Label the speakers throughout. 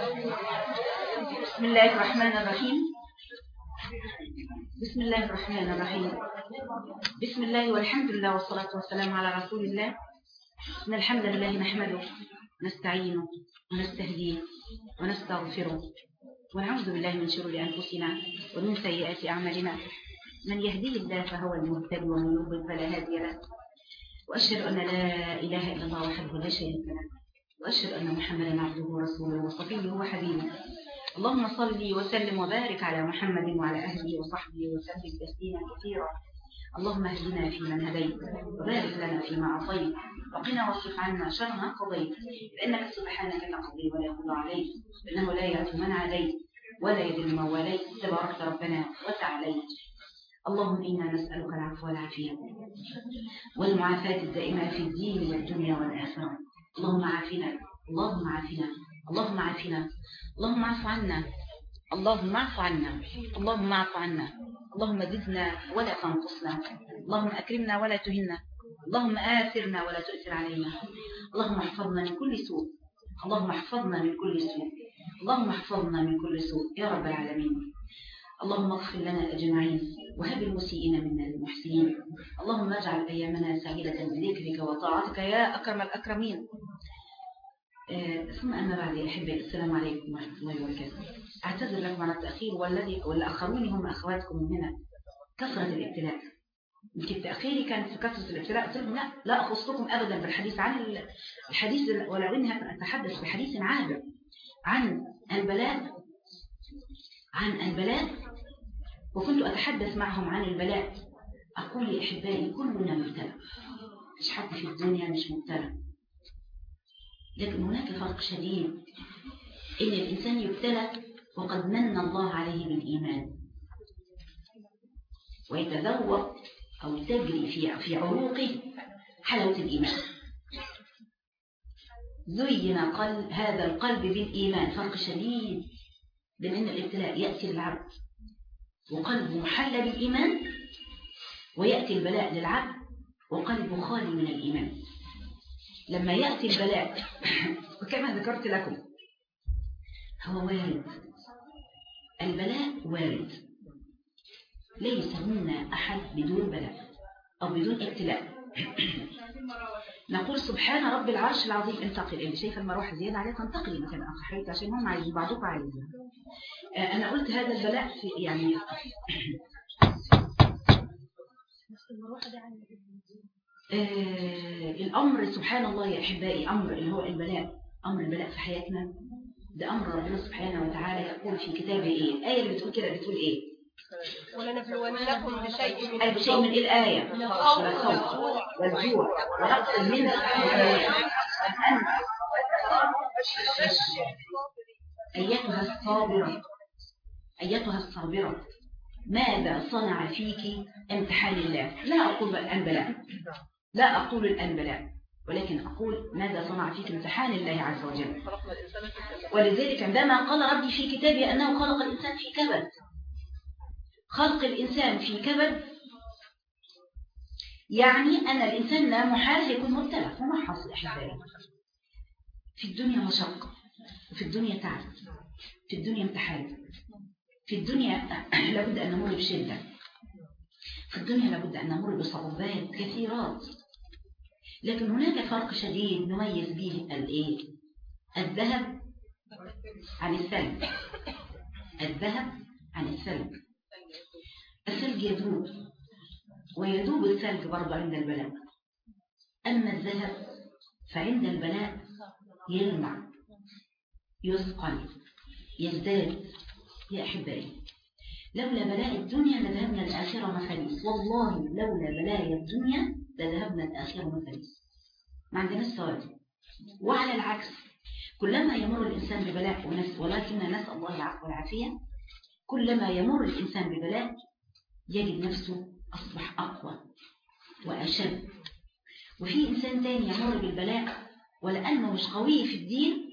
Speaker 1: بسم الله الرحمن الرحيم. بسم الله الرحمن الرحيم. بسم الله والحمد لله والصلاة والسلام على رسول الله. إن الحمد لله نحمده نستعينه ونستهديه ونستغفره ونعوذ بالله من شرور أنفسنا ومن سيئات أعمالنا. من يهديه الله فهو المهتد ومن يضلل فلا هادي له. وأشهد أن لا إله إلا الله وحده لا شريك له. وأشهد أن محمدا عبده ورسوله وصفيه وحبيبه. اللهم صل وسلم وبارك على محمد وعلى أهله وصحبه وسلم تسليما كثيرا. اللهم اهدنا فيمن هديت وبارك لنا فيما أعطيت وقنا واصرف عنا شر ما قضيت. فإنك سبحانك تقضي ولا يقضى عليك. إنه لا يعطي من عليك ولا يذل من واليت. تبارك ربنا وتعاليت. اللهم إنا نسألك العفو والعافية والمعافاة الدائمة في الدين والدنيا والآخرة. اللهم عافنا. اللهم عافنا. اللهم عافنا. اللهم اعف عنا. اللهم اعف عنا. اللهم اعف عنا. اللهم زدنا ولا تنقصنا. اللهم أكرمنا ولا تهنا. اللهم آثرنا ولا تؤثر علينا. اللهم احفظنا من كل سوء. اللهم احفظنا من كل سوء. اللهم احفظنا من كل سوء. يا رب العالمين. اللهم اغفر لنا أجمعين وهب المسيئين منا المحسنين. اللهم اجعل أيامنا سعيدة بذكرك وطاعتك يا أكرم الأكرمين. آه، ثم أما بعد يا أحبائي السلام عليكم ورحمة الله وبركاته. أعتذر لكم على التأخير والذي والآخرون هم أخواتكم هنا. كثرة الابتلاء. يمكن تأخيري كان في كثرة الابتلاء قلت لهم لا لا أخصكم أبدا بالحديث عن الحديث ولو إنها أتحدث بحديث عابر عن البلاء عن البلاء وكنت أتحدث معهم عن البلاء. أقول لأحبائي كلنا مبتلى. مش حد في الدنيا مش مبتلى. لكن هناك فرق شديد. إن الإنسان يبتلى وقد من الله عليه بالإيمان. ويتذوق أو تجري في في عروقه حلاوة الإيمان. زين قلب هذا القلب بالإيمان. فرق شديد بين أن الابتلاء يأتي للعبد وقلبه محل بالإيمان ويأتي البلاء للعبد وقلبه خالي من الإيمان. لما يأتي البلاء وكما ذكرت لكم هو وارد. البلاء وارد. ليس هنا أحد بدون بلاء أو بدون ابتلاء. نقول سبحان رب العرش العظيم. انتقل. اللي شايفه المروحة زيادة عليها تنتقلي مكان آخر. عشان هم عايزين بعضكم عايزين. آه، أنا قلت هذا البلاء في يعني آه الأمر سبحان الله يا أحبائي أمر اللي هو البلاء. أمر البلاء في حياتنا. ده أمر ربنا سبحانه وتعالى يقول في كتابه إيه؟ الايه اللي بتقول كده بتقول إيه؟
Speaker 2: ولنبلونكم بشيء من
Speaker 1: أي بشيء من الآية. والخوف والجوع. ونقص من أيتها الصابرة. أيتها الصابرة. ماذا صنع فيك امتحان الله؟ لا أقول الآن بلاء لا أقول الآن بلاء ولكن أقول ماذا صنع فيك امتحان الله عز وجل. ولذلك عندما قال ربي في كتابه أنه خلق الإنسان في كبد. خلق الإنسان في كبد يعني أن الإنسان لا محال يكون مبتلى. وما حصل أحبائي في الدنيا مشقة وفي الدنيا تعب في الدنيا امتحان في الدنيا لابد أن نمر بشدة في الدنيا لابد أن نمر بصعوبات كثيرات. لكن هناك فرق شديد نميز به الإيه؟ الذهب عن الثلج. الذهب عن الثلج. الثلج يذوب ويذوب الثلج برضه عند البلاء. أما الذهب فعند البلاء يلمع يثقل يزداد. يا أحبائي لولا بلاء الدنيا لذهبنا الآخرة مفاليس والله لولا بلاء الدنيا لذهبنا الآخرة مفاليس ما عندناش ثواب. وعلى العكس كلما يمر الإنسان ببلاء ونس ولكن نسأل الله العفو والعافية كلما يمر الإنسان ببلاء يجد نفسه أصبح أقوى وأشد. وفي إنسان تاني يمر بالبلاء ولأنه مش قوي في الدين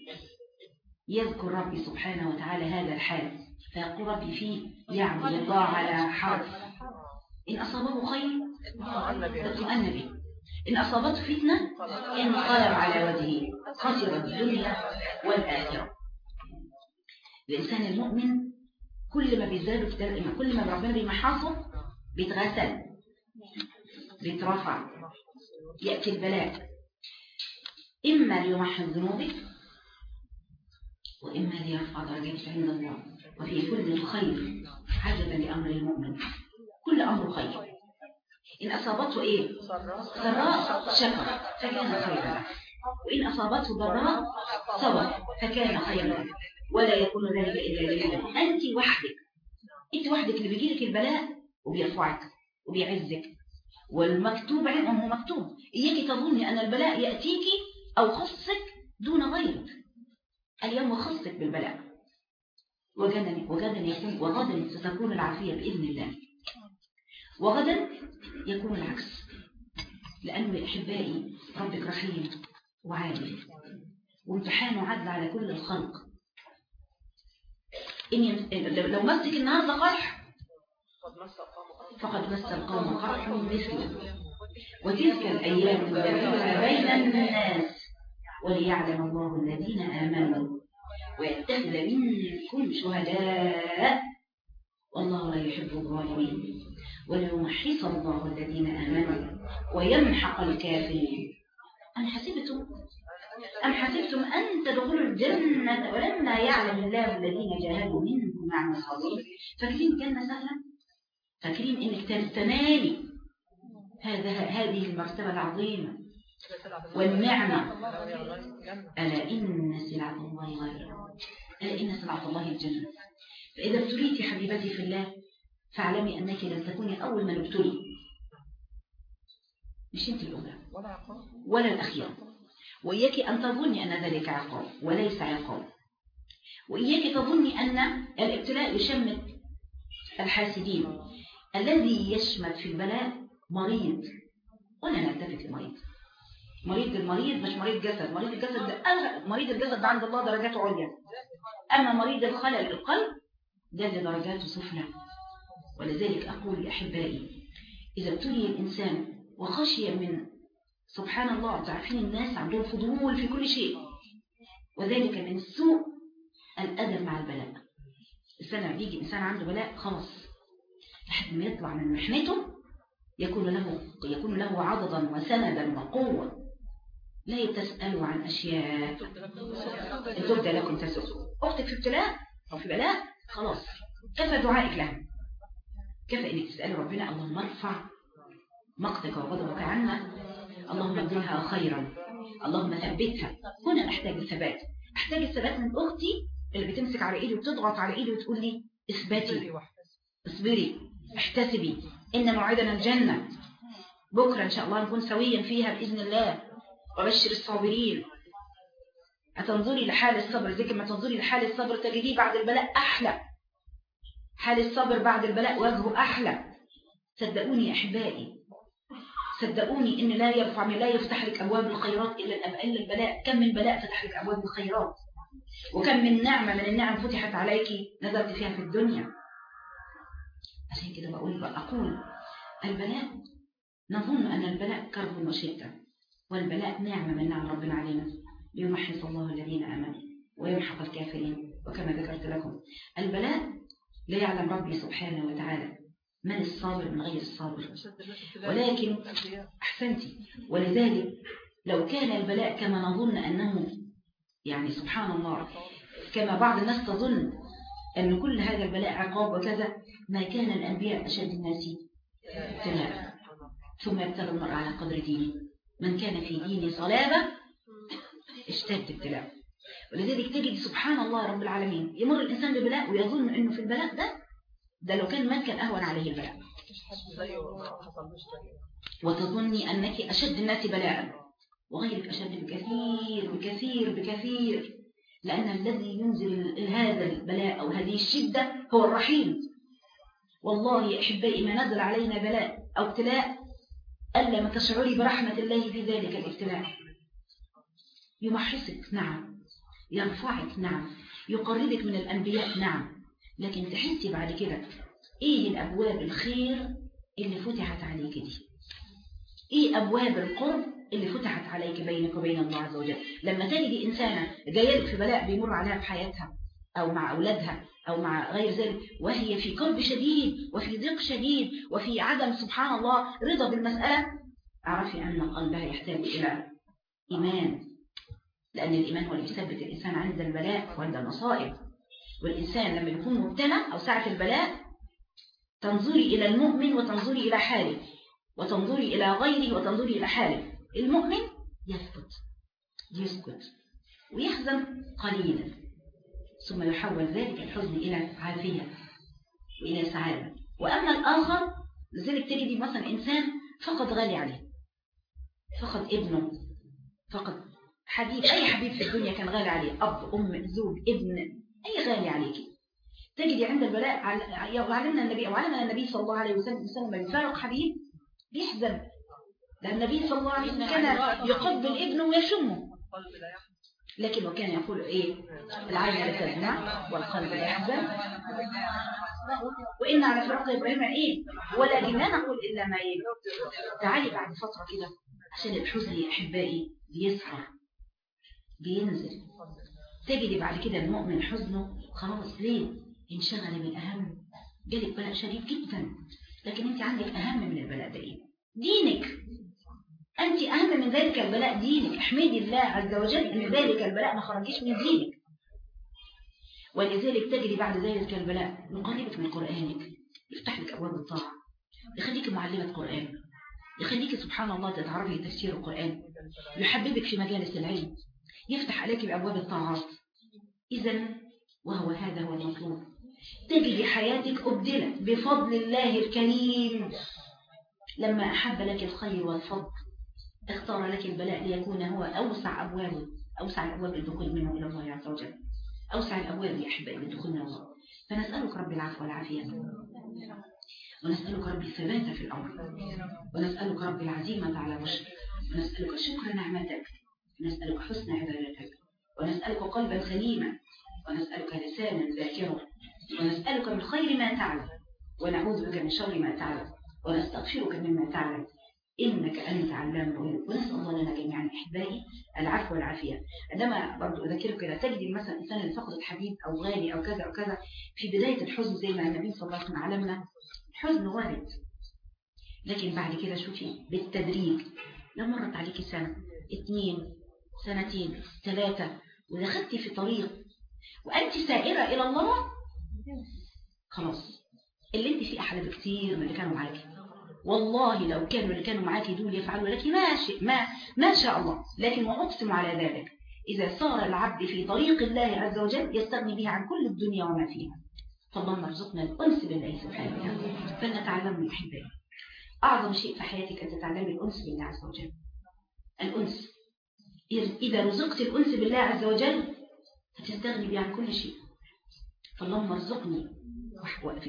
Speaker 1: يذكر ربي سبحانه وتعالى هذا الحال. فيقول ربي فيه يعبد الله على حرف. إن أصابه خير اطمأن به. إن أصابته فتنة انقلب على وجهه خسر الدنيا والآخرة. الإنسان المؤمن كل ما بيزداد كل ما ربنا بيمحصه بيتغسل بيترفع يأتي البلاء إما ليمحص ذنوبك وإما ليرفع درجاتك عند الله. وفي كل خير عجبا لأمر المؤمن. كل أمر خير. إن أصابته إيه؟ سراء شكر فكان خيرا. وإن أصابته ضراء صبر فكان خيرا. ولا يكون ذلك إلا لله. أنت وحدك. أنت وحدك اللي بيجيلك البلاء وبيرفعك وبيعزك والمكتوب عنه مكتوب. إياك تظني أن البلاء يأتيك أو خصك دون غيرك. اليوم خصك بالبلاء. وغدا وغدا يكون وغدا ستكون العافية بإذن الله. وغدا يكون العكس. لأنه أحبائي ربك رحيم وعادل وامتحانه عدل على كل الخلق. إن لو مسك النهارده قرح فقد مس القوم قرح مثله. وتلك الأيام نداولها بين الناس. وليعلم الله الذين آمنوا. ويتخذ منكم شهداء. والله لا يحب الظالمين. وليمحص الله الذين آمنوا. ويمحق الكافرين. أم حسبتم؟ أم حسبتم أن تدخلوا الجنة ولما يعلم الله الذين جاهدوا منكم مع الصابرين فاكرين الجنة سهلة. فاكرين إنك تنالي هذا هذه المرتبة العظيمة والنعمة. ألا إن سلعة الله غير ألا إن سلعة الله الجنة. فإذا ابتليت حبيبتي في الله فاعلمي أنك لن تكوني أول من ابتلي. مش أنت الأولى. ولا الأخيرة. وإياك أن تظني أن ذلك عقاب وليس عقاب. وإياك تظني أن الابتلاء يشمت الحاسدين. الذي يشمت في البلاء مريض. ولا نلتفت المريض مريض المريض مش مريض جسد. مريض الجسد ده مريض الجسد ده عند الله درجاته عليا. أما مريض الخلل القلب ده درجاته سفلى. ولذلك أقول أحبائي إذا ابتلي الإنسان وخشي من سبحان الله تعرفين الناس عندهم فضول في كل شيء. وذلك من سوء الأدب مع البلاء. السنة بيجي إنسان عنده بلاء خلاص. لحد ما يطلع من محنته يكون له يكون له عضدا وسندا وقوة. لا تسألوا عن أشياء تبدأ لكم تسأل أختك في ابتلاء أو في بلاء خلاص. كفى دعائك لها كفى إنك تسأل ربنا؟ اللهم ارفع مقتك وغضبك عنا اللهم ابدلها خيرا. اللهم ثبتها. هنا نحتاج الثبات. أحتاج الثبات من أختي اللي بتمسك على إيدي وتضغط على إيدي وتقول لي إثبتي. اصبري. احتسبي. إن موعدنا الجنة. بكرة إن شاء الله نكون سويا فيها بإذن الله. وبشر الصابرين. هتنظري لحال الصبر. زي ما تنظري لحال الصبر تجديه بعد البلاء أحلى. حال الصبر بعد البلاء وجهه أحلى. صدقوني يا أحبائي. صدقوني إن لا يرفع من لا يفتح لك أبواب الخيرات إلا إلا البلاء. كم من بلاء فتح لك أبواب الخيرات. وكم من نعمة من النعم فتحت عليك نزلت فيها في الدنيا. عشان كده بقول أقول البلاء نظن أن البلاء كرب وشدة والبلاء نعمة من نعم ربنا علينا ليمحص الله الذين آمنوا ويمحق الكافرين وكما ذكرت لكم. البلاء لا يعلم ربي سبحانه وتعالى من الصابر من غير الصابر. ولكن أحسنتي ولذلك لو كان البلاء كما نظن أنه يعني سبحان الله كما بعض الناس تظن أن كل هذا البلاء عقاب وكذا ما كان الأنبياء أشد الناس ابتلاء ثم يبتلى المرء على قدر دينه. من كان في دينه صلابة اشتد ابتلاء ولذلك تجد سبحان الله رب العالمين يمر الإنسان ببلاء ويظن أنه في البلاء ده ده لو كان مات كان أهون عليه البلاء. وتظني أنك أشد الناس بلاء. وغيرك أشد بكثير بكثير بكثير. لأن الذي ينزل هذا البلاء أو هذه الشدة هو الرحيم. والله يا أحبائي ما نزل علينا بلاء أو ابتلاء ألا ما تشعري برحمة الله في ذلك الابتلاء. يمحصك نعم. يرفعك نعم. يقربك من الأنبياء نعم. لكن تحسي بعد كده إيه الأبواب الخير اللي فتحت عليك دي؟ إيه أبواب القرب اللي فتحت عليك بينك وبين الله عز وجل؟ لما تجدي إنسانة جاية في بلاء بيمر عليها في حياتها أو مع أولادها أو مع غير ذلك وهي في كرب شديد وفي ضيق شديد وفي عدم سبحان الله رضا بالمسألة. اعرفي أن قلبها يحتاج إلى إيمان لأن الإيمان هو اللي يثبت الإنسان عند البلاء وعند المصائب. والإنسان لما يكون مبتلى أو ساعة البلاء تنظري إلى المؤمن وتنظري إلى حاله وتنظري إلى غيره وتنظري إلى حاله. المؤمن يثبت يسكت ويحزن قليلا. ثم يحول ذلك الحزن إلى عافية وإلى سعادة. وأما الآخر لذلك تجدي مثلا إنسان فقد غالي عليه فقد ابنه فقد حبيب أي حبيب في الدنيا كان غالي عليه أب أم زوج ابن أي غالي عليك. تجدي عند البلاء وعلمنا النبي وعلمنا النبي صلى الله عليه وسلم لما يفارق حبيب بيحزن لأن النبي صلى الله عليه وسلم كان يقبل ابنه ويشمه. لكن وكان يقول إيه العين تدمع والقلب يحزن وإن على فراق إبراهيم إيه ولكن لا نقول إلا ما إيه تعالي بعد فترة كده عشان الحزن يا أحبائي بيسهر بينزل. تجدي بعد كده المؤمن حزنه خلاص ليه؟ انشغل بالأهم جالك بلاء شديد جدا. لكن أنت عندك أهم من البلاء ده إيه دينك. أنت أهم من ذلك البلاء دينك. احمدي الله عز وجل أن ذلك البلاء ما خرجش من دينك. ولذلك تجري بعد ذلك البلاء نقلبك من قرآنك. يفتح لك أبواب الطاعة. يخليك معلمة قرآن. يخليك سبحان الله تتعرفي تفسير القرآن. يحببك في مجالس العلم. يفتح عليك بأبواب الطاعات. إذا وهو هذا هو المطلوب. تجري حياتك أبدلت بفضل الله الكريم. لما أحب لك الخير والفضل اختار لك البلاء ليكون هو أوسع أبوابه أوسع الأبواب الدخول منه إلى الله عز وجل. أوسع الأبواب يا أحبائي للدخول من الله. فنسألك رب العفو والعافية. ونسألك رب الثبات في الأمر. ونسألك رب العزيمة على رشد ونسألك شكر نعمتك. ونسألك حسن عبادتك. ونسألك قلبا سليما. ونسألك لسانا ذاكرا. ونسألك من خير ما تعلم. ونعوذ بك من شر ما تعلم. ونستغفرك مما تعلم. إنك أنت علام الغيوب. ونسأل الله لنا جميعا إحبائي العفو والعافية. عندما برضو أذكرك إذا تجد مثلا إنسان اللي فقد حبيب أو غالي أو كذا أو كذا في بداية الحزن زي ما النبي صلى الله عليه وسلم علمنا الحزن وارد. لكن بعد كده شوفي بالتدريج. لو مرت عليك سنة اثنين سنتين ثلاثة ودخلتي في طريق وأنت سائرة إلى الله خلاص. اللي أنت فيه أحلى بكثير من اللي كانوا معاكي والله لو كانوا اللي كانوا معاك دول يفعلوا لك ما شاء ما ما شاء الله لكن وأقسم على ذلك. إذا صار العبد في طريق الله عز وجل يستغني به عن كل الدنيا وما فيها. فاللهم ارزقنا الأنس بالله سبحانه وتعالى. فلنتعلم من أحبائي. أعظم شيء في حياتك أن تتعلمي الأنس بالله عز وجل. الأنس. إذا رزقت الأنس بالله عز وجل هتستغني به عن كل شيء. فاللهم ارزقني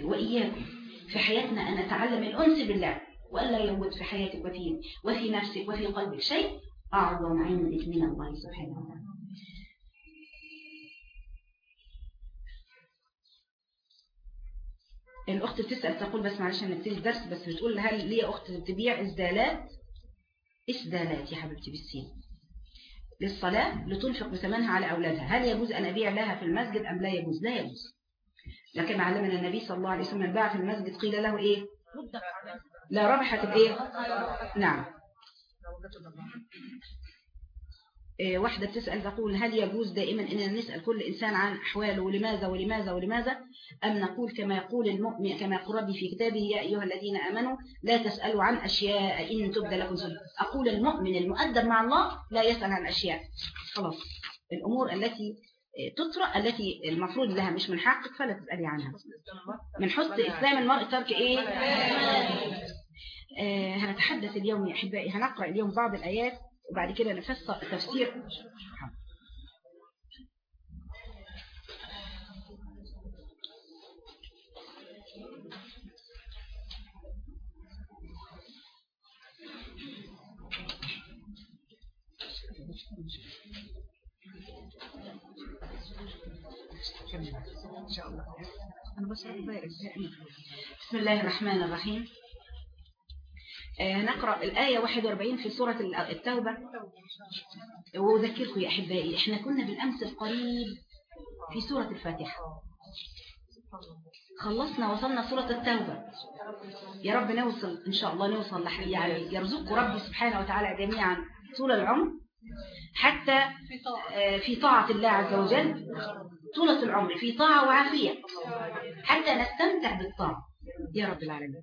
Speaker 1: وإياكم في حياتنا أن نتعلم الأنس بالله. وألا يموت في حياتك وفي, وفي نفسك وفي قلبك شيء أعظم عندك من الله سبحانه وتعالى. الأخت بتسأل تقول بس معلش أنا نبتدي الدرس بس بتقول هل لي أخت تبيع إسدالات إسدالات يا حبيبتي بالسين. للصلاة لتنفق بثمنها على أولادها. هل يجوز أن أبيع لها في المسجد أم لا يجوز؟ لا يجوز. لكن علمنا النبي صلى الله عليه وسلم من باع في المسجد قيل له إيه؟ لا ربحت بإيه؟ نعم. إيه واحدة بتسأل تقول هل يجوز دائما أننا نسأل كل إنسان عن أحواله؟ ولماذا ولماذا ولماذا؟ أم نقول كما يقول المؤمن كما يقول ربي في كتابه يا أيها الذين أمنوا لا تسألوا عن أشياء إن تبدى لكم سنة أقول المؤمن المؤدب مع الله لا يسأل عن أشياء. خلاص. الأمور التي تطرأ التي المفروض لها مش من حقك فلا تسألي عنها. من حسن إسلام المرء ترك إيه؟ هنتحدث اليوم يا أحبائي هنقرأ اليوم بعض الآيات وبعد كده نفسر تفسير. بسم الله الرحمن الرحيم. آه نقرأ الآية 41 في سورة التوبة. وأذكركم يا أحبائي إحنا كنا بالأمس القريب في سورة الفاتحة. خلصنا وصلنا سورة التوبة. يا رب نوصل إن شاء الله نوصل لح- يعني يرزقكم ربي سبحانه وتعالى جميعا طول العمر حتى آه، في طاعة الله عز وجل طولة العمر في طاعة وعافية حتى نستمتع بالطاعة. يا رب العالمين.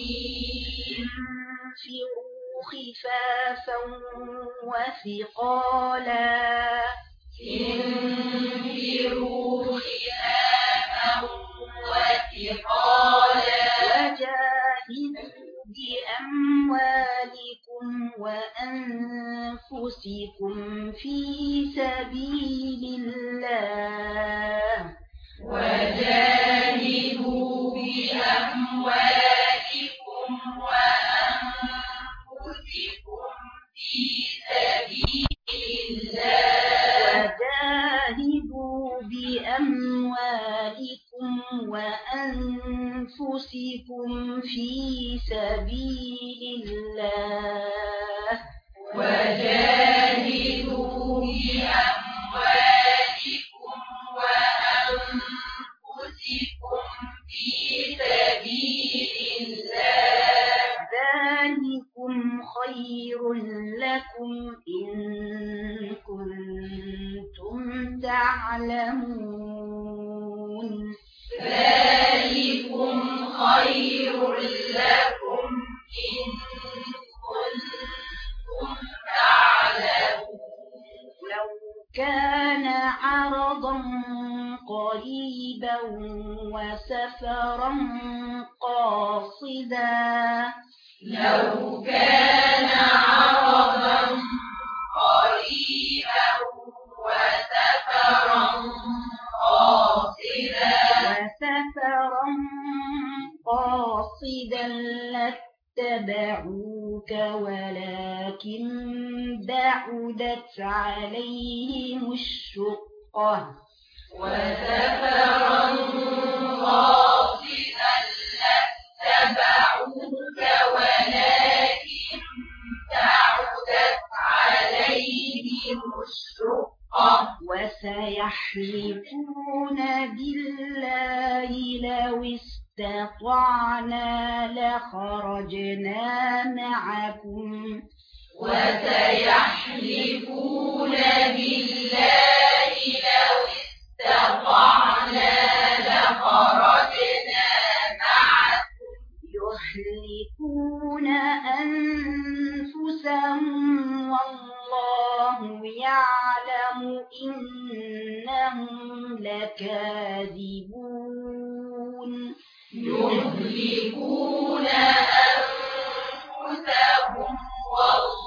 Speaker 1: خفافا وثقالا.
Speaker 3: انفروا خفافا وثقالا
Speaker 1: وجاهدوا بأموالكم وأنفسكم في سبيل الله.
Speaker 3: وجاهدوا وأنفسكم في سبيل الله.
Speaker 1: وجاهدوا بأموالكم وأنفسكم في سبيل الله. خير لكم إن كنتم تعلمون.
Speaker 3: ذلكم خير لكم إن كنتم تعلمون.
Speaker 1: لو كان عرضا قريبا وسفرا قاصدا
Speaker 3: لو كان عرضا قريبا وسفرا قاصدا.
Speaker 1: وسفرا قاصدا لاتبعوك ولكن بعدت عليهم الشقة.
Speaker 3: وسفرا قاصدا لاتبعوك ولكن بعدت عليهم الشقة
Speaker 1: وسيحلفون بالله لو استطعنا لخرجنا معكم.
Speaker 3: وسيحلفون بالله لو استطعنا لخرجنا معكم
Speaker 1: يهلكون أنفسهم والله يعلم إنهم لكاذبون.
Speaker 3: يهلكون أنفسهم والله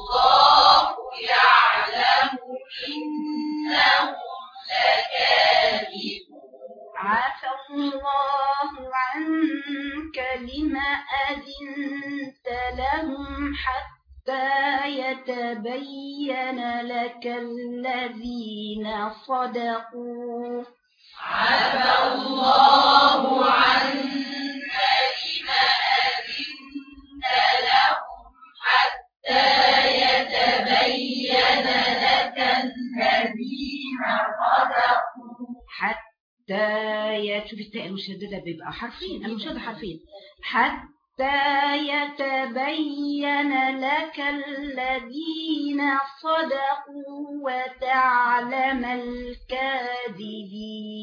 Speaker 1: يتبين لك الذين صدقوا.
Speaker 3: عفى الله عنك لما أذنت لهم حتى يتبين لك الذين صدقوا.
Speaker 1: حتى التاء المشددة بيبقى حرفين المشدد حرفين. حتى يتبين لك الذين صدقوا وتعلم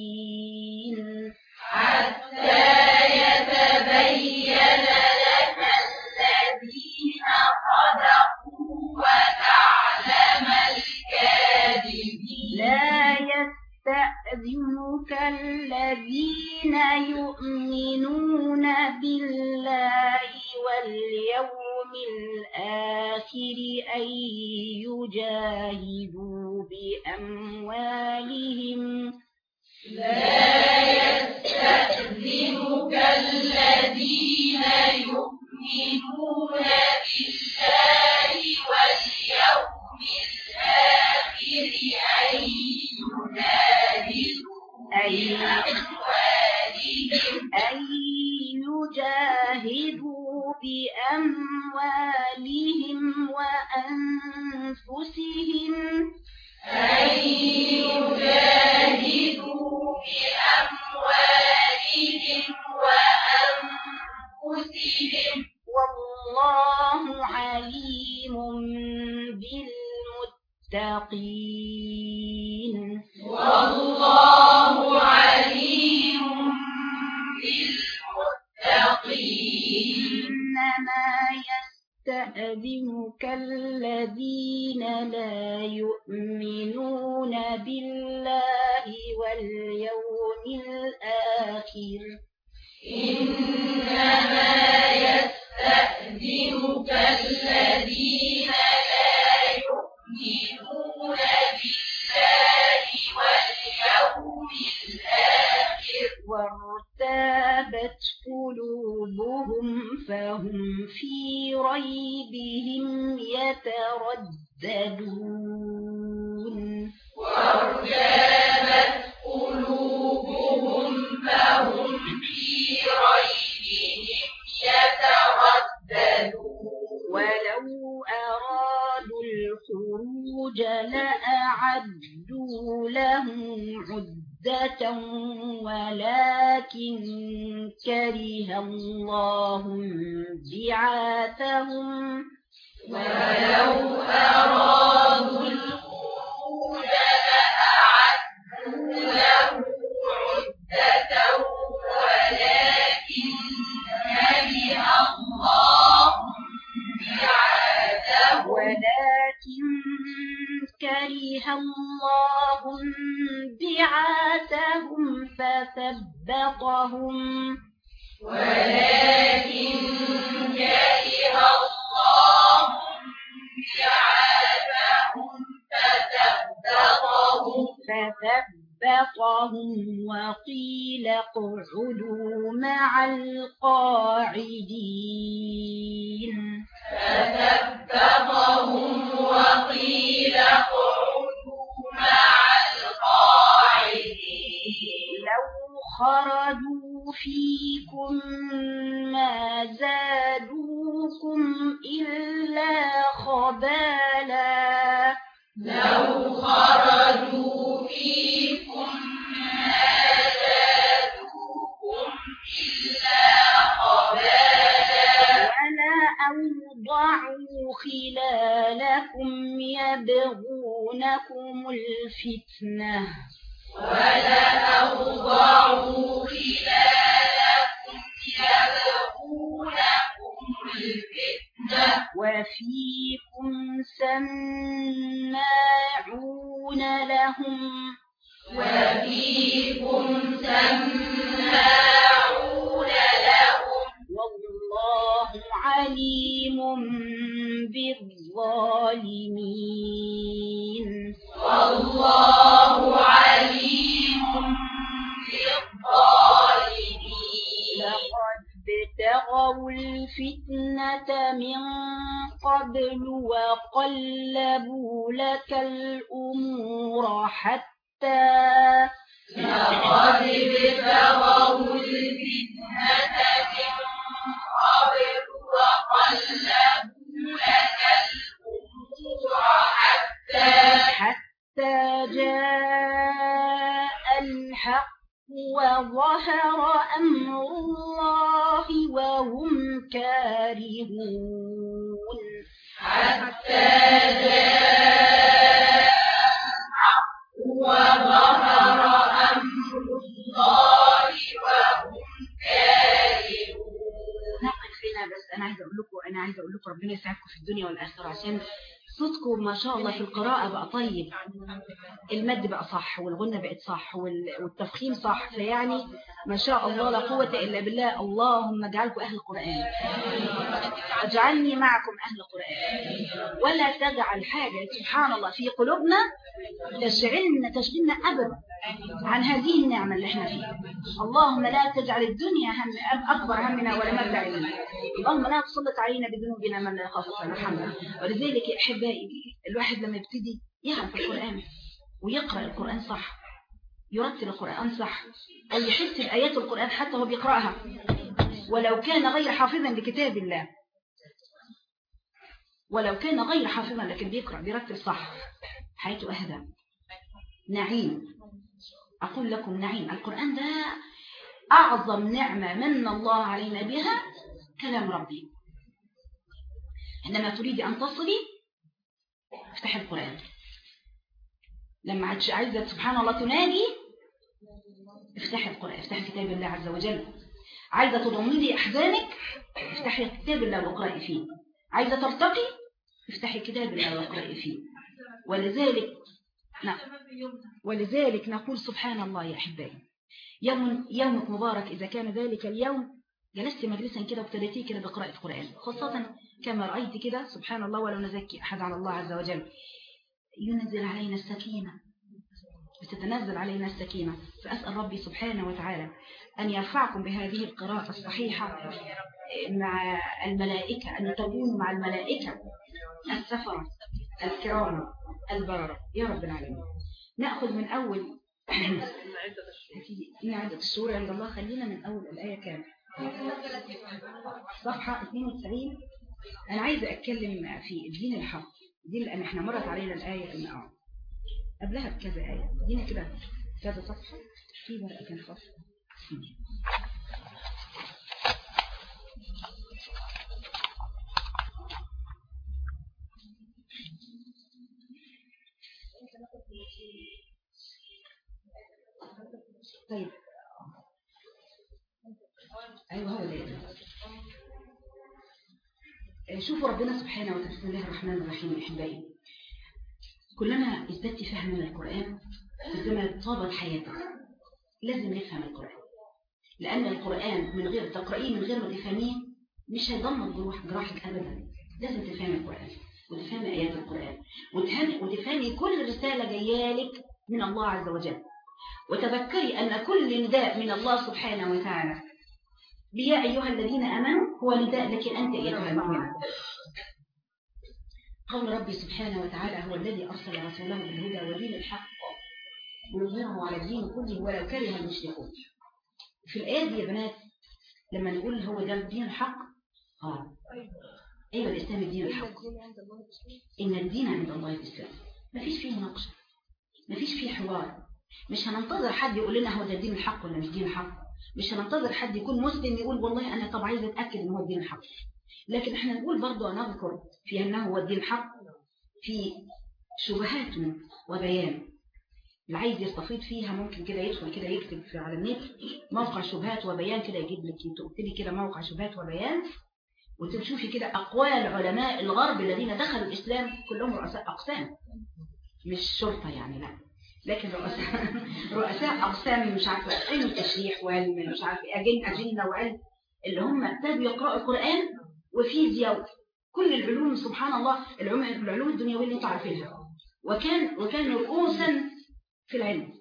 Speaker 1: الكاذبين
Speaker 3: حتى يتبين لك الذين صدقوا وتعلم الكاذبين
Speaker 1: لا يستأذنك الذين يؤمنون بالله واليوم الآخر أن يجاهدوا بأموالهم
Speaker 3: لا يستأذنك الذين يؤمنون بالله واليوم الآخر الآخر أن ينادلوا أن
Speaker 1: يجاهدوا بأموالهم وأنفسهم.
Speaker 3: أن يجاهدوا بأموالهم وأنفسهم.
Speaker 1: والله عليم بالله بالمتقين
Speaker 3: والله عليم بالمتقين.
Speaker 1: إنما يستأذنك الذين لا يؤمنون بالله واليوم الآخر.
Speaker 3: إنما يستأذنك الذين يؤمنون بالله واليوم الآخر
Speaker 1: وارتابت قلوبهم فهم في ريبهم يترددون
Speaker 3: وارتابت قلوبهم فهم في ريبهم يترددون.
Speaker 1: ولو لأعدوا له عدة ولكن كره الله بعاثهم
Speaker 3: ولو أرادوا الخروج لأعدوا له عدة ولكن كره الله بعاثهم
Speaker 1: كره الله بعاثهم فثبطهم.
Speaker 3: ولكن كره الله بعاثهم فثبطهم.
Speaker 1: فثبطهم وقيل اقعدوا مع القاعدين.
Speaker 3: فثبطهم وقيل اقعدوا مع القاعدين.
Speaker 1: لو خرجوا فيكم ما زادوكم إلا خبالا.
Speaker 3: لو خرجوا فيكم ما زادوكم إلا خبالا.
Speaker 1: ولا أوضعوا خلالكم يبغونكم الفتنة
Speaker 3: ولأوضعوا خلالكم يبغونكم الفتنة
Speaker 1: وفيكم سماعون لهم
Speaker 3: وفيكم سماعون
Speaker 1: والله عليم بالظالمين.
Speaker 3: والله عليم بالظالمين.
Speaker 1: لقد ابتغوا الفتنة من قبل وقلبوا لك الأمور حتى
Speaker 3: لقد ابتغوا الفتنة من حتى
Speaker 1: جاء الحق وظهر أمر الله وهم كارهون.
Speaker 3: حتى جاء الحق وظهر أمر الله وهم كارهون.
Speaker 1: أنا عايزة أقول لكم أنا عايزة أقول لكم ربنا يسعدكم في الدنيا والآخرة عشان صوتكم ما شاء الله في القراءة بقى طيب. المد بقى صح والغنه بقت صح وال- والتفخيم صح فيعني ما شاء الله لا قوة إلا بالله. اللهم اجعلكم أهل القرآن. اجعلني معكم أهل القرآن. ولا تجعل حاجة سبحان الله في قلوبنا تشغلنا تشغلنا أبدا. عن هذه النعمة اللي إحنا فيها. اللهم لا تجعل الدنيا هم أكبر همنا ولا مبلغ علمنا. اللهم لا تسلط علينا بذنوبنا من لا يخافك ولا يرحمنا. ولذلك يا أحبائي الواحد لما يبتدي يعرف القرآن ويقرأ القرآن صح يرتل القرآن صح أو يحس بآيات القرآن حتى وهو بيقرأها ولو كان غير حافظا لكتاب الله ولو كان غير حافظا لكن بيقرأ بيرتب صح حيث أهدى. نعيم. أقول لكم نعيم القرآن ده أعظم نعمة من الله علينا بها كلام ربي. عندما تريد أن تصلي افتح القرآن. لما عايزة سبحان الله تنادي افتح القرآن افتح كتاب الله عز وجل. عايزة تضمني أحزانك افتحي كتاب الله واقرأي فيه. عايزة ترتقي افتحي كتاب الله واقرأي فيه. ولذلك نعم. ولذلك نقول سبحان الله يا أحبائي. يوم يومك مبارك. إذا كان ذلك اليوم جلست مجلسا كده وابتديتي كده بقراءة قرآن. خاصة كما رأيت كده سبحان الله ولو نزكي أحد على الله عز وجل. ينزل علينا السكينة. بتتنزل علينا السكينة. فأسأل ربي سبحانه وتعالى أن يرفعكم بهذه القراءة الصحيحة مع الملائكة أن تكونوا مع الملائكة السفرة الكرام. البررة. يا رب العالمين. نأخذ من أول إن عدد السورة عند الله. خلينا من أول الآية كام؟ صفحة 92 أنا عايزة أتكلم في الدين الحق. دي لأن إحنا مرت علينا الآية إن أه. قبلها بكذا آية. دينا كده كذا صفحة. في ورقة كان خاص طيب. أيوة هو ده شوفوا ربنا سبحانه وتعالى بسم الله الرحمن الرحيم أحبائي. كلما ازددت فهم من القرآن كلما طابت حياتك لازم نفهم القرآن. لأن القرآن من غير تقرأيه من غير ما تفهميه مش هيضمن جروح جراحك أبدا. لازم تفهم القرآن. وتفهمي آيات القرآن. وتفهمي, كل رسالة جاية لك من الله عز وجل. وتذكري أن كل نداء من الله سبحانه وتعالى. بيا أيها الذين أمنوا هو نداء لك أنت أيها المؤمن قول ربي سبحانه وتعالى هو الذي أرسل رسوله بالهدى ودين الحق. ليظهره على الدين كله ولو كره المشركون. في الآيات دي يا بنات لما نقول هو ده الدين الحق آه. أيوه الإسلام الدين الحق. إن الدين عند الله الاسلام مفيش فيه مناقشة. مفيش فيه حوار. مش هننتظر حد يقول لنا هو ده الدين الحق ولا مش دين الحق. مش هننتظر حد يكون مسلم يقول والله أنا طب عايز أتأكد إن هو الدين الحق. لكن إحنا نقول برضه نذكر في أنه هو الدين الحق في شبهات وبيان. اللي عايز يستفيد فيها ممكن كده يدخل كده يكتب في على النت موقع شبهات وبيان كده يجيب لك. تكتبي كده موقع شبهات وبيان وتشوفي كده أقوال علماء الغرب الذين دخلوا الإسلام كلهم رؤساء أقسام. مش شرطة يعني لا. لكن رؤساء رؤساء أقسام مش عارفة علم التشريح وعلم مش عارفة أجن أجنة وعلم اللي هم ابتدوا يقرأوا القرآن وفيزياء كل العلوم سبحان الله العلوم العلوم الدنيوية اللي أنتوا عارفينها. وكان وكانوا رؤوسا في العلم.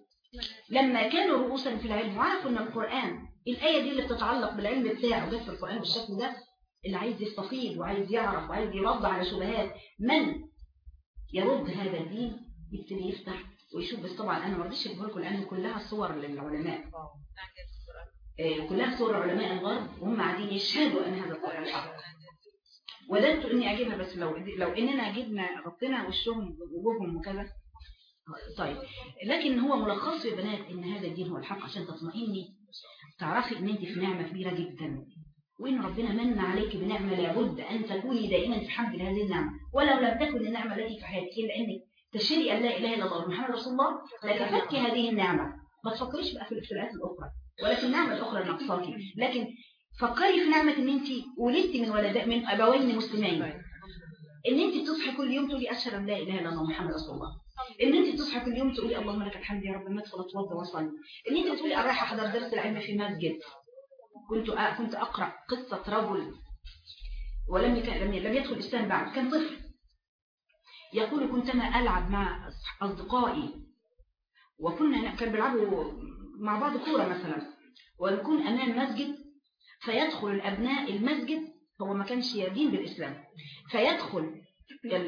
Speaker 1: لما كانوا رؤوسا في العلم وعرفوا إن القرآن الآية دي اللي بتتعلق بالعلم بتاعه جت في القرآن بالشكل ده اللي عايز يستفيد وعايز يعرف وعايز يرد على شبهات من يرد هذا الدين؟ يبتدي يفتح ويشوف. بس طبعا أنا ما رضيتش أجيب لكم لأن كلها صور للعلماء. كلها صور علماء الغرب وهم قاعدين يشهدوا أن هذا القرآن حق وددت اني أجيبها بس لو لو إننا جبنا غطينا وشهم وجوههم وكذا. طيب لكن هو ملخص يا بنات إن هذا الدين هو الحق عشان تطمئني. تعرفي إن أنت في نعمة كبيرة جدا. وإن ربنا من عليك بنعمة لابد أن تكوني دائما في حمد هذه النعمة. ولو لم تكن النعمة التي في حياتك إلا أنك تشهدي أن لا إله إلا الله محمد رسول الله لكفتك هذه النعمة. ما تفكريش بقى في الابتلاءات الأخرى ولا في النعمة الأخرى نقصاكي لكن فكري في نعمة أن أنت ولدت من ولد من أبوين مسلمين. أن أنت تصحي كل يوم تقولي أشهد أن لا إله إلا الله محمد رسول الله. إن أنت تصحي كل يوم تقولي اللهم لك الحمد يا رب ما ادخل اتوضى واصلي إن أنت تقولي أنا رايحه أحضر درس العلم في مسجد. كنت كنت أقرأ قصة رجل ولم لم يدخل الإسلام بعد كان طفل. يقول كنت أنا ألعب مع أصدقائي وكنا كان بيلعبوا مع بعض كورة مثلا. ونكون أمام مسجد فيدخل الأبناء المسجد هو ما كانش يدين بالإسلام. فيدخل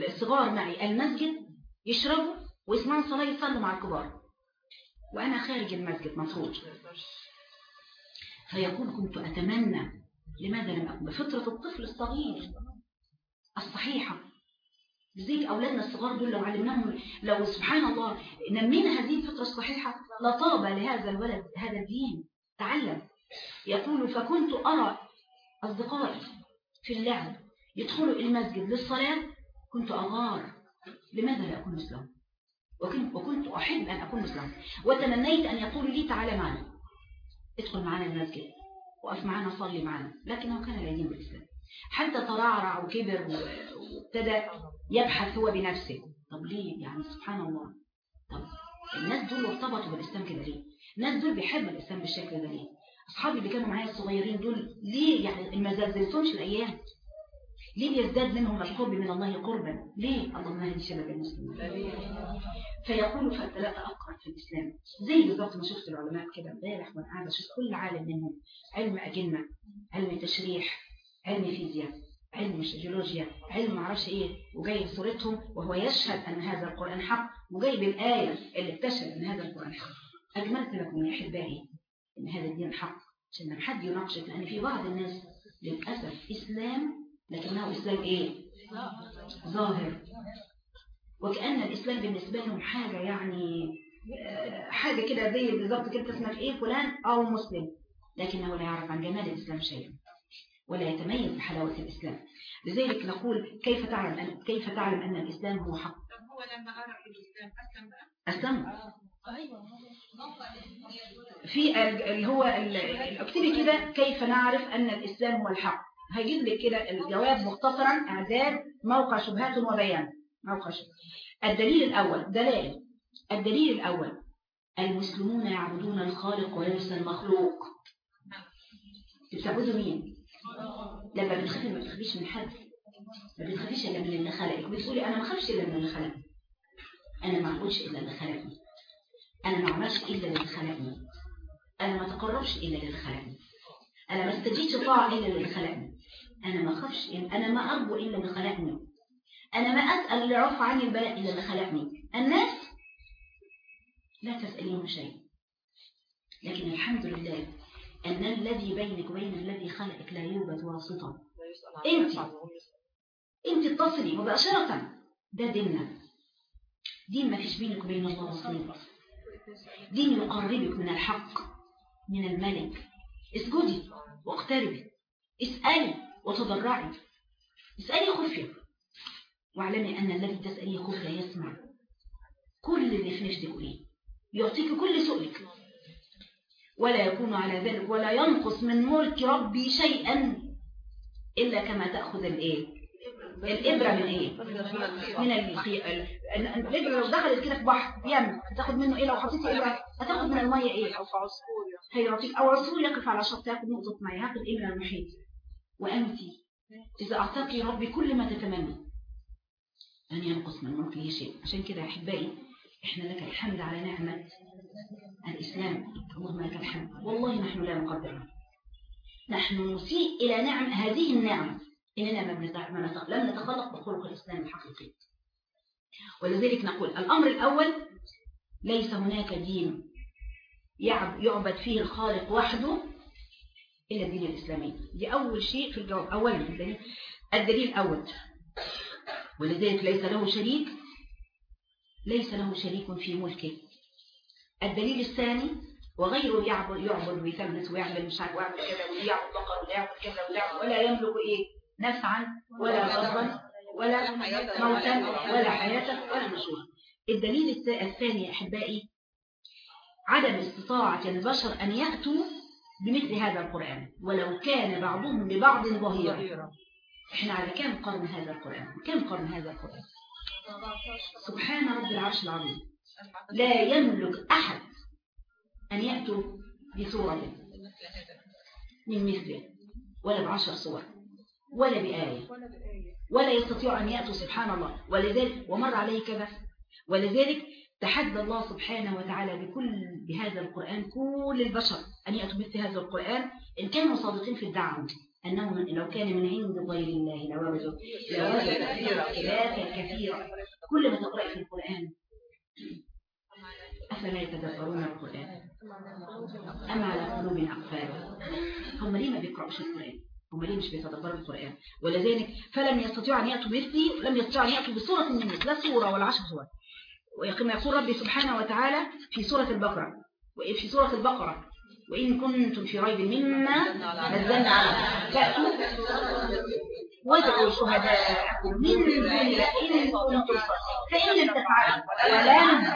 Speaker 1: الصغار معي المسجد يشربوا ويسمعوا صلاة يصلوا مع الكبار. وأنا خارج المسجد مفروض فيقول كنت أتمنى لماذا لم أكن بفطرة الطفل الصغير الصحيحة لذلك أولادنا الصغار دول لو علمناهم لو سبحان الله نمينا هذه الفطرة الصحيحة لطاب لهذا الولد هذا الدين. تعلم. يقول فكنت أرى أصدقائي في اللعب يدخلوا المسجد للصلاة كنت أغار. لماذا لا أكون مسلم وكنت, أحب أن أكون مسلم وتمنيت أن يقولوا لي تعالى معنا. ادخل معنا المسجد وقف معنا صلي معنا لكنه كان لا يدين بالإسلام. حتى ترعرع وكبر وابتدى يبحث هو بنفسه. طب ليه يعني؟ سبحان الله. طب الناس دول ارتبطوا بالإسلام كده ليه؟ الناس دول بيحبوا الإسلام بالشكل ده ليه؟ أصحابي اللي كانوا معايا الصغيرين دول ليه يعني ما زلزلتهمش الأيام؟ ليه يزداد منهم القرب من الله قربا؟ ليه؟ اللهم هدي شباب المسلمين. فيقول فلا أقرأ في الإسلام. زي بالضبط ما شفت العلماء كده امبارح وأنا قاعدة شفت كل عالم منهم. علم أجنة علم تشريح علم فيزياء علم جيولوجيا علم معرفش إيه. وجايب صورتهم وهو يشهد أن هذا القرآن حق وجايب الآية اللي بتشهد أن هذا القرآن حق. أجملت لكم يا أحبائي أن هذا الدين حق. عشان لما حد يناقشك لأن في بعض الناس للأسف إسلام لكنه إسلام إيه؟ ظاهر. وكأن الإسلام بالنسبة لهم حاجة يعني آه، حاجة كده زي بالظبط كده اسمك إيه؟ فلان أو مسلم. لكنه لا يعرف عن جمال الإسلام شيئا ولا يتميز بحلاوة الإسلام. لذلك نقول كيف تعلم أن كيف تعلم أن الإسلام هو حق؟
Speaker 3: طب هو لما عرف الإسلام أسلم بقى؟
Speaker 1: أسلم.
Speaker 2: أيوه
Speaker 1: في ال- اللي هو اكتبي كده كيف نعرف أن الإسلام هو الحق. هيجيب لك كده الجواب مختصرا إعداد موقع شبهات وبيان. موقع شبهات الدليل الأول دلائل. الدليل الأول المسلمون يعبدون الخالق وليس المخلوق. بتعبدوا مين؟ لما بتخافي ما بتخافيش من حد. ما بتخافيش إلا من اللي خلقك. بتقولي أنا ما خافش إلا من اللي خلقني. أنا ما أعبدش إلا اللي خلقني. أنا ما أعملش إلا اللي خلقني. أنا ما تقربش إلا اللي خلقني. أنا ما استجيبش طاعه إلا اللي خلقني. أنا ما أخافش أنا ما أرجو إلا اللي خلقني. أنا ما أسأل اللي عرف عني البلاء إلا اللي خلقني. الناس لا تسأليهم شيء. لكن الحمد لله أن الذي بينك وبين الذي خلقك لا يوجد واسطة. أنت أنت اتصلي مباشرة. ده ديننا. دين ما فيش بينك وبين الله وسيط دين يقربك من الحق من الملك. اسجدي واقتربي اسألي. وتضرعي اسألي خفية. واعلمي أن الذي تسأليه خفية يسمع كل اللي في نفسك إيه يعطيك كل سؤلك. ولا يكون على ذلك ولا ينقص من ملك ربي شيئا إلا كما تأخذ الإيه؟ الإبرة من إيه؟ من الإبرة لو دخلت كده في بحر يم هتاخد منه إيه؟ لو حطيت إبرة هتاخد من المية إيه؟
Speaker 2: في عصفور
Speaker 1: هيعطيك أو عصفور يقف على شط ياخد نقطة مية هاخد إيه من المحيط وأنت. إذا أعطاك ربي كل ما تتمنى. لن ينقص من ملكه شيء. عشان كده يا أحبائي إحنا لك الحمد على نعمة الإسلام. اللهم لك الحمد. والله نحن لا نقدرها نحن نسيء إلى نعم هذه النعمة إننا بنتع- ما لم نتخلق بخلق الإسلام الحقيقي. ولذلك نقول الأمر الأول ليس هناك دين يعب- يعبد فيه الخالق وحده إلا الدين الإسلامي. دي أول شيء في الجواب أولا الدليل. الدليل الأول ولذلك ليس له شريك ليس له شريك في ملكه. الدليل الثاني وغيره يعبد يعبد ويثبت ويعمل مش عارف ويعمل كذا ويعبد بقر ويعبد كذا ويعبد ولا يملك إيه؟ نفعا ولا ضرا ولا موتا ولا حياة ولا نشورا الدليل الث- الثاني يا أحبائي عدم استطاعة البشر أن يأتوا بمثل هذا القرآن. ولو كان بعضهم لبعض ظهيرا. إحنا على كام قرن هذا القرآن؟ كم قرن هذا القرآن؟ سبحان رب العرش العظيم. لا يملك أحد أن يأتوا بسورة من مثله ولا بعشر صور ولا بآية ولا يستطيع أن يأتوا سبحان الله. ولذلك ومر عليه كذا. ولذلك تحدى الله سبحانه وتعالى بكل بهذا القرآن كل البشر أن يأتوا مثل هذا القرآن إن كانوا صادقين في الدعوة أنه لو كان من عند غير الله لوجدوا لوجدوا اختلافا كثيرا كل ما تقرأ في القرآن. أفلا يتدبرون القرآن؟ أم على قلوب أقفالها هم ليه ما بيقرأوش القرآن؟ هم ليه مش بيتدبروا القرآن؟ ولذلك فلم يستطيعوا أن يأتوا مثلي لم يستطيعوا أن يأتوا بصورة من مثل لا صورة ولا عشر صور. وكما يقول ربي سبحانه وتعالى في سورة البقرة. وفي سورة البقرة. وإن كنتم في ريب مما نزلنا على فأتوا وادعوا شهداءكم من دون الله إن كنتم فإن لم تفعلوا ولن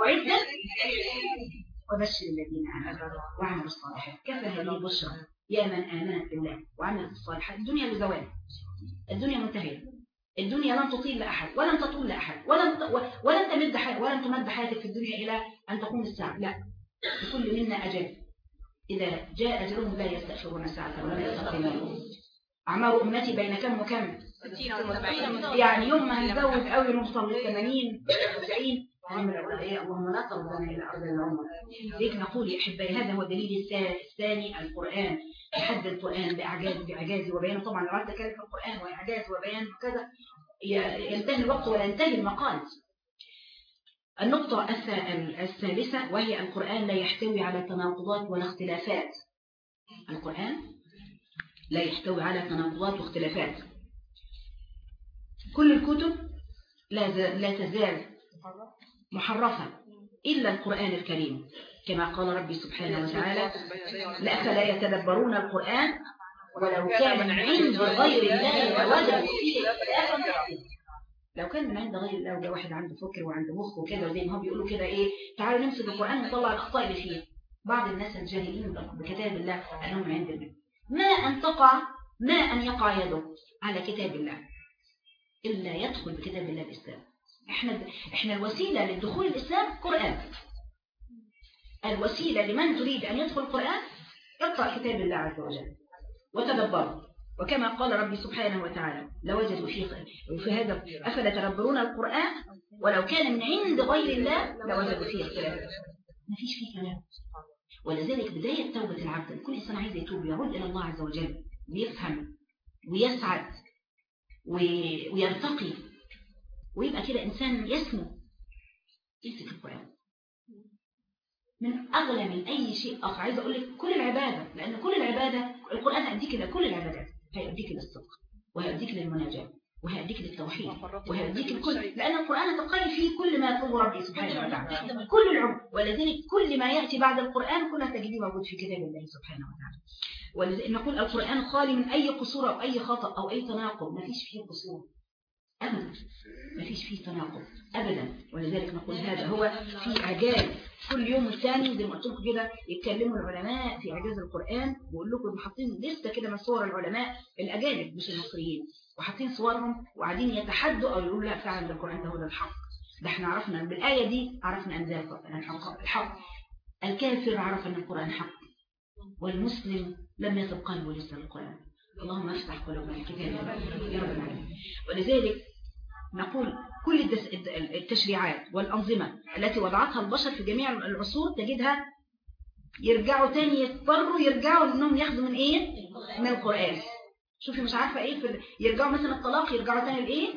Speaker 1: وعدة وبشر الذين آمنوا وعملوا الصالحات. كفى هذه بشرى يا من آمنت بالله وعملت الصالحات. الدنيا لزوال الدنيا منتهية. الدنيا لن تطيل لأحد ولن تطول لأحد ولن ولن تمد حياتك ولن تمد حياتك في الدنيا إلى أن تقوم الساعة. لا لكل منا أجل. إذا جاء أجلهم لا يستأخرون ساعة ولا يستقدمون أعمار أمتي بين كم وكم؟ يعني يوم ما هنزود قوي نوصل ل 80 90 اللهم لا ترضنا إلى أرض العمر ليك نقول يا أحبائي هذا هو الدليل الثاني القرآن. حد القرآن بإعجاز بإعجاز وبيان. طبعا لو عدت كلمة القرآن وإعجاز وبيان وكذا ينتهي الوقت ولا ينتهي المقال. النقطة الثالثة وهي القرآن لا يحتوي على تناقضات ولا اختلافات. القرآن لا يحتوي على تناقضات واختلافات. كل الكتب لا تزال محرفة إلا القرآن الكريم. كما قال ربي سبحانه وتعالى لا فلا يتدبرون القرآن ولو كان من عند غير الله لوجدوا فيه لو كان من عند غير الله وده واحد عنده فكر وعنده مخ وكده وزي ما هو بيقولوا كده إيه تعالوا نمسك القرآن ونطلع الأخطاء اللي فيه. بعض الناس الجاهلين بكتاب الله أنهم من عند الله. ما أن تقع ما أن يقع يده على كتاب الله. إلا يدخل بكتاب الله الإسلام. إحنا إحنا الوسيلة للدخول الإسلام قرآن. الوسيلة لمن تريد أن يدخل القرآن اقرأ كتاب الله عز وجل وتدبره وكما قال ربي سبحانه وتعالى لوجدوا فيه وفي هذا أفلا تدبرون القرآن؟ ولو كان من عند غير الله لوجدوا فيه اختلافا ما فيش فيه كلام. ولذلك بداية توبة العبد. كل إنسان عايز يتوب يرد إلى الله عز وجل ويفهم ويسعد ويرتقي. ويبقى كده إنسان يسمو. يمسك القرآن؟ من أغلى من أي شيء آخر. عايز أقول لك كل العبادة لأن كل العبادة القرآن هيديك إلى كل العبادات. هيديك للصدق وهيديك للمناجاة وهيديك للتوحيد وهيديك الكل لأن القرآن تقي فيه كل ما يطلبه ربي سبحانه وتعالى. كل العمر ولذلك كل ما يأتي بعد القرآن كلها تجديه موجود في كتاب الله سبحانه وتعالى. ولذلك نقول القرآن خالي من أي قصور أو أي خطأ أو أي تناقض. ما فيش فيه قصور. أبدا. ما فيش فيه تناقض. أبدا. ولذلك نقول هذا هو في إعجاز كل يوم الثاني زي ما قلت لكم كده يتكلموا العلماء في إعجاز القرآن ويقول لكم حاطين لسه كده من صور العلماء الأجانب مش المصريين. وحاطين صورهم وقاعدين يتحدوا أو يقولوا لا فعلا ده القرآن ده هو الحق. ده إحنا عرفنا بالآية دي عرفنا أن ذلك الحق الحق الكافر عرف أن القرآن حق. والمسلم لم قلبه لسه القرآن اللهم افتح قلوبنا الكتاب يا رب العالمين. ولذلك نقول كل التشريعات والأنظمة التي وضعتها البشر في جميع العصور تجدها يرجعوا تاني يضطروا يرجعوا لأنهم ياخدوا من إيه؟ من القرآن. شوفي مش عارفة إيه يرجعوا مثلا الطلاق يرجعوا تاني لإيه؟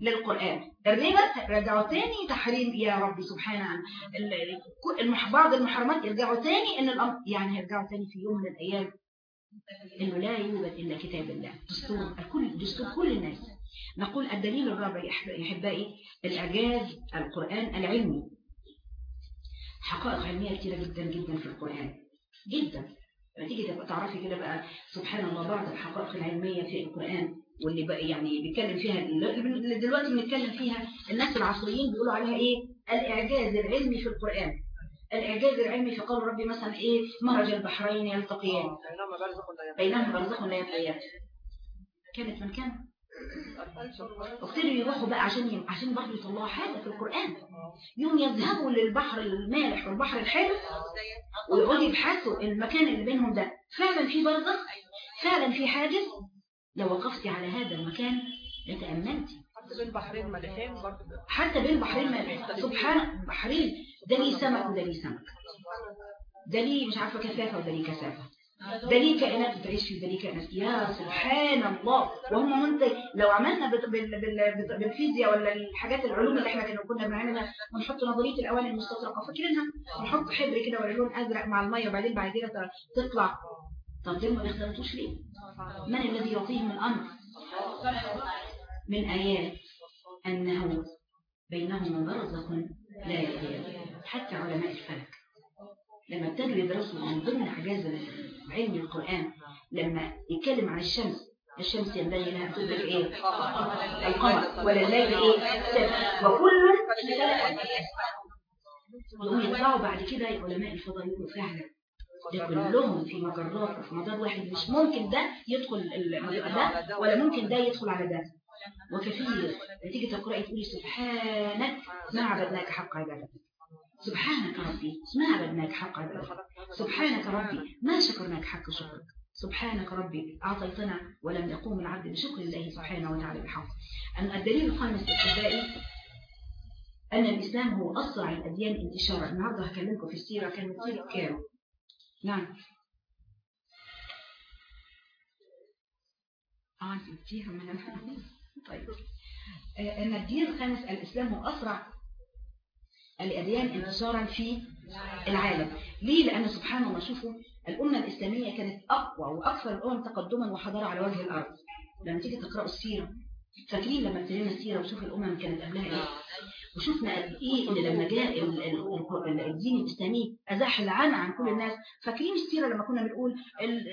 Speaker 1: للقرآن. الربا يرجعوا تاني تحريم يا ربي سبحانه. بعض المحرمات يرجعوا تاني إن الأمر يعني يرجعوا تاني في يوم من الأيام. إنه لا يوجد إلا كتاب الله. دستور الكل دستور كل الناس. نقول الدليل الرابع يا أحبائي الإعجاز القرآن العلمي. حقائق علمية كثيرة جدا جدا في القرآن. جدا. لما تيجي تبقى تعرفي كده بقى سبحان الله بعض الحقائق العلمية في القرآن واللي بقى يعني بيتكلم فيها اللي دلوقتي بنتكلم فيها الناس العصريين بيقولوا عليها إيه؟ الإعجاز العلمي في القرآن. الإعجاز العلمي في قول ربي مثلا إيه؟ مرج البحرين يلتقيان بينهما برزخ لا يبغيان كانت من كان وابتدوا يروحوا بقى عشان عشان برضه يطلعوا حاجة في القرآن. يوم يذهبوا للبحر المالح والبحر الحلو ويقعدوا يبحثوا المكان اللي بينهم ده. فعلا في برزخ فعلا في حاجز لو وقفتي على هذا المكان لتأمنتي
Speaker 2: حتى بين بحرين مالحين برضه.
Speaker 1: حتى بين بحرين مالحين سبحان بحرين. ده ليه سمك وده ليه سمك. ده ليه مش عارفة كثافة وده ليه كثافة. ده ليه كائنات بتعيش في ده ليه كائنات. يا سبحان الله. وهم منتج لو عملنا بال- بال- بال- بالفيزياء ولا الحاجات العلوم اللي إحنا كنا كنا بنعملها ونحط نظرية الاواني المستطرقة. فاكرينها؟ ونحط حبر كده ولا لون أزرق مع المية وبعدين بعد كده تطلع. طب دول ما بيختلطوش ليه؟ من الذي يعطيهم الامر؟ من ايات أنه بينهما برزخ لا يبغيان حتى علماء الفلك لما ابتدوا يدرسوا من ضمن اعجاز علم القرآن لما يتكلم عن الشمس الشمس ينبغي لها تدرك إيه؟ القمر ولا الليل إيه؟ سبت وكل يقوم يطلعوا بعد كده علماء الفضاء يقولوا فعلا. ده كلهم في مجرات وفي مدار واحد. مش ممكن ده يدخل ده ولا ممكن ده يدخل على ده. وكثير تيجي تقرأي تقولي سبحانك ما عبدناك حق عبادتك. سبحانك ربي ما عبدناك حق عبادتك سبحانك ربي ما شكرناك حق شكرك. سبحانك ربي أعطيتنا ولم يقوم العبد بشكر الله سبحانه وتعالى بحق الدليل الخامس الابتدائي أن الإسلام هو أسرع الأديان انتشارا النهارده هكلمكم في السيرة كان سيرة كام نعم. آه انت قلتيها من طيب. آه، أن الدين الخامس الإسلام هو أسرع الأديان انتشارا في العالم. ليه؟ لأن سبحان الله شوفوا الأمة الإسلامية كانت أقوى وأكثر الأمم تقدما وحضارة على وجه الأرض. لما تيجي تقرأوا السيرة فاكرين لما ابتدينا السيرة وشوف الأمم كانت قبلها إيه؟ وشوفنا قد إيه إن لما جاء ال- ال- ال- الدين الإسلامي أزاح العمى عن كل الناس. فاكرين السيرة لما كنا بنقول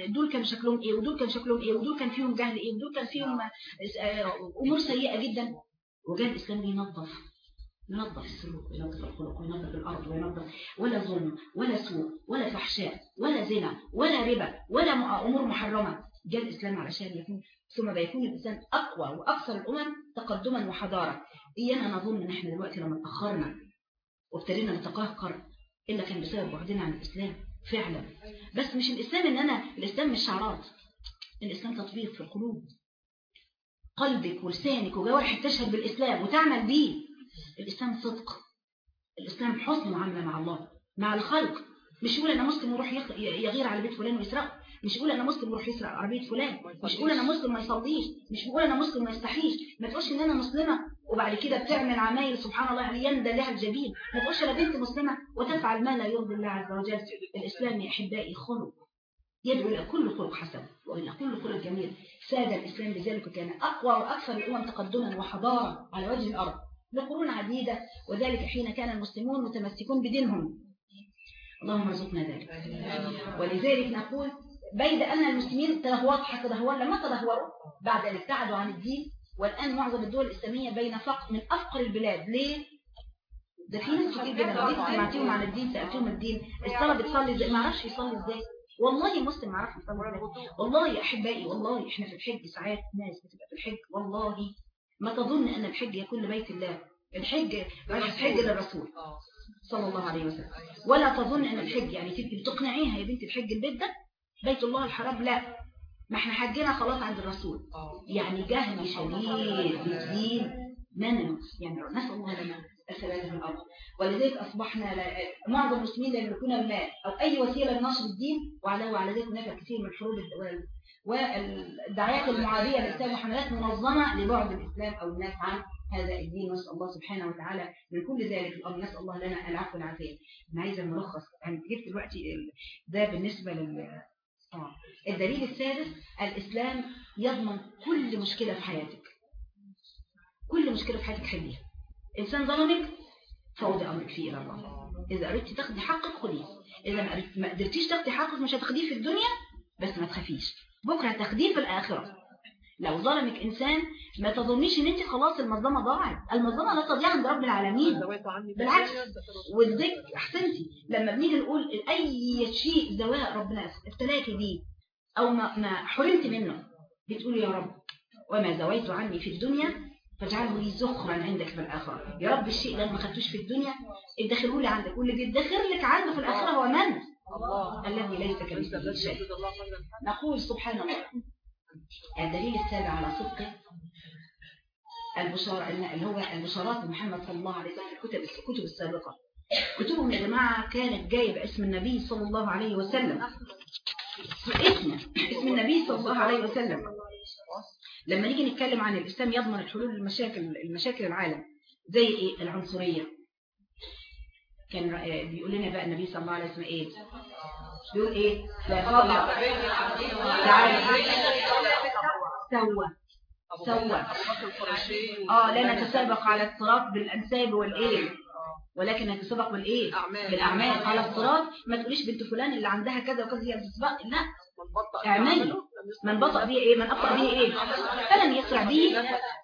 Speaker 1: دول كان شكلهم إيه ودول كان شكلهم إيه ودول كان فيهم جهل إيه ودول كان فيهم آه، أمور سيئة جدا. وجاء الإسلام ينظف ينظف السلوك وينظف الخلق وينظف الأرض وينظف ولا ظلم ولا سوء ولا فحشاء ولا زنا ولا ربا ولا أمور محرمة. جاء الإسلام علشان يكون ثم بيكون الإنسان أقوى وأكثر الأمم تقدما وحضارة. إيانا نظن إن إحنا دلوقتي لما تأخرنا وابتدينا نتقهقر إلا كان بسبب بعدنا عن الإسلام فعلا. بس مش الإسلام إن أنا الإسلام مش شعارات. الإسلام تطبيق في القلوب. قلبك ولسانك وجوارحك تشهد بالإسلام وتعمل به الإسلام صدق. الإسلام حسن معاملة مع الله مع الخلق. مش يقول أنا مسلم ويروح يغير على بيت فلان ويسرقه مش يقول أنا مسلم ويروح يسرق عربية فلان. مش يقول أنا مسلم ما يصليش. مش يقول أنا مسلم ما يستحيش. ما تقولش إن أنا مسلمة وبعد كده بتعمل عمايل سبحان الله يعني يندى لها الجبين. ما تقولش أنا بنت مسلمة وتفعل ما لا يرضي الله عز وجل. الإسلام يا أحبائي خلق. يدعو إلى كل خلق حسن وإلى كل خلق جميل. ساد الإسلام بذلك كان أقوى وأكثر الأمم تقدما وحضارة على وجه الأرض. لقرون عديدة وذلك حين كان المسلمون متمسكون بدينهم. اللهم ارزقنا ذلك. ولذلك نقول بيد أن المسلمين تدهوروا تدهوروا لما تدهوروا بعد أن ابتعدوا عن الدين. والآن معظم الدول الإسلامية بين فقر من أفقر البلاد. ليه؟ ده في ناس كتير جدا لو سمعتيهم عن الدين سألتهم الدين. الصلاة بتصلي إزاي؟ ما أعرفش يصلي إزاي. والله مسلم ما أعرفش يصلي إزاي. والله يا أحبائي والله إحنا في الحج ساعات ناس بتبقى في الحج. والله ما تظن أن الحج يكون لبيت الله. الحج الحج للرسول. صلى الله عليه وسلم. ولا تظن أن الحج يعني تبقي بتقنعيها يا بنتي الحج البيت ده؟ بيت الله الحرام؟ لا. ما إحنا حجنا خلاص عند الرسول. يعني جهل شديد بالدين منن يعني نسأل الله لنا. في الأرض ولذلك أصبحنا لا معظم المسلمين لا يملكون المال أو أي وسيلة لنشر الدين وعلى وعلى ذلك هناك الكثير من الحروب والدعايات المعادية للإسلام وحملات منظمة لبعد الإسلام أو الناس عن هذا الدين. نسأل الله سبحانه وتعالى من كل ذلك الأمر نسأل الله لنا العفو والعافية. أنا عايزة الملخص أنا جبت دلوقتي ده بالنسبة لل آه. الدليل السادس الإسلام يضمن كل مشكلة في حياتك. كل مشكلة في حياتك حليها إنسان ظلمك فوضي أمرك فيه إلى الله. إذا أردت تاخدي حقك خديه إذا ما قدرتيش تاخدي حقك مش هتاخديه في الدنيا بس ما تخافيش. بكرة هتاخديه في الآخرة. لو ظلمك إنسان ما تظنيش إن أنت خلاص المظلمة ضاعت. المظلمة لا تضيع عند رب العالمين. بالعكس والذكر أحسنتي. لما بنيجي نقول أي شيء دواء ربنا ابتلاكي بيه أو ما, ما حرمت منه بتقولي يا رب وما زويت عني في الدنيا فاجعله لي زخرا عندك في الآخرة. يا رب الشيء ده ما خدتوش في الدنيا ادخره لي عندك. واللي بيدخر لك عنده في الآخرة هو من؟ الذي ليس كمثله شيء. نقول سبحان الله. الدليل السابع على صدقه البشارة اللي هو البشارات محمد صلى الله عليه وسلم الكتب الكتب السابقة. كتبهم يا جماعة كانت جاية باسم النبي صلى الله عليه وسلم. اسم اسم النبي صلى الله عليه وسلم. لما نيجي نتكلم عن الإسلام يضمن الحلول للمشاكل المشاكل العالم زي إيه؟ العنصرية. كان بيقول لنا بقى النبي صلى الله عليه وسلم إيه؟ بيقول لا طبع تعالى سوى. سوى. آه لا نتسابق على الصراط بالأنساب والإيه؟ ولكن نتسابق
Speaker 2: بالإيه.
Speaker 1: بالأعمال. على الصراط. ما تقوليش بنت فلان اللي عندها كذا وكذا هي بتسبق. لا. اعملي من بطأ به إيه؟ من ابطأ به إيه؟ فلن يسرع به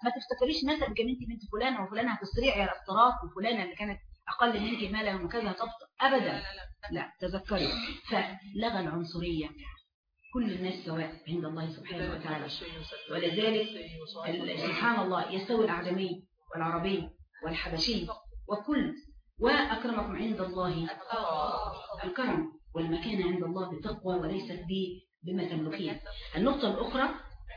Speaker 1: ما تفتكريش مثلا كان انت بنت فلانه وفلانة هتسرعي على الصراط وفلانة اللي كانت أقل منك مالا وكذا هتبطأ أبدا. لا تذكري. فلغى العنصرية كل الناس سواء عند الله سبحانه وتعالى. ولذلك سبحان الله يستوي الأعجمي والعربي والحبشي وكل. وأكرمكم عند الله الكرم والمكان عند الله بالتقوى وليست ب- بما تملكين النقطة الأخرى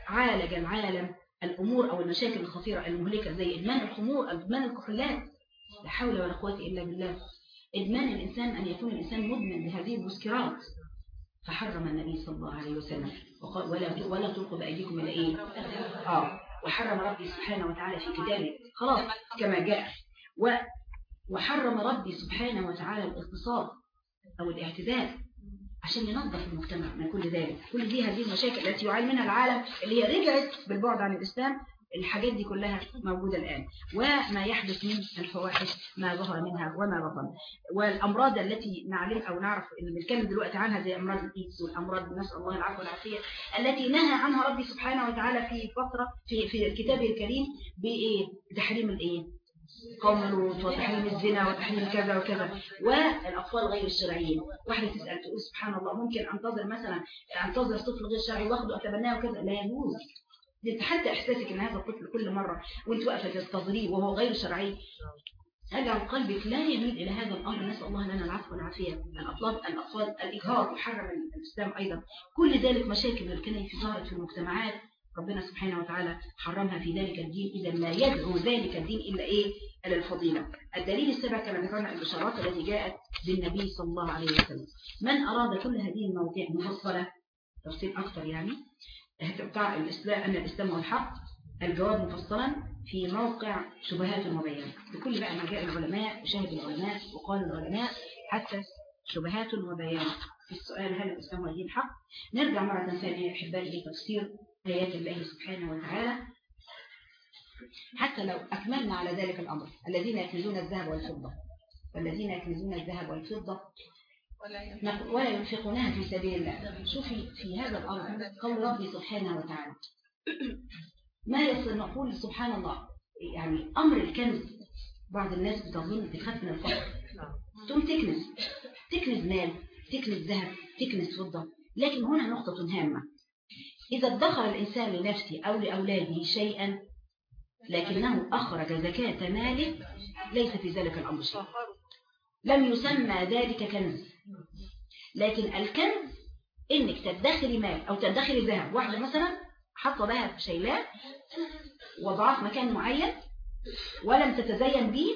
Speaker 1: عالج العالم الأمور أو المشاكل الخطيرة المهلكة زي إدمان الخمور إدمان الكحولات لا حول ولا قوة إلا بالله. إدمان الإنسان أن يكون الإنسان مدمن بهذه المسكرات. فحرم النبي صلى الله عليه وسلم. وقال ولا ولا تلقوا بأيديكم إلى إيه؟ آه. وحرم ربي سبحانه وتعالى في كتابه. خلاص كما جاء. و وحرم ربي سبحانه وتعالى الاغتصاب أو الاعتداء عشان ينظف المجتمع من كل ذلك. كل دي هذه المشاكل التي يعاني منها العالم اللي هي رجعت بالبعد عن الإسلام الحاجات دي كلها موجودة الآن. وما يحدث من الفواحش ما ظهر منها وما بطن. والأمراض التي نعلم أو نعرف إن بنتكلم دلوقتي عنها زي أمراض الإيدز والأمراض نسأل الله العفو والعافية التي نهى عنها ربي سبحانه وتعالى في فترة في في كتابه الكريم بإيه؟ بتحريم الإيه؟ قوم لوط وتحريم الزنا وتحريم كذا وكذا. والأطفال غير الشرعيين. واحدة تسأل تقول سبحان الله ممكن أنتظر مثلا أنتظر طفل غير شرعي واخده أتبناه وكذا؟ لا يجوز. انت حتى إحساسك إن هذا الطفل كل مرة وأنت واقفة تستظريه وهو غير شرعي اجعل قلبك لا يميل إلى هذا الأمر. نسأل الله لنا العفو والعافية الاطفال الأطفال الاجهاض وحرم الإسلام أيضا. كل ذلك مشاكل الكنائس ظهرت في المجتمعات. ربنا سبحانه وتعالى حرمها في ذلك الدين إذا لا يدعو ذلك الدين إلا إيه؟ إلى الفضيلة. الدليل السابع كما ذكرنا البشارات التي جاءت بالنبي صلى الله عليه وسلم. من أراد كل هذه المواضيع مفصلة؟ تفصيل أكثر يعني. بتاع الإسلام أن الإسلام هو الحق الجواب مفصلا في موقع شبهات وبيان بكل بقى ما جاء العلماء وشاهد العلماء وقال العلماء حتى شبهات وبيان في السؤال هل الإسلام هو دين حق؟ نرجع مرة ثانية أحبائي لتفسير آيات الله سبحانه وتعالى. حتى لو أكملنا على ذلك الأمر الذين يكنزون الذهب والفضة والذين يكنزون الذهب والفضة ولا ينفقونها في سبيل الله. شوفي في هذا الأمر قول ربي سبحانه وتعالى. ما يصل نقول سبحان الله؟ يعني أمر الكنز. بعض الناس بتظن بتخاف من الفقر. ثم تكنز. تكنز مال تكنز ذهب تكنز فضة. لكن هنا نقطة هامة. إذا ادخر الإنسان لنفسه أو لأولاده شيئا لكنه أخرج زكاة ماله ليس في ذلك الأمر شيء. لم يسمى ذلك كنز. لكن الكنز إنك تدخري مال أو تدخري ذهب. واحدة مثلا حاطة ذهب شيلاه وضعاه في مكان معين ولم تتزين به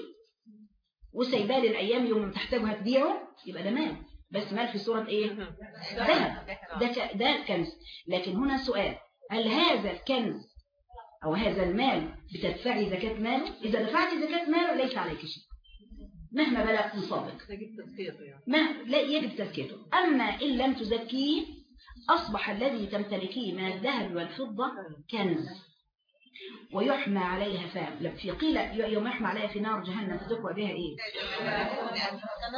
Speaker 1: وسايباه للأيام يوم ما تحتاجه هتبيعه يبقى ده مال. بس مال في صورة إيه؟ ذهب. ده ده كنز لكن هنا سؤال هل هذا الكنز أو هذا المال بتدفعي زكاة ماله؟ إذا دفعتي زكاة ماله ليس عليك شيء. مهما بلغ
Speaker 2: تزكيته يعني.
Speaker 1: ما لا يجب تزكيته أما إن لم تزكيه أصبح الذي تمتلكيه من الذهب والفضة كنز. ويحمى عليها فام في قيل يوم يحمى عليها في نار جهنم فتقوى بها إيه؟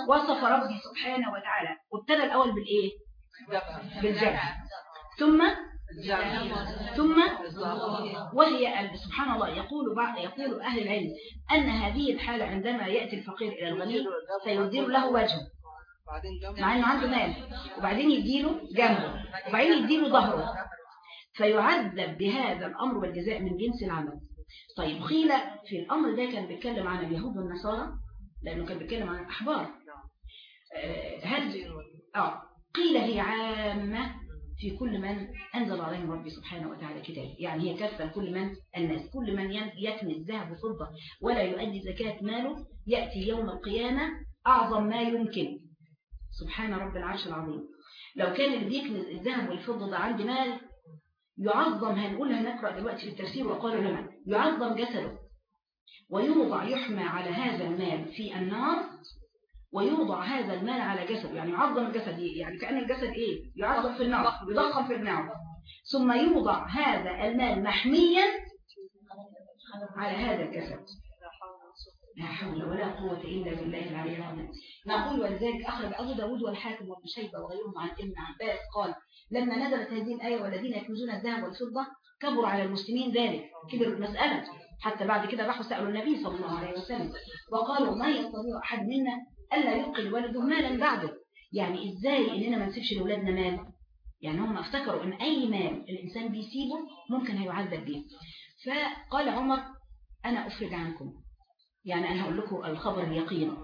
Speaker 1: وصف ربي سبحانه وتعالى. وابتدى الأول بالإيه؟ بالجمع ثم ثم وهي سبحان الله يقول بعض يقول أهل العلم أن هذه الحالة عندما يأتي الفقير إلى الغني فيدير له وجهه. مع إنه عنده مال. وبعدين يديله جنبه. وبعدين يديله ظهره. فيعذب بهذا الأمر والجزاء من جنس العمل. طيب قيل في الأمر ده كان بيتكلم عن اليهود والنصارى؟ لأنه كان بيتكلم عن الأحبار. آه، هل آه قيل هي عامة في كل من أنزل عليهم ربي سبحانه وتعالى كتاب. يعني هي كافه لكل من الناس. كل من ين- يكنز ذهب وفضه ولا يؤدي زكاة ماله يأتي يوم القيامة أعظم ما يمكن. سبحان رب العرش العظيم. لو كان اللي بيكنز الذهب والفضة ده عندي مال يعظم هنقولها نقرأ دلوقتي في التفسير وقالوا لنا يعظم جسده. ويوضع يحمى على هذا المال في النار. ويوضع هذا المال على جسد يعني يعظم الجسد يعني كأن الجسد إيه؟ يعظم في النار يضخم في النار. ثم يوضع هذا المال محميا على هذا الجسد. لا حول ولا قوة إلا بالله العلي العظيم. نقول ولذلك أخرج أبو داود والحاكم وابن شيبة وغيرهم عن ابن عباس قال لما نزلت هذه الآية والذين يكنزون الذهب والفضة كبر على المسلمين ذلك. كبر المسألة. حتى بعد كده راحوا سألوا النبي صلى الله عليه وسلم. وقالوا ما يستطيع أحد منا ألا يبقي لولده مالا بعده. يعني إزاي إننا ما نسيبش لأولادنا مال؟ يعني هم افتكروا إن أي مال الإنسان بيسيبه ممكن هيعذب به فقال عمر أنا أفرج عنكم. يعني أنا هقول لكم الخبر اليقين.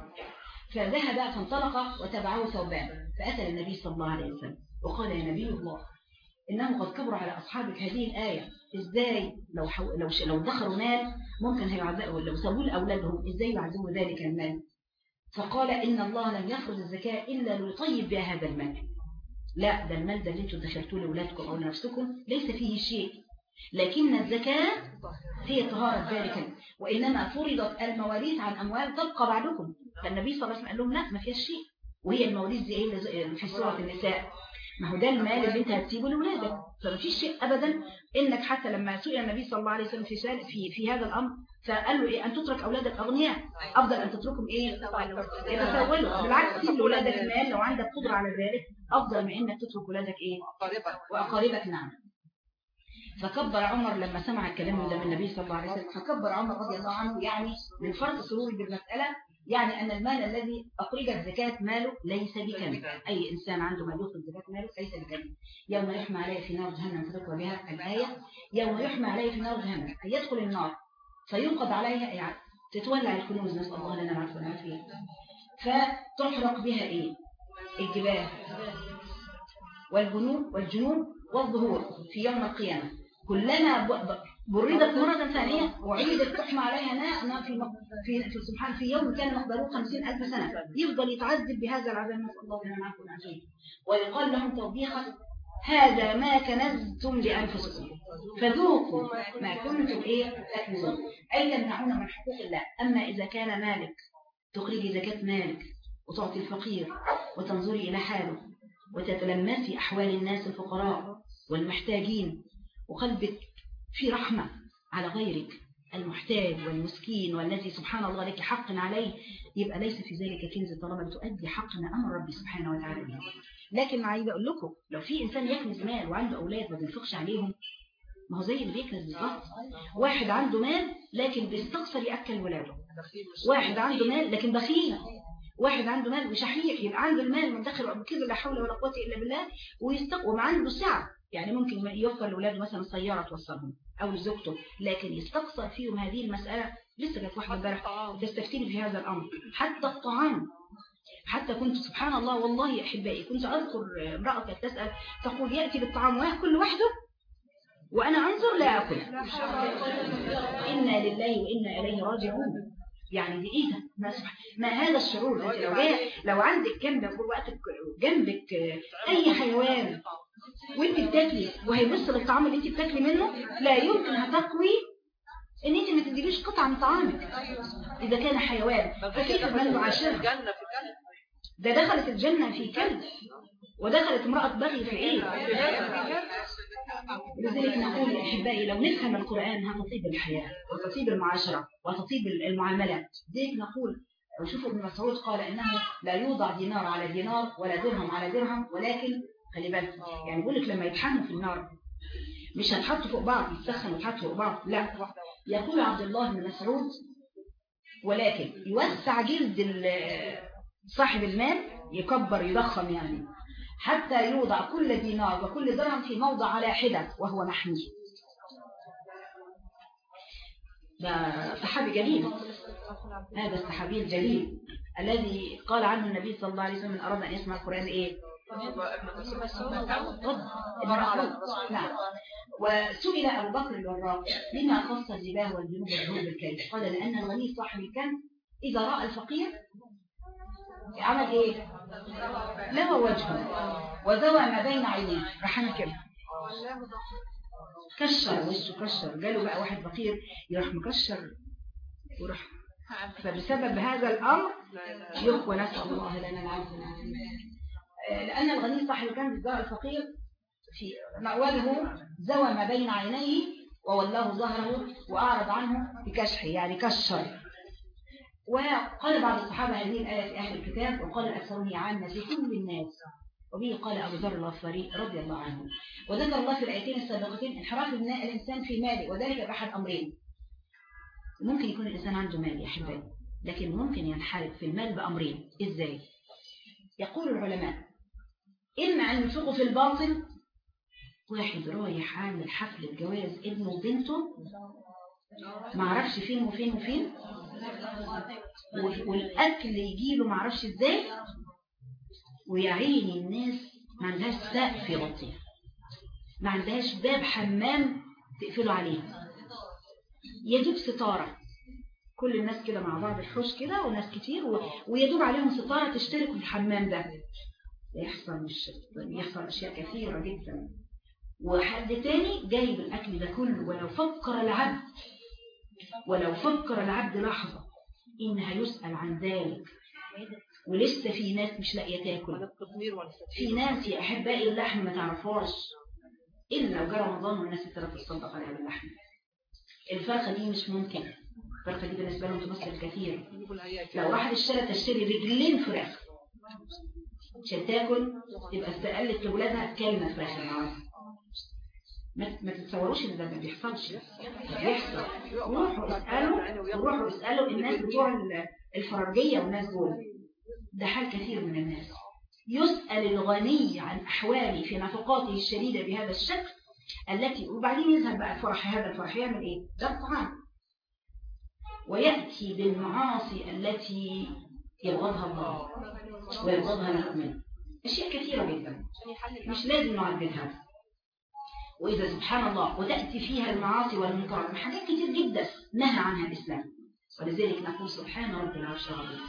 Speaker 1: فذهب فانطلق وتبعه ثوبان فأتى النبي صلى الله عليه وسلم. وقال يا نبي الله إنه قد كبر على أصحابك هذه الآية. إزاي؟ لو حو... لو ش... لو دخلوا مال ممكن هيعذبوا لو سابوا لأولادهم إزاي يعذبوا ذلك المال؟ فقال إن الله لم يفرض الزكاة إلا ليطيب بها هذا المال. لا ده المال ده اللي أنتم دخلتوه لأولادكم أو لنفسكم ليس فيه شيء. لكن الزكاة هي طهارة ذلك وإنما فرضت المواريث عن أموال تبقى بعدكم. فالنبي صلى الله عليه وسلم قال لهم لا ما فيهاش شيء. وهي المواريث دي إيه في سورة النساء؟ ما هو ده المال اللي انت هتسيبه لأولادك فما فيش شيء أبدا. إنك حتى لما سئل النبي صلى الله عليه وسلم في في في هذا الأمر فقال له إيه؟ أن تترك أولادك أغنياء. أفضل أن تتركهم إيه؟ يتسولوا. بالعكس سيب لأولادك المال لو عندك قدرة على ذلك. أفضل من إنك تترك أولادك إيه؟ وأقاربك. نعم. فكبر عمر لما سمع الكلام ده من النبي صلى الله عليه وسلم. فكبر عمر رضي الله عنه يعني من فرط سروره بالمسألة يعني أن المال الذي أخرجت زكاة ماله ليس بكم أي إنسان عنده مال يخرج زكاة ماله ليس بكم يوم يحمى عليه في نار جهنم فتقوى بها الآية. يوم يحمى عليه في نار جهنم يدخل النار. فيوقد عليها يعني تتولع الكنوز نسأل الله لنا العفو والعافية. فتحرق بها إيه؟ الجبال والجنوب والجنوب والظهور في يوم القيامة. كلما بردت مرة ثانية وعيدت تحمى عليها ناء في في في سبحان في يوم كان مقداره 50000 سنة. يفضل يتعذب بهذا العذاب. نسأل الله لنا معكم العافية ويقال لهم توبيخا هذا ما كنزتم لأنفسكم. فذوقوا ما كنتم إيه؟ تكنزون. أي تمنعون من حقوق الله. أما إذا كان مالك تخرجي زكاة مالك وتعطي الفقير وتنظري إلى حاله وتتلمسي أحوال الناس الفقراء والمحتاجين وقلبك في رحمة على غيرك المحتاج والمسكين والذي سبحان الله لك حق عليه يبقى ليس في ذلك كنز طالما بتؤدي حقنا أمر ربي سبحانه وتعالى به. لكن عايزه أقول لكم لو في إنسان يكنز مال وعنده أولاد ما بينفقش عليهم ما هو زي اللي بيكنز بالظبط. واحد عنده مال لكن بيستقصر يأكل ولاده. واحد عنده مال لكن بخيل. واحد عنده مال وشحيح يبقى عنده المال مدخل كذا لا حول ولا قوة إلا بالله ويستقوم عنده سعة. يعني ممكن يوفر لأولاده مثلا سيارة توصلهم أو لزوجته لكن يستقصر فيهم هذه المسألة لسه كانت واحدة امبارح تستفتيني في هذا الأمر. حتى الطعام. حتى كنت سبحان الله والله أحبائي كنت أذكر امرأة كانت تسأل تقول يأتي بالطعام ويأكل لوحده؟ وأنا أنظر لا أكل. إنا لله وإنا إليه راجعون. يعني دي إيه ده ما, ما هذا الشعور انت لو جاي لو عندك جنبك وقتك جنبك أي حيوان وأنت بتاكلي وهيبص للطعام اللي أنت بتاكلي منه لا يمكن هتقوي إن أنت ما تديليش قطعة من طعامك. إذا كان حيوان فكيف من يعاشرها ده دخلت الجنة في كلب ودخلت امرأة بغي في إيه لذلك نقول أحبائي لو نفهم القرآن هتطيب الحياة وتطيب المعاشرة وتطيب المعاملات. ذلك نقول وشوفوا ابن مسعود قال إنه لا يوضع دينار على دينار ولا درهم على درهم ولكن خلي بالك يعني بيقول لك لما يتحموا في النار مش هتحطوا فوق بعض يتسخن وتحطوا فوق بعض لا. يقول عبد الله بن مسعود ولكن يوسع جلد صاحب المال يكبر يضخم يعني. حتى يوضع كل دينار وكل درهم في موضع على حدة وهو محمي. ده صحابي جليل. هذا الصحابي الجليل الذي قال عنه النبي صلى الله عليه وسلم من أراد أن يسمع القرآن إيه؟ نعم. وسئل أبو بكر الوراق لما خص الزباه والجنوب والجنوب بالكيس قال لأن الغني صاحب الكنز إذا رأى الفقير عمل إيه؟ لوى وجهه وزوى ما بين عينيه. راح عمل كده. كشر وشه كشر جاله بقى واحد فقير يروح مكشر وراح. فبسبب هذا الأمر يخوى نسال الله لنا والعافية. آه، لأن الغني صاحب كان بالزرع الفقير في وجهه زوى ما بين عينيه وولاه ظهره وأعرض عنه بكشحه يعني كشر وقال بعض الصحابة هذه الآية في أهل الكتاب وقال الأكثرون عامة كل الناس. وبه قال أبو ذر الغفاري رضي الله عنه. وذكر الله في الآيتين السابقتين انحراف الإنسان في ماله وذلك بأحد أمرين. ممكن يكون الإنسان عنده مال يا أحبائي لكن ممكن ينحرف في المال بأمرين. إزاي؟ يقول العلماء إما أن ينفقوا في الباطل واحد رايح عامل حفلة جواز ابنه وبنته معرفش فين وفين وفين؟ وال- والأكل يجيله معرفش إزاي ويعيني الناس ما عندهاش سقف يغطيها ما عندهاش باب حمام تقفله عليها. يجيب ستارة. كل الناس كده مع بعض الحوش كده وناس كتير و... ويدوب عليهم ستارة تشترك في الحمام ده. يحصل مش يحصل أشياء كثيرة جدا. وحد تاني جايب الأكل ده كله ولو فكر العبد ولو فكر العبد لحظة إن هيسأل عن ذلك. ولسه في ناس مش لاقية تاكل. في ناس يا أحبائي اللحم ما تعرفهاش إلا لو جاء رمضان والناس ابتدت تصدق عليها باللحم. الفرخة دي مش ممكن. الفرخة دي بالنسبة لهم تمثل كثير لو واحد اشترى تشتري رجلين فراخ. عشان تاكل تبقى استقلت لولادها كلمة فراخ النهارده. ما تتصوروش إن ده ما بيحصلش. بيحصل. روحوا اسالوا روحوا اسالوا الناس بتوع ال- الفرنجية والناس دول. ده حال كثير من الناس. يسأل الغني عن أحواله في نفقاته الشديدة بهذا الشكل التي وبعدين يذهب بقى الفرح. هذا الفرح يعمل إيه؟ ده الطعام. ويأتي بالمعاصي التي يبغضها الله. ويبغضها المؤمن. أشياء كثيرة جدا. مش لازم نعددها وإذا سبحان الله وتأتي فيها المعاصي والمنكرات حاجات كتير جدا نهى عنها الإسلام. ولذلك نقول سبحان رب العرش العظيم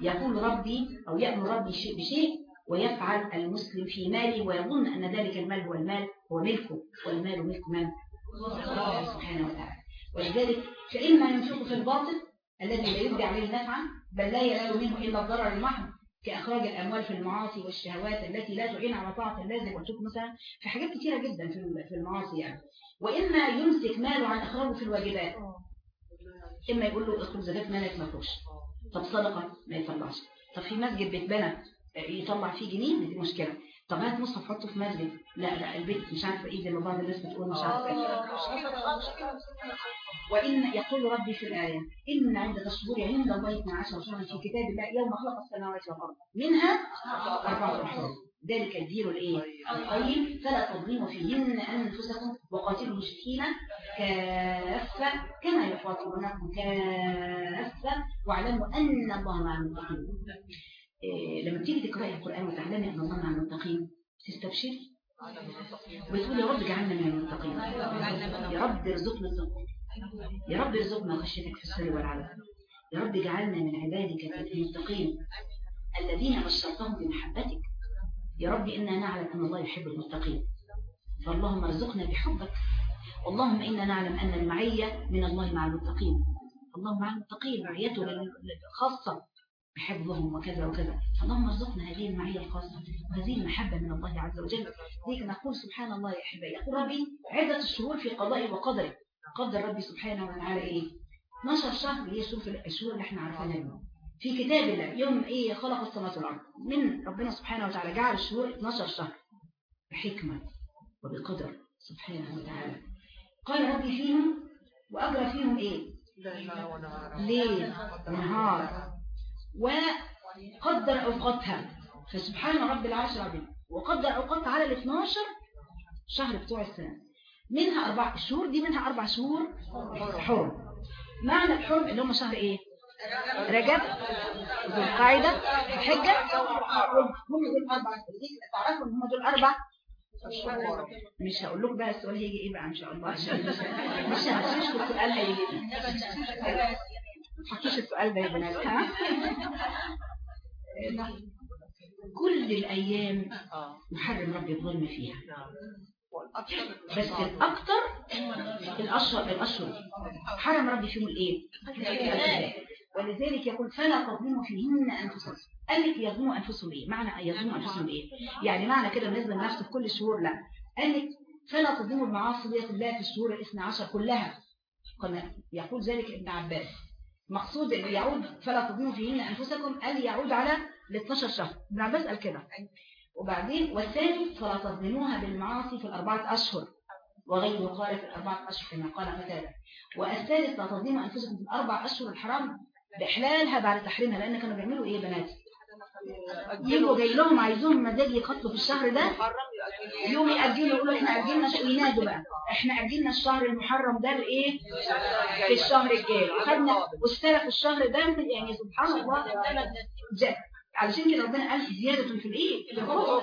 Speaker 1: يقول ربي أو يأمر ربي شيء بشيء ويفعل المسلم في ماله ويظن أن ذلك المال هو المال هو ملكه والمال ملك من؟ الله سبحانه وتعالى. ولذلك فإما ينفق في الباطل الذي لا يبدي عليه نفعا بل لا ينال منه إلا الضرر المحض. كإخراج الأموال في المعاصي والشهوات التي لا تعين على طاعة اللازم والشكر مثلا في حاجات كثيرة جدا في المعاصي يعني. وإما يمسك ماله عن إخراجه في الواجبات. إما يقول له اخرج زكاة مالك ما فيهوش. طب صدقة ما يطلعش. طب في مسجد بيتبنى يطلع فيه جنيه دي مشكلة. طب هات مصحف حطه في مسجد. لا لا البيت مش عارفة إيه زي ما بعض الناس بتقول مش عارفة إيه. وإن يقول ربي في الآية إن عدة الشهور عند الله 12 شهرا في كتاب الله يوم خلق السماوات والأرض منها أربعة أشهر ذلك الدين الإيه؟ القيم. فلا تظلموا فيهن أنفسكم وقاتلوا المشركين كافة كما يقاتلونكم كافة واعلموا أن الله مع المتقين. إيه لما تيجي تقرأي القرآن وتعلمي أن الله مع المتقين تستبشري؟ وتقول يا رب اجعلنا من المتقين. يا رب ارزقنا التقوى يا رب ارزقنا خشيتك في السر والعلن. يا رب اجعلنا من عبادك المتقين الذين بشرتهم بمحبتك. يا رب إنا نعلم أن الله يحب المتقين. فاللهم ارزقنا بحبك. اللهم إنا نعلم أن المعية من الله مع المتقين. الله مع المتقين معيته خاصة بحفظهم وكذا وكذا. اللهم ارزقنا هذه المعية الخاصة وهذه المحبة من الله عز وجل. ذيك نقول سبحان الله يا أحبائي. يقول ربي عدة الشهور في قضائه وقدره قدر ربي سبحانه وتعالى إيه؟ 12 شهر هي الشهور اللي إحنا عارفينها في كتاب الله يوم إيه خلق السماوات والأرض. من ربنا سبحانه وتعالى جعل الشهور 12 شهر بحكمة وبقدر سبحانه وتعالى. قال ربي فيهم وأجرى فيهم إيه؟ ليل ونهار وقدر أوقاتها. فسبحان رب العرش العظيم. وقدر أوقاتها على ال 12 شهر بتوع السنة. منها أربع شهور دي منها أربع شهور حرم. معنى الحرم اللي هم شهر إيه؟ رجب ذو القاعدة الحجة هم دول أربع تعرفوا إن هم دول أربع مش هقول لكم بقى السؤال هيجي إيه بقى إن شاء الله؟ عشان مش هغششكم السؤال هيجي ما تحطوش السؤال ده يا بنات ها؟ كل الأيام
Speaker 2: آه.
Speaker 1: محرم ربي الظلم فيها. بس الأكتر الأشهر الأشهر حرم ربي فيهم الإيه؟ ولذلك يقول فلا تظلموا فيهن أنفسكم. قال لك يظلموا أنفسهم إيه؟ معنى أن يظلموا أنفسهم إيه؟ يعني معنى كده بالنسبة لنفسه في كل الشهور لا. قال لك فلا تظلموا المعاصي ديت الله في الشهور الاثنى عشر كلها. قال يقول ذلك ابن عباس. مقصود يعود فلا تظلموا فيهن أنفسكم. قال يعود على ال 12 شهر. ابن عباس قال كده. وبعدين والثاني فلا تظلموها بالمعاصي في الأربعة أشهر وغيره قال في الأربعة أشهر كما قال قتادة. والثالث لا تظلموا أنفسكم في الأربع أشهر الحرام بإحلالها بعد تحريمها لأن كانوا بيعملوا إيه بنات؟ يجوا جاي لهم عايزوهم مزاج يقتلوا في الشهر ده يوم يأجلوا يقولوا إحنا أجلنا ش- ينادوا بقى. إحنا أجلنا الشهر المحرم ده لإيه؟ في الشهر الجاي. خدنا واستلفوا الشهر ده يعني سبحان الله علشان كده ربنا قال زيادة في الإيه؟ في الخطر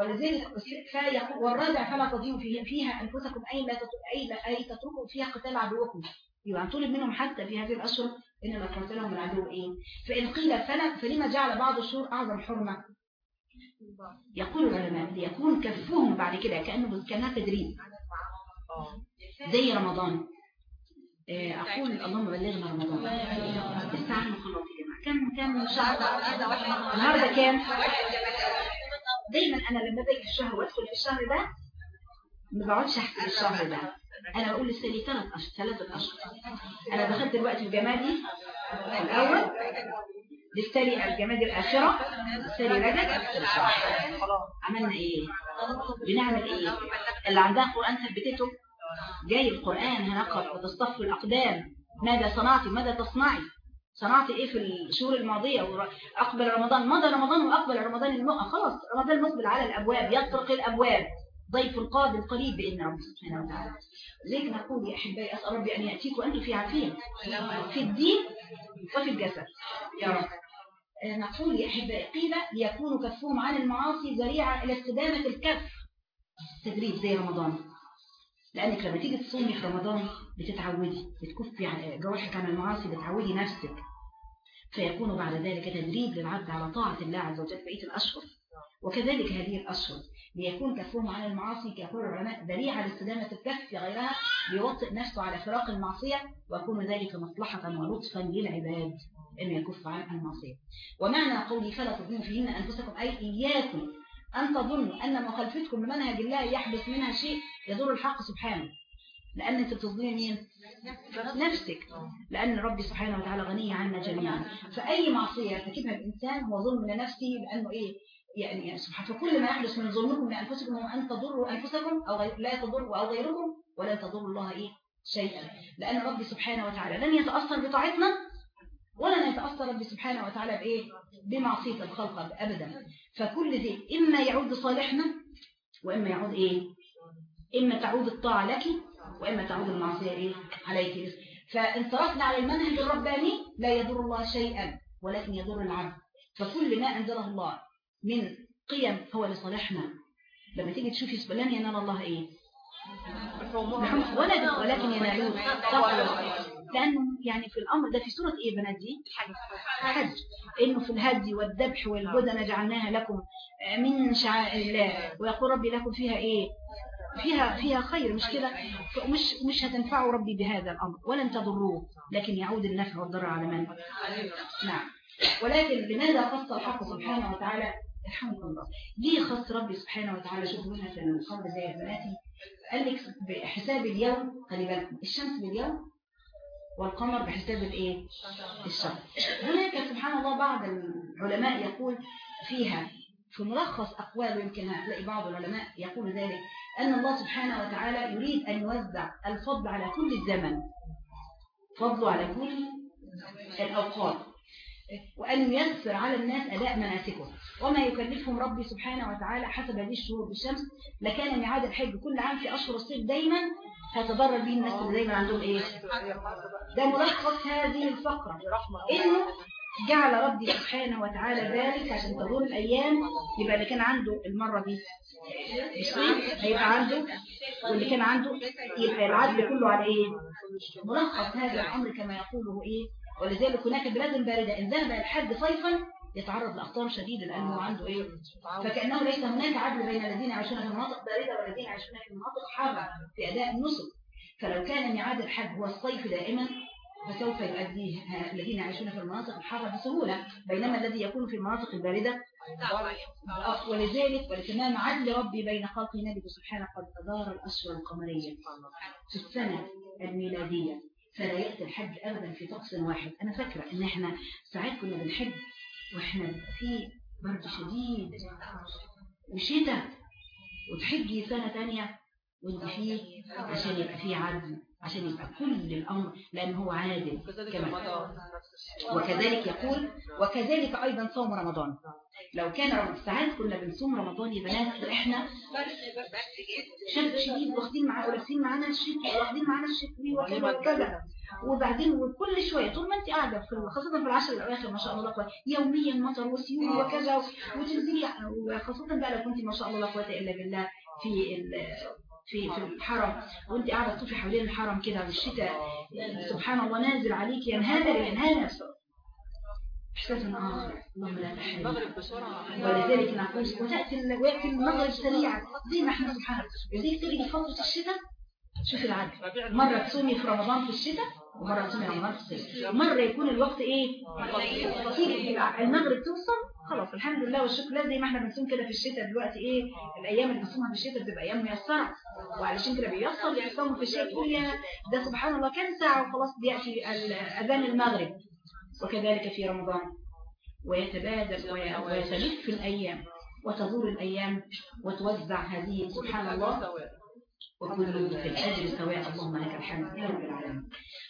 Speaker 1: ولذلك فيقول والرابع فلا تضيعوا فيها, فيها أنفسكم أي لا تت- أي لا أي تتركوا فيها قتال عدوكم. يبقى طلب منهم حتى في هذه الأشهر إن لا قتلهم العدو. إيه؟ فإن قيل فلا فلما جعل بعض الشهور أعظم حرمة؟ يقول العلماء ليكون كفهم بعد كده كأنه كأنها تدريب. زي رمضان. آه، أقول اللهم بلغنا رمضان. لسه عنه خلاص كم كم شهر النهارده كام؟ دايما أنا لما باجي في الشهر وأدخل في الشهر ده ما بقعدش أحسب الشهر ده. أنا بقول لسه لي ثلاث أشهر ثلاثة أشهر أنا دخلت دلوقتي في جمادي الأول للتالي الجماد الآخرة للتالي رجب
Speaker 2: خلاص
Speaker 1: عملنا إيه؟ بنعمل إيه؟ اللي عندها قرآن ثبتته جاي القرآن هنقرأ. وتصطف الأقدام. ماذا صنعت ماذا تصنعي؟ صنعت إيه في الشهور الماضية؟ اقبل رمضان. مضى رمضان وأقبل رمضان المؤة خلاص رمضان مقبل على الأبواب يطرق الأبواب. ضيف القادم قريب بإذن رب سبحانه وتعالى. لذلك نقول يا أحبائي أسأل ربي أن يأتيك وأنتم في عافية في الدين وفي الجسد. يا رب. آه، نقول يا أحبائي قيل ليكونوا كفهم عن المعاصي ذريعة إلى استدامة الكف. تدريب زي رمضان. لأنك لما تيجي تصومي في رمضان بتتعودي بتكفي على- جوارحك عن المعاصي بتعودي نفسك. فيكون بعد ذلك تدريب للعبد على طاعة الله عز وجل بقية الأشهر. وكذلك هذه الأشهر ليكون كفهم عن المعاصي كيقول العلماء ذريعة لاستدامة الكف غيرها ليوطئ نفسه على فراق المعصية ويكون ذلك مصلحة ولطفا للعباد أن يكف عن المعصية. ومعنى قولي فلا تظنوا فيهن أنفسكم أي إياكم أن تظنوا أن مخالفتكم لمنهج الله يحدث منها شيء يضر الحق سبحانه. لأن أنت بتظلمي مين؟ نفسك. لأن ربي سبحانه وتعالى غني عنا جميعا. فأي معصية يرتكبها الإنسان هو ظلم لنفسه لأنه إيه؟ يعني يعني سبحانه فكل ما يحدث من ظلمكم لأنفسكم هو أن تضروا أنفسكم أو لا تضروا أو غيركم ولن تضروا الله إيه؟ شيئا. لأن ربي سبحانه وتعالى لن يتأثر بطاعتنا ولن يتأثر ربي سبحانه وتعالى بإيه؟ بمعصية الخلق أبدا. فكل ذي إما يعود لصالحنا وإما يعود إيه؟ إما تعود الطاعة لك وإما تعود المعصية عليك فإن تركنا على المنهج الرباني لا يضر الله شيئا ولكن يضر العبد. فكل ما أنزله الله من قيم هو لصالحنا. لما تيجي تشوفي لن ينال الله إيه ولا ولكن ينالون تقوى لأنه يعني في الأمر ده في سورة إيه بنات دي؟ الحج إنه في الهدي والذبح والبدن جعلناها لكم من شعائر الله. ويقول ربي لكم فيها إيه؟ فيها فيها خير مش كده؟ مش مش هتنفعوا ربي بهذا الأمر ولن تضروه لكن يعود النفع والضر على من؟ نعم. ولكن لماذا خص الحق سبحانه وتعالى؟ الحمد لله. ليه خص ربي سبحانه وتعالى؟ شوفوا هنا في القول زي بناتي قال لك بحساب اليوم خلي بالكم الشمس باليوم والقمر بحساب الايه؟ الشهر هناك سبحان الله بعض العلماء يقول فيها في ملخص أقوال يمكن هتلاقي بعض العلماء يقول ذلك أن الله سبحانه وتعالى يريد أن يوزع الفضل على كل الزمن. فضله على كل الأوقات. وأن ييسر على الناس أداء مناسكهم وما يكلفهم ربي سبحانه وتعالى حسب هذه الشهور بالشمس لكان ميعاد الحج كل عام في أشهر الصيف دايما هيتضرر به الناس اللي دايما عندهم إيه ده ملخص هذه الفقرة. إنه جعل ربي سبحانه وتعالى ذلك عشان تدور الأيام يبقى اللي كان عنده المرة دي. الصيف هيبقى عنده واللي كان عنده يبقى العدل كله على إيه؟ ملخص هذا الأمر كما يقوله إيه؟ ولذلك هناك بلاد باردة إن ذهب الحد صيفا يتعرض لأخطار شديدة لأنه عنده إيه؟ فكأنه ليس هناك عدل بين الذين يعيشون في مناطق باردة والذين يعيشون في مناطق حارة في أداء النسك. فلو كان ميعاد الحج هو الصيف دائما فسوف يؤديه الذين يعيشون في المناطق الحارة بسهولة بينما الذي يكون في المناطق الباردة ولذلك ولتمام عدل ربي بين خلقه نبي سبحانه قد أدار الأشهر القمرية في السنة الميلادية. فلا يأتي الحج أبدا في طقس واحد. أنا فاكرة إن إحنا ساعات كنا بنحج وإحنا في برد شديد وشتاء وتحجي سنة تانية وانت فيه عشان يبقى فيه عدل. عشان يبقى كل الأمر لأن هو عادل كما وكذلك يقول وكذلك أيضا صوم رمضان. لو كان رمضان ساعات كنا بنصوم رمضان يا بنات وإحنا شد شديد واخدين معانا ولابسين معانا الشتاء واخدين معانا الشتوي وكذا وكذا وبعدين وكل شوية طول ما أنت قاعدة في خاصة في العشر الأواخر ما شاء الله لا يوميا مطر وسيول وكذا وتنزلي وخاصة بقى لو كنت ما شاء الله لا قوة إلا بالله في في في الحرم. وانت قاعدة تطوفي حوالين الحرم كده والشتاء سبحان الله نازل عليك ينهدر ينهدر. احساس آه اللهم لا تحرم ولذلك نقول وتأتي ويأتي المغرب سريعا. زي ما إحنا سبحان الله. وزي تيجي فتره الشتاء. شوف العدل. مرة تصومي في رمضان في الشتاء ومرة تصومي رمضان في الصيف. مرة يكون الوقت إيه؟ تيجي المغرب توصل خلاص الحمد لله والشكر لله زي ما إحنا بنصوم كده في الشتاء دلوقتي إيه الأيام اللي بنصومها في الشتاء بتبقى أيام ميسرة. وعلشان كده بيصل يصوموا في الشتاء تقول يا ده سبحان الله كام ساعة وخلاص بيأتي أذان المغرب. وكذلك في رمضان. ويتبادل ويتلف الأيام وتدور الأيام وتوزع هذه سبحان الله. وكل في الأجر سواء. اللهم لك الحمد. يا رب العالمين.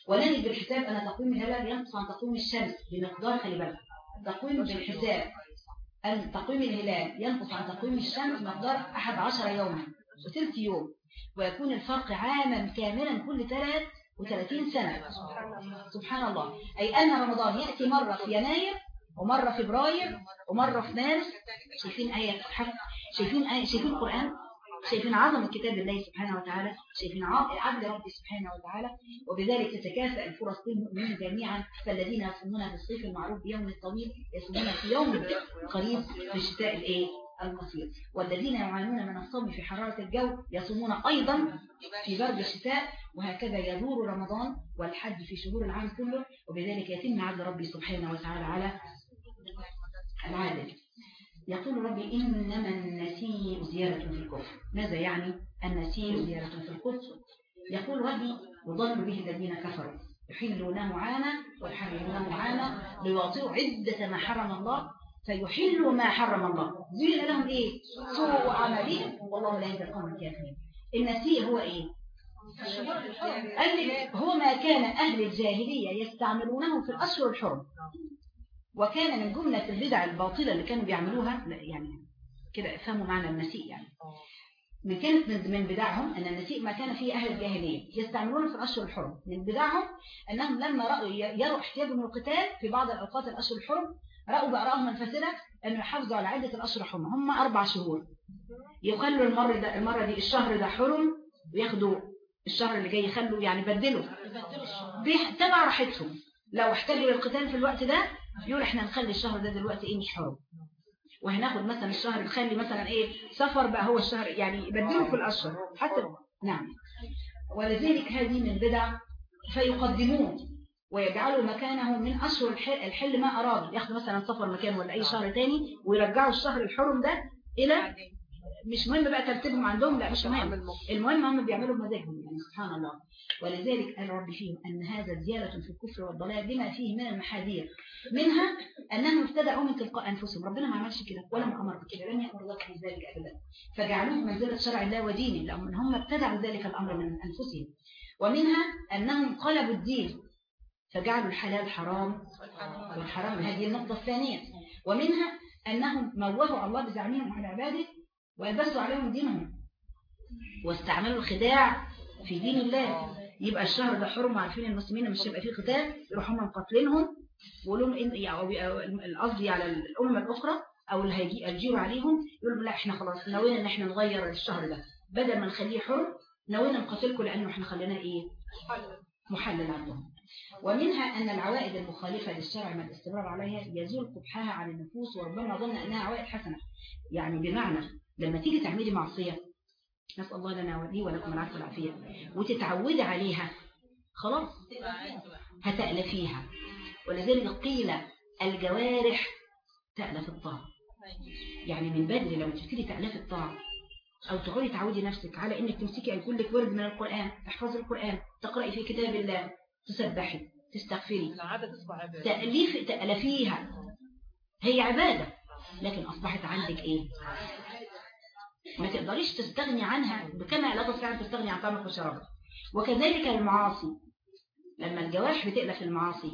Speaker 1: ونجد بالحساب أن تقويم الهلال ينقص عن تقويم الشمس بمقدار خلي بالك. تقويم بالحساب. أن تقويم الهلال ينقص عن تقويم الشمس مقدار أحد عشر يوما وثلث يوم ويكون الفرق عاما كاملا كل ثلاث وثلاثين سنة. سبحان الله. أي أن رمضان يأتي مرة في يناير ومرة في فبراير ومرة في مارس. شايفين آية شايفين آية شايفين القرآن؟ شايفين عظمة كتاب الله سبحانه وتعالى شايفين عدل ربي سبحانه وتعالى وبذلك تتكافئ الفرص للمؤمنين جميعا فالذين يصومون في الصيف المعروف بيوم الطويل يصومون في يوم قريب في الشتاء الايه؟ القصير والذين يعانون من الصوم في حرارة الجو يصومون أيضا في برد الشتاء وهكذا يدور رمضان والحج في شهور العام كله وبذلك يتم عدل ربي سبحانه وتعالى على العادل يقول ربي إنما النسيء زيارة في الكفر. ماذا يعني؟ النسيء زيارة في الكفر. يقول ربي وضل به الذين كفروا. يحلونه عاما ويحرمونه عاما ليواطئوا عدة ما حرم الله فيحلوا ما حرم الله. زين لهم إيه؟ سوء عملهم. والله لا يهدي القوم الكافرين. النسيء هو إيه؟ هو ما كان أهل الجاهلية يستعملونه في الأشهر الحرم وكان من جملة البدع الباطلة اللي كانوا بيعملوها يعني كده افهموا معنى النسيء يعني. من كانت من بدعهم أن النسيء ما كان فيه أهل الجاهلية يستعملونه في الأشهر الحرم. من بدعهم أنهم لما رأوا يروا احتياجهم القتال في بعض الأوقات الأشهر الحرم رأوا بأرائهم الفاسدة أن يحافظوا على عدة الأشهر الحرم. هم أربع شهور. يخلوا المرة, ده المرة دي الشهر ده حرم وياخدوا الشهر اللي جاي يخلوا يعني بدلوا تبع راحتهم. لو احتاجوا للقتال في الوقت ده يقول إحنا نخلي الشهر ده دلوقتي إيه مش حرم وهناخد مثلا الشهر نخلي مثلا إيه سفر بقى هو الشهر يعني يبدلوا في الأشهر. حتى نعم. ولذلك هذه من بدع فيقدمون ويجعلوا مكانه من أشهر الحل, ما أراد. ياخدوا مثلا سفر مكان ولا أي شهر تاني ويرجعوا الشهر الحرم ده إلى مش مهم بقى ترتيبهم عندهم لا مش مهم. المهم هم بيعملوا مزاجهم يعني سبحان الله. ولذلك قال رب فيهم أن هذا زيادة في الكفر والضلال بما فيه من المحاذير. منها أنهم ابتدعوا من تلقاء أنفسهم. ربنا ما عملش كده ولا ما أمر بكده لم يأمر الله بذلك أبدا. فجعلوه منزلة شرع الله ودينه لأن هم ابتدعوا ذلك الأمر من أنفسهم. ومنها أنهم قلبوا الدين فجعلوا الحلال حرام والحرام هذه النقطة الثانية. ومنها أنهم موهوا الله بزعمهم على عباده ويلبسوا عليهم دينهم. واستعملوا الخداع في دين الله. يبقى الشهر ده حرم عارفين المسلمين مش هيبقى فيه قتال يروحوا هم مقاتلينهم ويقولوا يعني القصدي على الأمة الأخرى أو اللي هيجيروا عليهم يقولوا لا إحنا خلاص ناويين إن إحنا نغير الشهر ده. بدل ما نخليه حر ناويين نقاتلكم لأنه إحنا خليناه إيه؟ محلل عندهم ومنها أن العوائد المخالفة للشرع مع الاستمرار عليها يزول قبحها عن النفوس وربما ظن أنها عوائد حسنة. يعني بمعنى لما تيجي تعملي معصية نسأل الله لنا ولي ولكم العفو والعافية. وتتعودي عليها خلاص هتألفيها. ولذلك قيل الجوارح تألف الطاعة يعني من بدري لما تبتدي تألف الطاعة أو تقعدي تعودي نفسك على إنك تمسكي يكون لك ورد من القرآن تحفظي القرآن تقرأي في كتاب الله تسبحي تستغفري. تأليف تألفيها. هي عبادة. لكن أصبحت عندك إيه؟ ما تقدريش تستغني عنها بكما لا تستطيع أن تستغني عن طعمك وشرابك وكذلك المعاصي. لما الجوارح بتألف المعاصي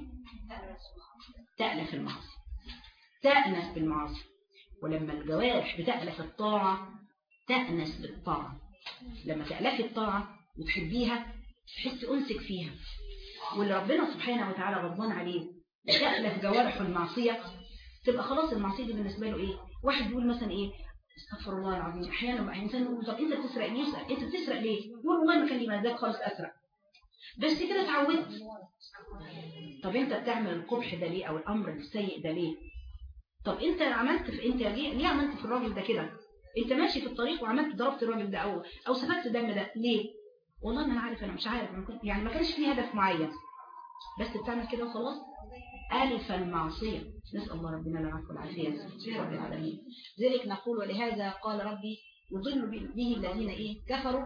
Speaker 1: تألف المعاصي تأنس بالمعاصي. ولما الجوارح بتألف الطاعة تأنس بالطاعة. لما تألفي الطاعة وتحبيها تحس أنسك فيها. واللي ربنا سبحانه وتعالى غضبان عليه تألف جوارح المعصية تبقى خلاص المعصية دي بالنسبة له إيه؟ واحد يقول مثلا إيه؟ استغفر الله العظيم. أحيانا بقى إنسان يقول طب أنت بتسرق ليه يسأل أنت بتسرق ليه؟ يقول والله ما كان لي مزاج خالص أسرق. بس كده اتعودت. طب أنت بتعمل القبح ده ليه؟ أو الأمر السيء ده ليه؟ طب أنت عملت في أنت ليه, ليه عملت في الراجل ده كده؟ أنت ماشي في الطريق وعملت ضربت الراجل ده أو أو سفكت دم ده ليه؟ والله ما أنا عارف أنا مش عارف يعني ما كانش فيه هدف معين. بس بتعمل كده وخلاص؟ ألف المعصية. نسأل الله ربنا العفو والعافية. رب العالمين. ذلك نقول ولهذا قال ربي يضل به الذين إيه؟ كفروا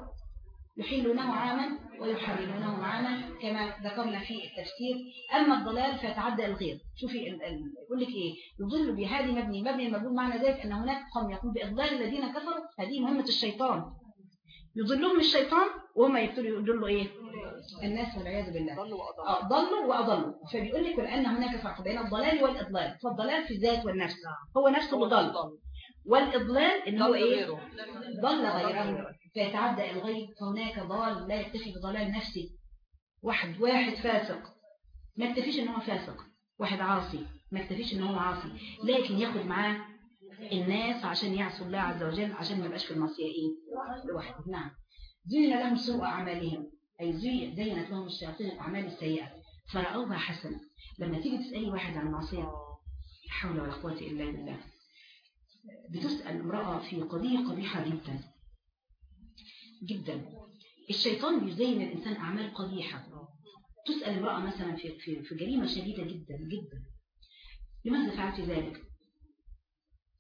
Speaker 1: يحلونه عاما ويحرمونه عاما كما ذكرنا في التفسير. أما الضلال فيتعدى الغير شوفي يقول لك إيه؟ يضل بهذه مبني مبني المبني معنى ذلك أن هناك قوم يقوم بإضلال الذين كفروا هذه مهمة الشيطان. يضلهم الشيطان وهم يبتلوا يضلوا إيه؟ الناس والعياذ بالله.
Speaker 2: ضلوا وأضلوا.
Speaker 1: آه، ضلوا وأضلوا. فبيقول لك ولأن هناك فرق بين الضلال والإضلال. فالضلال في الذات والنفس. هو نفسه اللي ضل. والإضلال إن هو
Speaker 2: ضل
Speaker 1: إيه؟
Speaker 2: غيره.
Speaker 1: ضل غيره. فيتعدى الغيب فهناك ضال لا يكتفي بضلال نفسي واحد واحد فاسق. ما يكتفيش إن هو فاسق. واحد عاصي. ما يكتفيش إن هو عاصي. لكن ياخد معاه الناس عشان يعصوا الله عز وجل عشان ما يبقاش في المعصيه إيه لوحده نعم. زين لهم سوء أعمالهم. أي زي زينت لهم الشياطين الأعمال السيئة. فرأوها حسنة. لما تيجي تسالي واحد عن معصية لا حول ولا قوة إلا بالله. بتسأل امرأة في قضية قبيحة جدا. جدا. الشيطان بيزين الإنسان أعمال قبيحة. تسأل امرأة مثلا في, في, جريمة شديدة جدا جدا. لماذا فعلت ذلك؟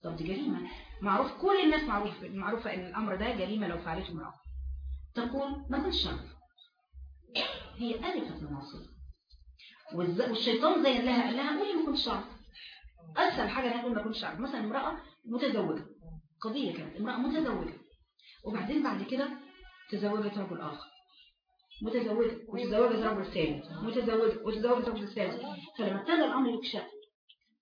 Speaker 1: طب دي جريمة. معروف كل الناس معروف معروفة أن الأمر ده جريمة لو فعلته امرأة. تقول ما كنتش شرف هي ألفت والز- والشيطان زين لها قال لها قولي ما كنتش شرف أسهل حاجة أنا أقول ما كنتش شرف مثلا امرأة متزوجة. قضية كانت. امرأة متزوجة. وبعدين بعد كده تزوجت رجل آخر. متزوجة. وتزوجت رجل ثاني. متزوجة. وتزوجت رجل ثالث. فلما ابتدى الأمر يكشف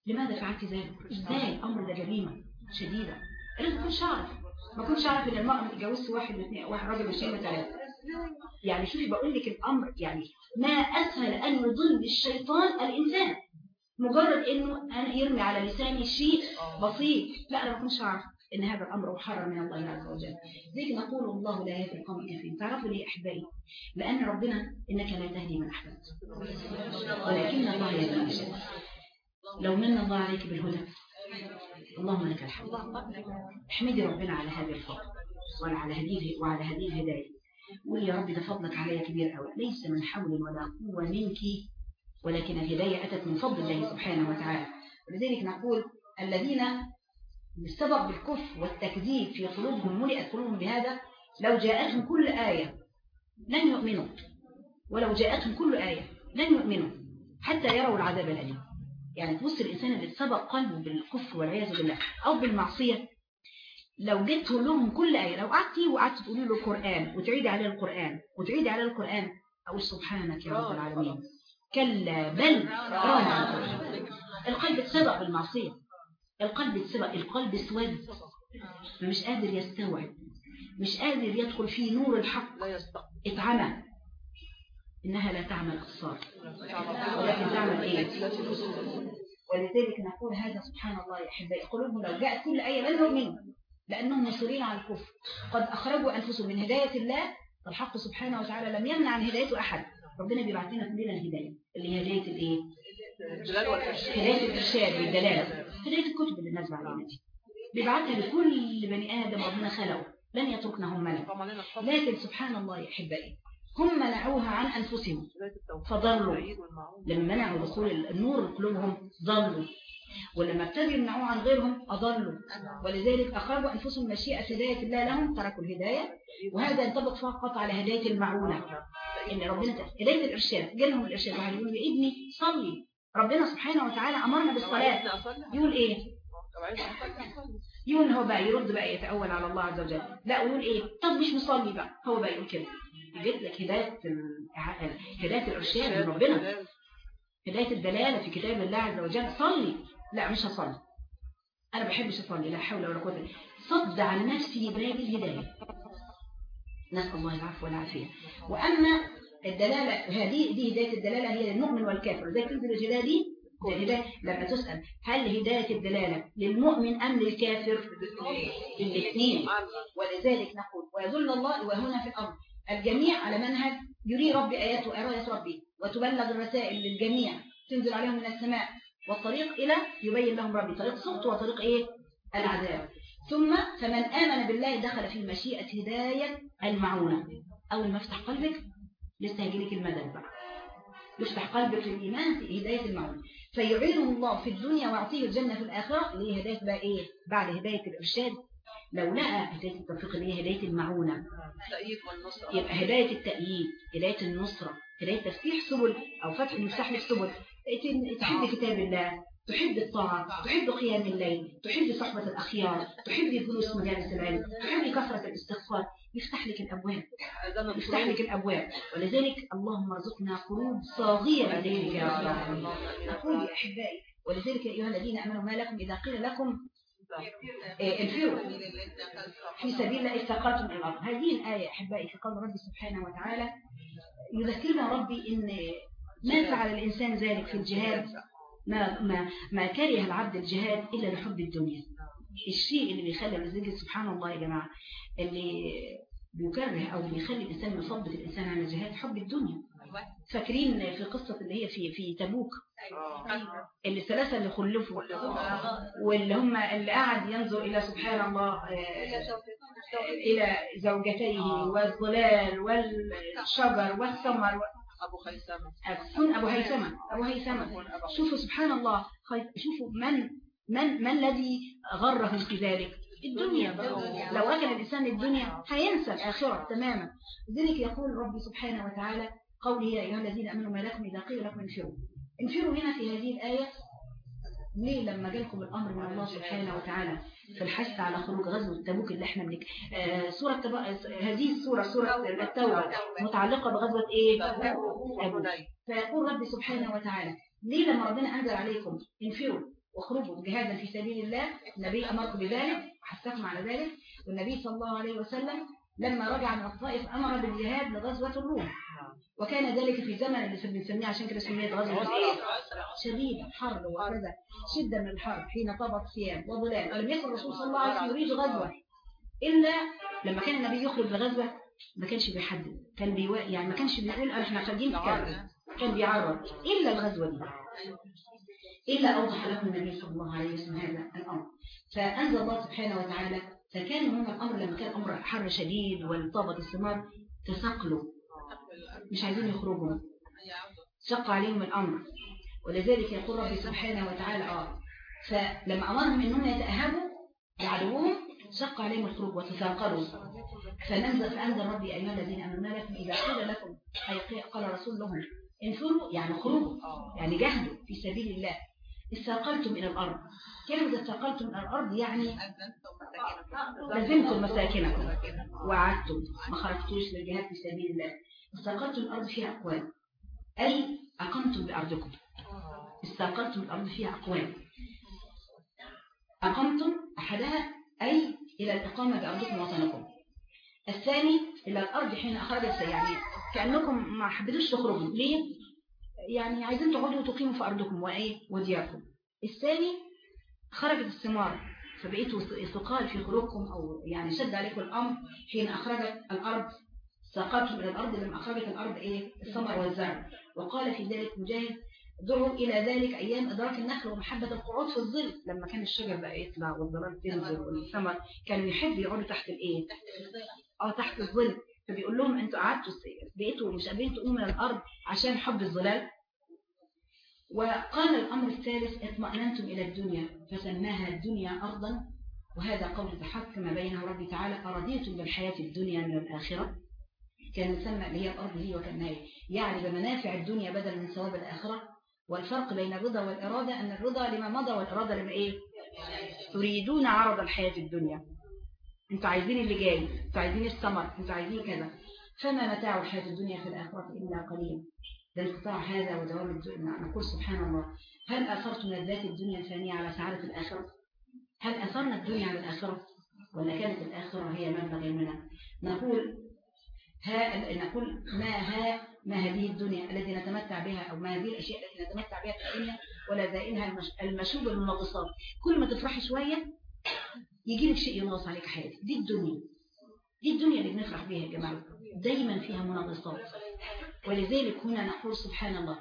Speaker 1: لماذا فعلت ذلك؟ إزاي الأمر ده جريمة شديدة؟ قالت ما كنتش أعرف ما كنتش أعرف إن المرأة اتجوزت واحد واثنين واحد راجل واثنين وثلاثة يعني شوفي بقول لك الأمر يعني ما أسهل أن يضل الشيطان الإنسان. مجرد إنه أنا يرمي على لساني شيء بسيط. لا أنا ما كنتش أعرف إن هذا الأمر محرم من الله عز وجل. ذلك نقول الله لا يهدي القوم الكافرين تعرفوا ليه أحبائي؟ لأن ربنا إنك لا تهدي من أحببت. ولكن الله يهدي من لو من الله عليك بالهدى. اللهم لك الحمد. احمدي ربنا على هذا الفضل وعلى على هذه وعلى هذه الهداية قولي يا رب ده فضلك علي كبير قوي ليس من حول ولا قوة منك ولكن الهداية أتت من فضل الله سبحانه وتعالى. ولذلك نقول الذين بالسبب بالكفر والتكذيب في قلوبهم ملئت قلوبهم بهذا لو جاءتهم كل آية لن يؤمنوا. ولو جاءتهم كل آية لن يؤمنوا حتى يروا العذاب الأليم. يعني تبص الإنسان اللي اتسبق قلبه بالكفر والعياذ بالله أو بالمعصية. لو جيت لهم كل آية لو قعدتي وقعدت تقولي له القرآن وتعيدي عليه القرآن وتعيدي عليه القرآن أقول سبحانك يا رب العالمين. كلا بل ران عن ذلك. القلب اتسبق بالمعصية. القلب اتسبق القلب اسود. مش قادر يستوعب. مش قادر يدخل في نور الحق. اتعمى. إنها لا تعمل الأبصار ولكن تعمل إيه؟ ولذلك نقول هذا سبحان الله يا أحبائي. قلوبهم لو جاءت كل آية لن يؤمنوا لأنهم مصرين على الكفر. قد أخرجوا أنفسهم من هداية الله فالحق سبحانه وتعالى لم يمنع عن هدايته أحد. ربنا بيبعت لنا كلنا الهداية. اللي هي هداية
Speaker 2: والإرشاد.
Speaker 1: هداية الإرشاد والدلالة هداية الكتب اللي نازله علينا دي. بيبعتها لكل بني آدم ربنا خلقه. لن يتركنا هم ملك لكن سبحان الله يا أحبائي هم منعوها عن أنفسهم. فضلوا. لما منعوا دخول النور قلوبهم ضلوا. ولما ابتدوا يمنعوه عن غيرهم أضلوا. ولذلك أخرجوا أنفسهم مشيئة هداية الله لهم تركوا الهداية. وهذا ينطبق فقط على هداية المعونة. إن ربنا هداية الإرشاد جالهم الإرشاد. واحد يقول يا ابني صلي. ربنا سبحانه وتعالى أمرنا بالصلاة. يقول إيه؟ يقول هو بقى يرد بقى يتأول على الله عز وجل. لا ويقول إيه؟ طب مش مصلي بقى. هو بقى يقول كده. يجيب لك هداية هداية الإرشاد من ربنا. هداية الدلالة في كتاب الله عز وجل صلي. لا مش هصلي. أنا بحبش أصلي لا حول ولا قوة. صد عن نفسي باب الهداية نسأل الله العفو والعافية. وأما الدلالة هذه دي هداية الدلالة هي للمؤمن والكافر. زي تنزل الهداية دي الهداية لما تسأل هل هداية الدلالة للمؤمن أم للكافر؟ الاثنين. ولذلك نقول ويذل الله وهنا في الأمر الجميع على منهج يري ربي آياته آيات ربي وتبلغ الرسائل للجميع تنزل عليهم من السماء. والطريق إلى يبين لهم ربي طريق سقط وطريق إيه؟ العذاب. ثم فمن آمن بالله دخل في مشيئة هداية المعونة. أول ما قلبك لسه هيجيلك المدد بقى. يفتح قلبك للإيمان في هداية المعونة. فيعينه الله في الدنيا ويعطيه الجنة في الآخرة. اللي هي هداية بقى إيه؟ بعد هداية الإرشاد. لو لقى هداية التوفيق اللي هي هداية المعونة يبقى هداية التأييد هداية النصرة هداية تفتيح سبل أو فتح مفتاح للسبل. تحب كتاب الله تحب الطاعة تحب قيام الليل تحب صحبة الأخيار تحب جلوس مجالس العلم تحب كثرة الاستغفار. يفتح لك الأبواب. يفتح لك الأبواب. ولذلك اللهم ارزقنا قلوب صاغية لديك يا رب. العالمين نقول يا أحبائي ولذلك يا أيها الذين أمنوا ما لكم إذا قيل لكم آه، انفروا في سبيل الله استقلتم إلى الأرض هذه الآية أحبائي في قول ربي سبحانه وتعالى يذكرنا ربي إن ما فعل الإنسان ذلك في الجهاد ما, ما, ما كره العبد الجهاد إلا لحب الدنيا. الشيء اللي بيخلي الرزق سبحان الله يا جماعة اللي بيكره أو بيخلي الإنسان يفضل الإنسان عن الجهاد حب الدنيا. فاكرين في قصة اللي هي في في تبوك؟ الثلاثة اللي خلفوا واللي هم اللي قاعد ينظر إلى سبحان الله آه، إلى زوجتيه والظلال والشجر والثمر.
Speaker 2: أبو
Speaker 1: كن أبو هيثمة أبو هيثمة شوفوا سبحان الله. شوفوا من من ما الذي غرهم في ذلك؟ الدنيا لو أكل الإنسان الدنيا هينسى الآخرة تماما. لذلك يقول ربي سبحانه وتعالى قوله يا أيها الذين أمنوا ما لكم إذا قيل لكم انفروا. انفروا هنا في هذه الآية ليه لما جالكم الأمر من الله سبحانه وتعالى في الحث على خروج غزوة تبوك اللي إحنا بنك آه سورة تب... هذه السورة سورة التوبة. متعلقة بغزوة إيه؟ تبوك فيقول ربي سبحانه وتعالى ليه لما ربنا أنزل عليكم انفروا واخرجوا جهادا في سبيل الله النبي أمركم بذلك وحثكم على ذلك والنبي صلى الله عليه وسلم لما رجع من الطائف أمر بالجهاد لغزوة الروم. وكان ذلك في زمن اللي بنسميه عشان كده سميت غزوة شديد حر وكذا شدة من الحر حين طبت ثياب وظلال ولم يكن الرسول صلى الله عليه وسلم يريد غزوة؟ إلا لما كان النبي يخرج لغزوة ما كانش بيحدد كان بيو... يعني ما كانش بيقول إحنا خارجين في كذا كان بيعرض. إلا الغزوة دي. إلا أوضح لهم النبي صلى الله عليه وسلم هذا الأمر. فأنزل الله سبحانه وتعالى فكان هم الأمر لما كان أمر حر شديد وانطبت الثمار تثقلوا مش عايزين يخرجوا. شق عليهم الأمر. ولذلك يقول ربي سبحانه وتعالى آه فلما أمرهم أنهم يتأهبوا لعدوهم شق عليهم الخروج وتثاقلوا فننزل فأنزل ربي أيها الذين أمنوا لكم إذا قيل لكم أي قال رسول لهم انفروا يعني خروجوا يعني جهدوا في سبيل الله. استثقلتم إلى الأرض. كلمة استثقلتم إلى الأرض؟ يعني لزمتم مساكنكم. وعدتم. ما خرجتوش للجهاد في سبيل الله. استثقلتم الأرض فيها أقوال. أي أقمتم بأرضكم. استثقلتم الأرض فيها أقوال. أقمتم أحدها أي إلى الإقامة بأرضكم وطنكم. الثاني إلى الأرض حين أخرجت يعني كأنكم ما حبيتوش تخرجوا. ليه؟ يعني عايزين تقعدوا وتقيموا في أرضكم. وإيه؟ ودياركم. الثاني خرجت الثمار. فبقيتوا ثقال في خروجكم أو يعني شد عليكم الأمر حين أخرجت الأرض ساقتهم إلى الأرض لما أخرجت الأرض إيه؟ الثمر والزرع. وقال في ذلك مجاهد دعوا إلى ذلك أيام إدراك النخل ومحبة القعود في الظل. لما كان الشجر بقى يطلع والظلال تنزل والثمر كانوا يحبوا يقعدوا تحت الإيه؟ آه تحت الظل. فبيقول لهم أنتوا قعدتوا بقيتوا مش قادرين تقوموا من الأرض عشان حب الظلال؟ وقال الأمر الثالث اطمأننتم إلى الدنيا. فسماها الدنيا أرضا. وهذا قول تحكم بينه ربي تعالى أرضيتم بالحياة الدنيا من الآخرة؟ كان اللي هي الأرض هي وكان يعني بمنافع الدنيا بدل من ثواب الآخرة. والفرق بين الرضا والإرادة أن الرضا لما مضى والإرادة لما إيه؟ تريدون عرض الحياة الدنيا. أنتوا عايزين اللي جاي أنتوا عايزين الثمر أنتوا عايزين كذا. فما متاع الحياة الدنيا في الآخرة إلا قليل. ده انقطاع هذا ودوام الدنيا نقول سبحان الله. هل أثرتم لذات الدنيا الفانية على سعادة الآخرة؟ هل أثرنا الدنيا على الآخرة؟ ولا كانت الآخرة هي مبلغ علمنا نقول ها نقول ما ها ما هذه الدنيا التي نتمتع بها أو ما هذه الأشياء التي نتمتع بها في الدنيا ولا زائنها المشوب المنغصات كل ما تفرحي شوية يجي لك شيء ينغص عليك حياتك. دي الدنيا. دي الدنيا اللي بنفرح بيها يا جماعة. دايما فيها منغصات. ولذلك هنا نقول سبحان الله.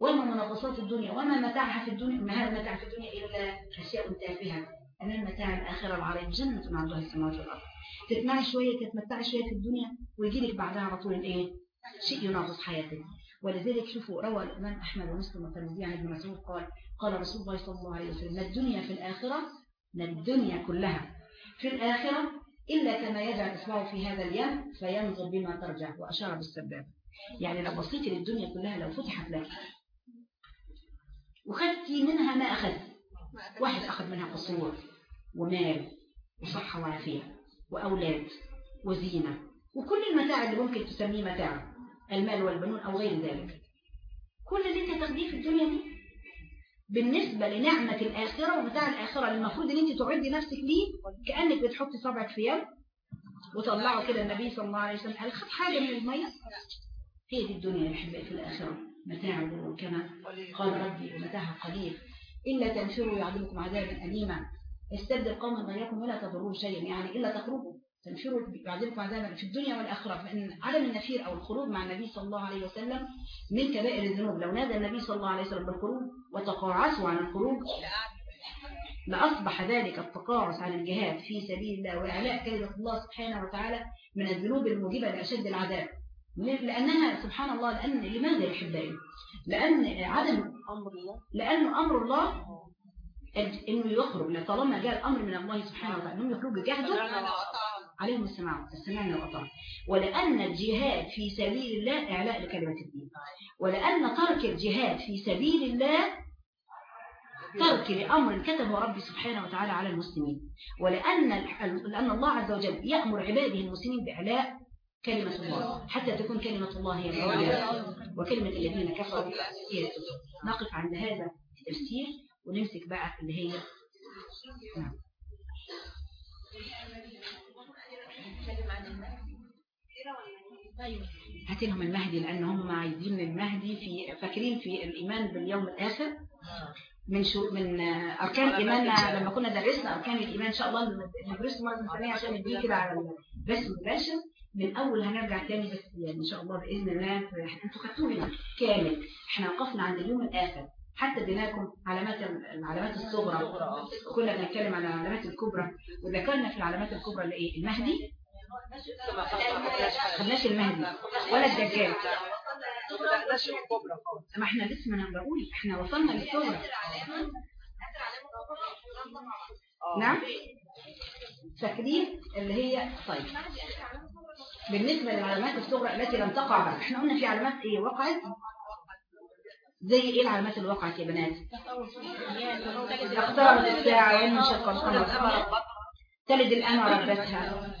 Speaker 1: وما منغصات الدنيا وما متاعها في الدنيا ما هذا المتاع في الدنيا إلا أشياء تافهة. أمام متاع الآخرة العظيم جنة عرضها السماوات والأرض. تتمعي شوية تتمتعي شوية في الدنيا ويجي لك بعدها على طول الإيه؟ شيء ينغص حياتك. ولذلك شوفوا روى الإمام أحمد ومسلم والترمذي عن ابن مسعود قال قال رسول الله صلى الله عليه وسلم الدنيا في الآخرة الدنيا كلها. في الآخرة إلا كما يجعل إصبعه في هذا اليم فينظر بما ترجع. وأشار بالسباب. يعني لو بصيتي للدنيا كلها لو فتحت لك وخدتي منها ما أخذت واحد أخذ منها قصور ومال وصحة وعافية. وأولاد وزينة وكل المتاع اللي ممكن تسميه متاع المال والبنون أو غير ذلك. كل اللي أنت تاخديه في الدنيا دي بالنسبة لنعمة الآخرة ومتاع الآخرة المفروض إن أنت تعدي نفسك ليه؟ كأنك بتحطي صبعك في يد وطلعوا كده النبي صلى الله عليه وسلم هل خد حاجة من المية. هي دي الدنيا اللي في الآخرة. متاع كما قال ربي ومتاعها قليل. إلا تنفروا يعذبكم عذابا أليما. يستبدل قوما غيركم ولا تضروه شيئا يعني إلا تخرجوا. تنفروا يعذبكم عذابا في الدنيا والآخرة فإن عدم النفير أو الخروج مع النبي صلى الله عليه وسلم من كبائر الذنوب. لو نادى النبي صلى الله عليه وسلم بالخروج وتقاعسوا عن الخروج لأصبح ذلك التقاعس عن الجهاد في سبيل الله وإعلاء كلمة الله سبحانه وتعالى من الذنوب الموجبة لأشد العذاب. لأنها سبحان الله لأن لماذا يحبين لأن عدم أمر الله. لأنه أمر الله إنه يخرج طالما جاء الأمر من الله سبحانه وتعالى إنهم يخرجوا جهدوا عليهم السماع السماع والأطاع ولأن الجهاد في سبيل الله إعلاء لكلمة الدين. ولأن ترك الجهاد في سبيل الله ترك لأمر كتبه ربي سبحانه وتعالى على المسلمين. ولأن لأن الله عز وجل يأمر عباده المسلمين بإعلاء كلمة الله حتى تكون كلمة الله هي العليا. وكلمة الذين كفروا. هي نقف عند هذا التفسير. ونمسك بقى اللي هي نعم. هات لهم المهدي لأن هم عايزين المهدي في فاكرين في الإيمان باليوم الآخر؟ من شو من أركان إيماننا لما كنا درسنا أركان الإيمان إن شاء الله ندرسه مرة ثانية عشان نديه كده على الرسم المباشر من أول هنرجع تاني بس يعني إن شاء الله بإذن الله. أنتوا خدتوه كامل. إحنا وقفنا عند اليوم الآخر. حتى اديناكم علامات العلامات الصغرى. كنا بنتكلم على العلامات الكبرى وذكرنا في العلامات الكبرى اللي إيه؟ المهدي. خدناش المهدي. ولا الدجال. ما إحنا لسه ما بقول إحنا وصلنا للصغرى. نعم؟ فاكرين اللي هي طيب. بالنسبة للعلامات الصغرى التي لم تقع بعد. إحنا قلنا في علامات إيه؟ وقعت. زي إيه العلامات اللي وقعت يا بنات؟ اقتربت الساعة وانشق القمر تلد الأمة ربتها.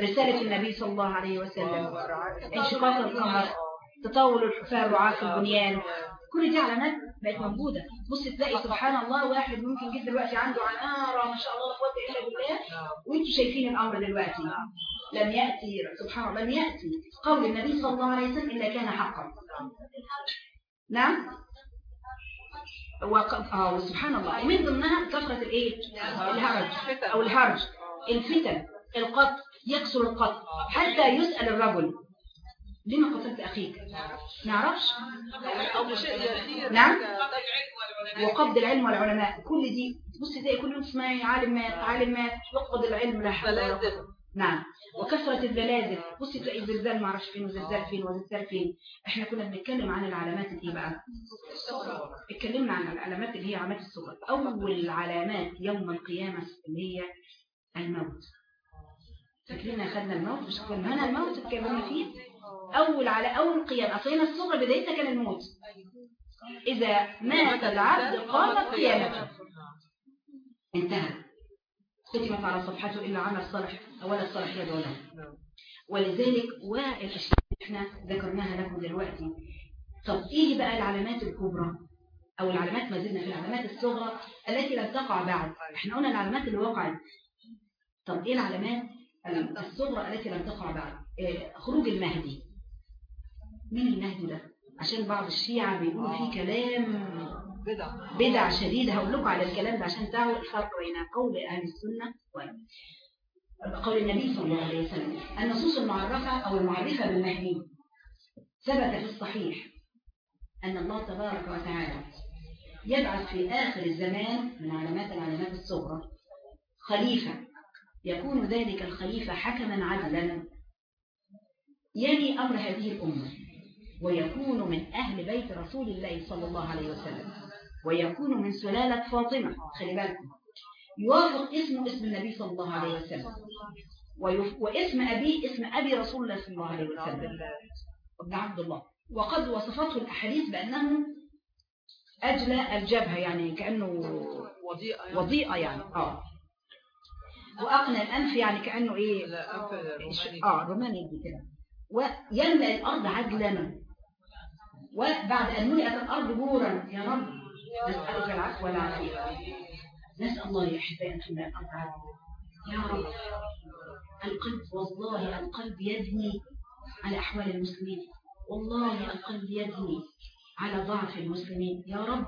Speaker 1: رسالة النبي صلى الله عليه وسلم. انشقاق القمر. تطول الحفاة رعاة البنيان. كل دي علامات بقت موجودة. بص تلاقي سبحان الله واحد ممكن جدا دلوقتي عنده عنارة ما شاء الله لا قوة إلا بالله. وانتوا شايفين الأمر دلوقتي. لم يأتي سبحان الله لم يأتي قول النبي صلى الله عليه وسلم إلا كان حقا. نعم. وق... آه سبحان الله. ومن ضمنها كثرة الإيه؟ الهرج أو الهرج الفتن. القط يكسر القط حتى يسأل الرجل. لما قتلت
Speaker 2: شيء يسير
Speaker 1: نعم. وقبض العلم والعلماء. كل دي بصي زي كل يوم تسمعي عالم مات عالم مات وقبض العلم لا حول ولا
Speaker 2: زلازل
Speaker 1: نعم. وكثرة الزلازل. بصي تلاقي زلزال ما أعرفش فين وزلزال فين وزلزال فين. إحنا كنا بنتكلم عن العلامات إيه بقى. اتكلمنا عن العلامات اللي هي علامات الصغر. أول علامات يوم القيامة اللي هي الموت. فاكرين اخذنا الموت؟ مش كنا هنا الموت اتكلمنا فيه؟ أول على أول قيامة. اصلنا الصغر بدايتها كان الموت. إذا مات العبد قامت قيامته. انتهى. ختمت على صفحته إلا عمل صالح. أولا الصالح يدعو له
Speaker 2: نعم.
Speaker 1: ولذلك والأشياء إحنا ذكرناها لكم دلوقتي طب إيه بقى العلامات الكبرى أو العلامات ما زلنا في العلامات الصغرى التي لم تقع بعد. إحنا قلنا العلامات اللي وقعت. طب إيه العلامات الصغرى التي لم تقع بعد. إيه خروج المهدي. مين المهدي ده؟ عشان بعض الشيعة بيقولوا فيه كلام
Speaker 2: بدع.
Speaker 1: بدع شديدة هقول لكم على الكلام ده عشان تعرفوا الفرق بين قول أهل السنة. وقول النبي صلى الله عليه وسلم النصوص المعرفة أو المعرفة بالمهدي. ثبت في الصحيح أن الله تبارك وتعالى يبعث في آخر الزمان من علامات العلامات الصغرى خليفة. يكون ذلك الخليفة حكما عدلا يلي أمر هذه الأمة ويكون من أهل بيت رسول الله صلى الله عليه وسلم ويكون من سلالة فاطمة. خلي بالكم. يوافق اسمه اسم النبي صلى الله عليه وسلم. ويف... واسم أبيه اسم أبي رسول الله صلى الله عليه وسلم. ابن عبد الله. وقد وصفته الأحاديث بأنه أجلى الجبهة يعني كأنه
Speaker 2: وضيئة يعني.
Speaker 1: يعني. آه. وأقنى الأنف يعني كأنه إيه؟
Speaker 2: أنف روماني.
Speaker 1: آه كده. ويملأ الأرض عدلا. وبعد أن ملئت الأرض بورا يا رب. نسألك العفو والعافية. نسأل الله يا أحبائي أن عدلا يا رب. القلب والله القلب يدني على أحوال المسلمين. والله القلب يدني على ضعف المسلمين. يا رب.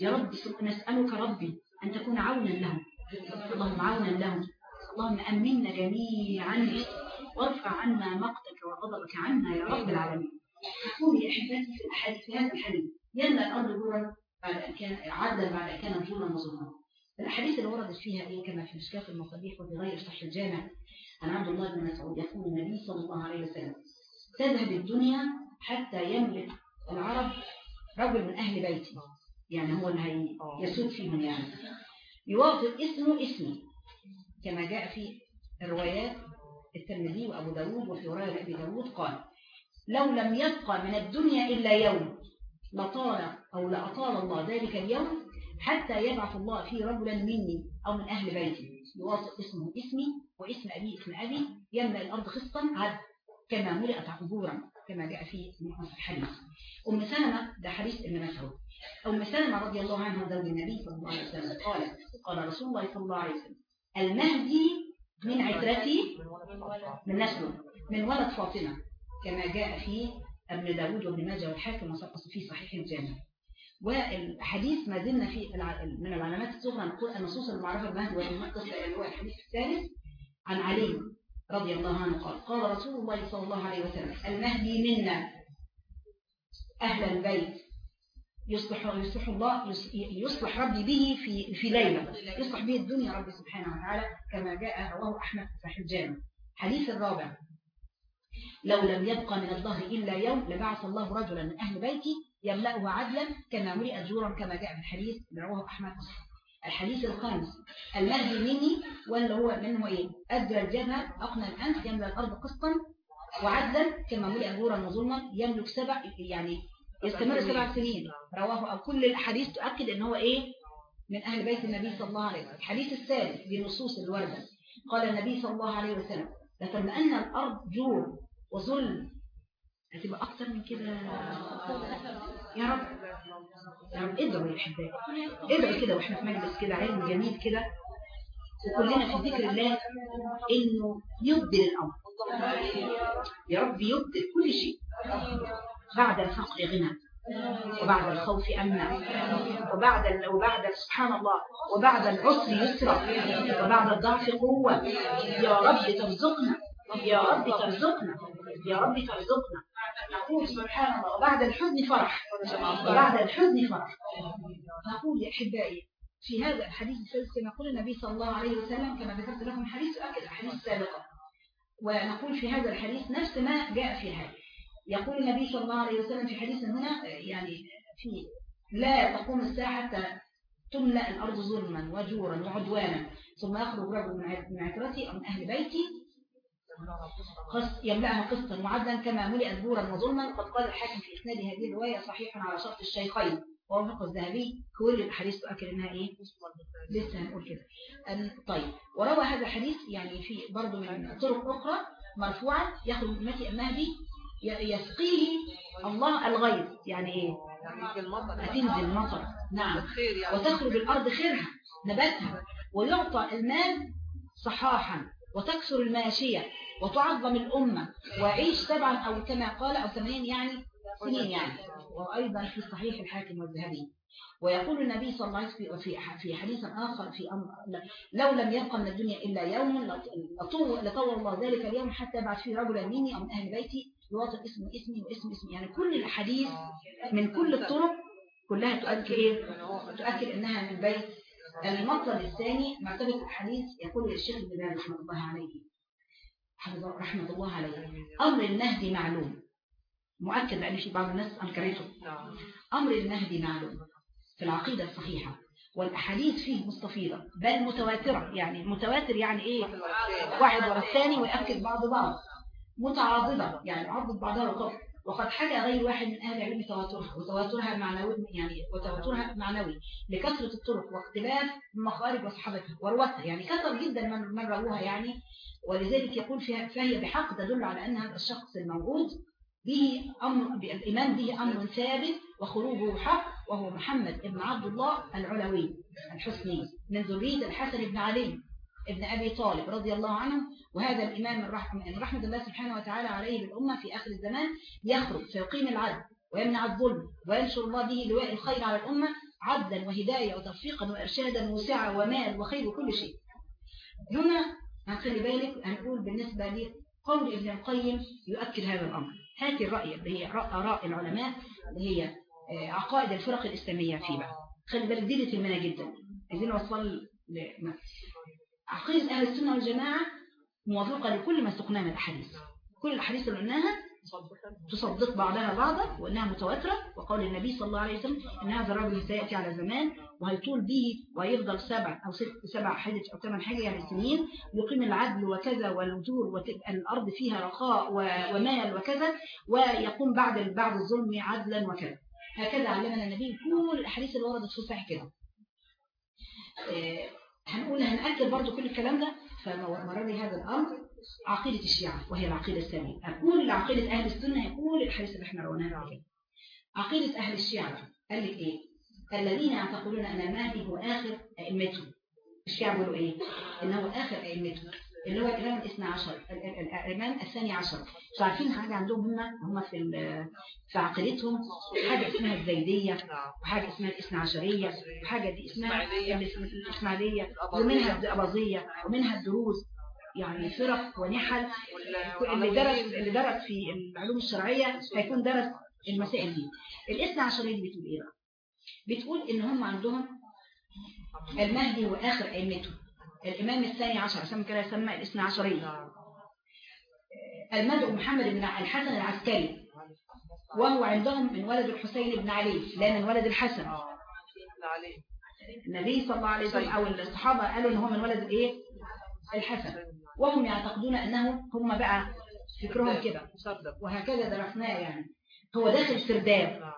Speaker 1: يا رب نسألك ربي أن تكون عونا لهم. اللهم عونا لهم. اللهم أمنا جميعا. وارفع عنا مقتك وغضبك عنا يا رب العالمين. يا أحبتي في الأحاديث هذا الحديث. يلا الأرض جورا بعد أن كان عدل بعد أن كان جورا وظلما الأحاديث اللي وردت فيها إيه كما في مشكاة المصابيح وفي غير صحيح الجامع. عن عبد الله بن مسعود يقول النبي صلى الله عليه وسلم تذهب الدنيا حتى يملك العرب رجل من أهل بيتي يعني هو اللي يسود فيهم يعني. يوافق اسمه اسمي كما جاء في الروايات الترمذي وأبو داود وفي رواية أبي داود قال لو لم يبقى من الدنيا إلا يوم لطال أو لأطال الله ذلك اليوم حتى يبعث الله فيه رجلا مني أو من أهل بيتي. يوافق اسمه اسمي واسم أبي اسم أبي يملأ الأرض خصا عد كما ملئت عبورا كما جاء في نص الحديث. أم سلمة ده حديث ابن مسعود. أم سلمة رضي الله عنها زوج النبي صلى الله عليه وسلم قالت قال رسول الله صلى الله عليه وسلم المهدي من عترتي من نسله من ولد فاطمة كما جاء في ابن داود وابن ماجه والحاكم وسقط في صحيح الجامع. والحديث ما زلنا في الع- من العلامات الصغرى نقول النصوص المعرفة بالمهد والقصة اللي هو الحديث الثالث عن علي رضي الله عنه قال قال رسول الله صلى الله عليه وسلم المهدي منا أهل البيت يصلح يصلح الله يص- يصلح ربي به في في ليلة يصلح به الدنيا ربي سبحانه وتعالى كما جاء رواه أحمد في صحيح الجامع حديث الرابع لو لم يبقى من الظهر إلا يوم لبعث الله رجلا من أهل بيتي يملأه عدلا كما ملئت جورا كما جاء في الحديث رواه أحمد. الحديث الخامس المهدي مني واللي هو منه إيه؟ أدرى الجبهة أقنى الأنف يملأ الأرض قسطا وعدلا كما ملئ جورا وظلما يملك سبع يعني يستمر سبع سنين. رواه كل الحديث تؤكد إن هو إيه؟ من أهل بيت النبي صلى الله عليه وسلم. الحديث الثالث بنصوص الوردة. قال النبي صلى الله عليه وسلم لتملأن الأرض جور وظلم هتبقى أكتر من كده. يا رب. يا رب. ادعوا يا أحبائي. ادعوا كده وإحنا في مجلس كده علم جميل كده. وكلنا في ذكر الله إنه يبدل الأمر. يا رب يبدل كل شيء. بعد الفقر غنى. وبعد الخوف أمنا وبعد. وبعد سبحان الله. وبعد العسر يسرا. وبعد الضعف قوة. يا رب ترزقنا. يا رب ترزقنا. يا رب ترزقنا. نقول سبحان الله. وبعد الحزن فرح. وبعد الحزن فرح. نقول يا أحبائي في هذا الحديث الثالث يقول النبي صلى الله عليه وسلم كما ذكرت لكم حديث أكد الحديث السابقة ونقول في هذا الحديث نفس ما جاء في هذا. يقول النبي صلى الله عليه وسلم في حديث هنا يعني في لا تقوم الساعة حتى تملأ الأرض ظلما وجورا وعدوانا ثم يخرج رجل من عترتي أو من أهل بيتي يملأها قسطا وعدلا كما ملئت زورا وظلما. قد قال الحاكم في إسناد هذه الرواية صحيح على شرط الشيخين ووافق الذهبي كل الحديث تؤكد إنها إيه؟ لسه هنقول كده. طيب وروى هذا الحديث يعني في برضه من طرق أخرى مرفوعه ياخذ من امتي المهدي يسقيه الله الغيث يعني إيه؟ هتنزل مطر نعم. وتخرج الأرض خيرها نباتها ويعطى المال صحاحا. وتكسر الماشية وتعظم الأمة وعيش سبعا أو كما قال أو ثمانين يعني سنين يعني. وأيضا في صحيح الحاكم والذهبي. ويقول النبي صلى الله عليه وسلم في حديث آخر في أمر لو لم يبقى من الدنيا إلا يوم لطول, الله ذلك اليوم حتى يبعث فيه رجلا مني أو من أهل بيتي يواصل اسمه اسمي واسم اسمي. يعني كل الأحاديث من كل الطرق كلها تؤكد إيه؟ تؤكد أنها من بيت المطلب الثاني مرتبة الحديث يقول الشيخ ابن باز رحمة الله عليه. رحمة الله عليه. أمر المهدي معلوم. مؤكد لأن في بعض الناس أنكرته أمر المهدي معلوم. في العقيدة الصحيحة. والأحاديث فيه مستفيضة. بل متواترة. يعني متواتر يعني إيه؟ واحد ورا الثاني. ويأكد بعض بعض. متعاضدة يعني عضد بعضها وقف وقد حكى غير واحد من أهل العلم تواترها وتواترها معنوي يعني وتواترها معنوي لكثرة الطرق واختلاف مخارج وصحابتها وروتها يعني كثر جدا من من رووها يعني ولذلك يقول فيها فهي بحق تدل على أن هذا الشخص الموجود به أمر الإيمان به أمر ثابت وخروجه حق وهو محمد بن عبد الله العلوي الحسني من ذرية الحسن بن علي. ابن أبي طالب رضي الله عنه وهذا الإمام الرحمة, رحمة الله سبحانه وتعالى عليه بالأمة في آخر الزمان يخرج فيقيم العدل ويمنع الظلم وينشر الله به لواء الخير على الأمة عدلا وهداية وتوفيقا وإرشادا وسعة ومال وخير وكل شيء. هنا هنخلي بالك هنقول بالنسبة لقول ابن القيم يؤكد هذا الأمر. هاتي الرأي اللي هي آراء العلماء اللي هي آه، عقائد الفرق الإسلامية في بقى خلي بالك دي اللي تهمنا جدا. عايزين نوصل عقيدة أهل السنة والجماعة موافقة لكل ما سقناه من الأحاديث. كل الأحاديث اللي قلناها تصدق بعضها بعضا وأنها متواترة وقول النبي صلى الله عليه وسلم أن هذا الرجل سيأتي على زمان وهيطول به ويفضل سبع أو ست سبع حجج أو ثمان حاجة يعني سنين يقيم العدل وكذا والوجور وتبقى الأرض فيها رخاء ومال وكذا ويقوم بعد بعد الظلم عدلا وكذا. هكذا علمنا النبي كل الأحاديث اللي وردت في الصحيح كده. آه، هنقول هنأكد برضو كل الكلام ده فمرر لي هذا الأمر عقيدة الشيعة وهي العقيدة الثانية. أقول لعقيدة أهل السنة يقول الحديث اللي إحنا روناها كده عقيدة أهل الشيعة قال لك إيه؟ الذين يعتقدون أن المهدي هو آخر أئمتهم. الشيعة بيقولوا إيه؟ إنه آخر أئمتهم. اللي هو الإمام الاثنى عشر الإمام الثاني عشر. مش عارفين حاجة عندهم هم؟ هم في في عقيدتهم؟ حاجة اسمها الزيدية وحاجة اسمها الاثنى عشرية وحاجة دي اسمها الإسماعيلية. ومنها الأباظية ومنها الدروز يعني فرق ونحل. اللي درس اللي درس في العلوم الشرعية هيكون درس المسائل دي. الإثنى عشرية بتقول إيه بقى؟ بتقول إن هم عندهم المهدي هو اخر أئمتهم. الإمام الثاني عشر عشان كده يسمى الاثنى عشرية المدعو محمد بن الحسن العسكري وهو عندهم من ولد الحسين بن علي لا من ولد الحسن. النبي صلى الله عليه وسلم أو الصحابة قالوا ان هو من ولد الايه الحسن. وهم يعتقدون أنه هم بقى فكرهم كده. وهكذا درسناه يعني. هو داخل سرداب.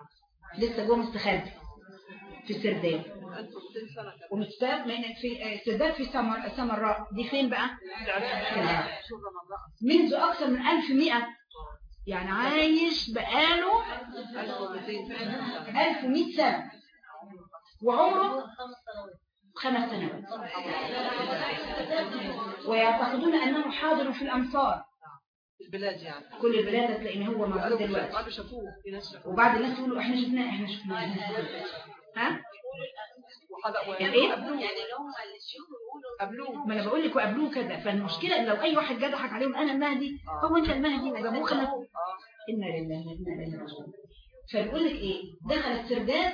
Speaker 1: لسه جوه مستخبي في السرداب ومستخبي في سرداب في سمر سمراء. دي فين بقى؟ منذ أكثر من 1100 يعني عايش بقاله 1100 سنة. وعمره خمس سنوات. ويعتقدون أنه حاضر في الأمصار.
Speaker 2: البلاد يعني.
Speaker 1: كل البلاد هتلاقي ان هو موجود دلوقتي.
Speaker 2: قالوا شافوه.
Speaker 1: وبعد الناس يقولوا إحنا شفناه إحنا شفناه. ها؟ يعني إيه
Speaker 3: يعني لو شافوا
Speaker 2: قبلوه.
Speaker 1: ما أنا بقول لك وقابلوه كذا فالمشكلة إن لو أي واحد جه ضحك عليهم أنا المهدي. هو أنت المهدي وجابوه خلف إنا لله وإنا إليه راجعون. فبيقول لك إيه؟ دخل السرداب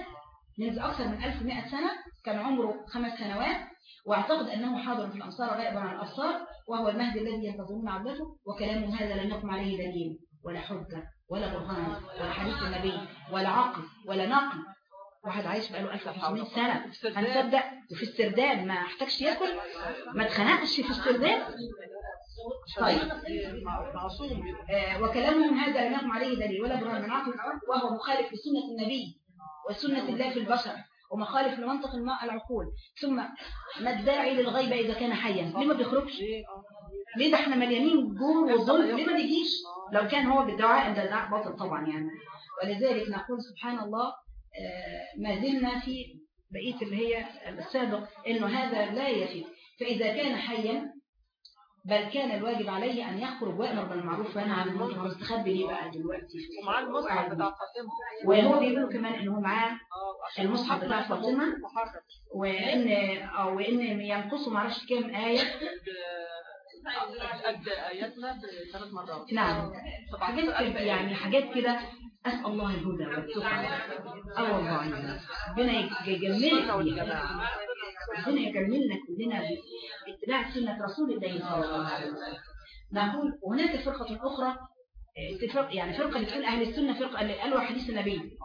Speaker 1: منذ أكثر من 1100 سنة. كان عمره خمس سنوات. وأعتقد أنه حاضر في الأمصار غائبا عن الأبصار. وهو المهدي الذي ينتظرون عودته وكلامه هذا لم يقم عليه دليل. ولا حجة ولا برهان ولا حديث النبي ولا عقل ولا نقل. واحد عايش بقاله 1500 سنة. هنصدق وفي السرداب ما احتاجش ياكل ما اتخنقش في السرداب طيب.
Speaker 2: معصوم.
Speaker 1: آه وكلامهم هذا لم عليه دليل ولا برهان. من عقل وهو مخالف لسنة النبي وسنة الله في البشر ومخالف لمنطق الماء العقول. ثم ما الداعي للغيبة إذا كان حيا؟ ليه ما بيخرجش؟ ليه ده إحنا مليانين جور وظلم؟ ليه ما بيجيش؟ لو كان هو بالدعاء ده باطل طبعا يعني. ولذلك نقول سبحان الله ما زلنا في بقية اللي هي السابق إنه هذا لا يفيد فإذا كان حيا بل كان الواجب عليه أن يخرج ويأمر بالمعروف وينهى عن المنكر مستخبي ليه بقى دلوقتي
Speaker 2: ومعاه المصحف بتاع فاطمه
Speaker 1: وهو بيقولوا كمان ان هو معاه المصحف بتاع فاطمة. وإن أو ان ينقصوا معرفش كام آية.
Speaker 2: قد اياتنا بثلاث مرات
Speaker 1: نعم. حاجات يعني حاجات كده. اسال الله الهدى والتقى أه والله. يعني ربنا يجملك بيها ربنا يجملنا كلنا باتباع سنة رسول الله صلى الله عليه وسلم. نقول هناك فرقة أخرى اتفاق يعني فرقة بتقول أهل السنة فرقة اللي قالوا حديث النبي.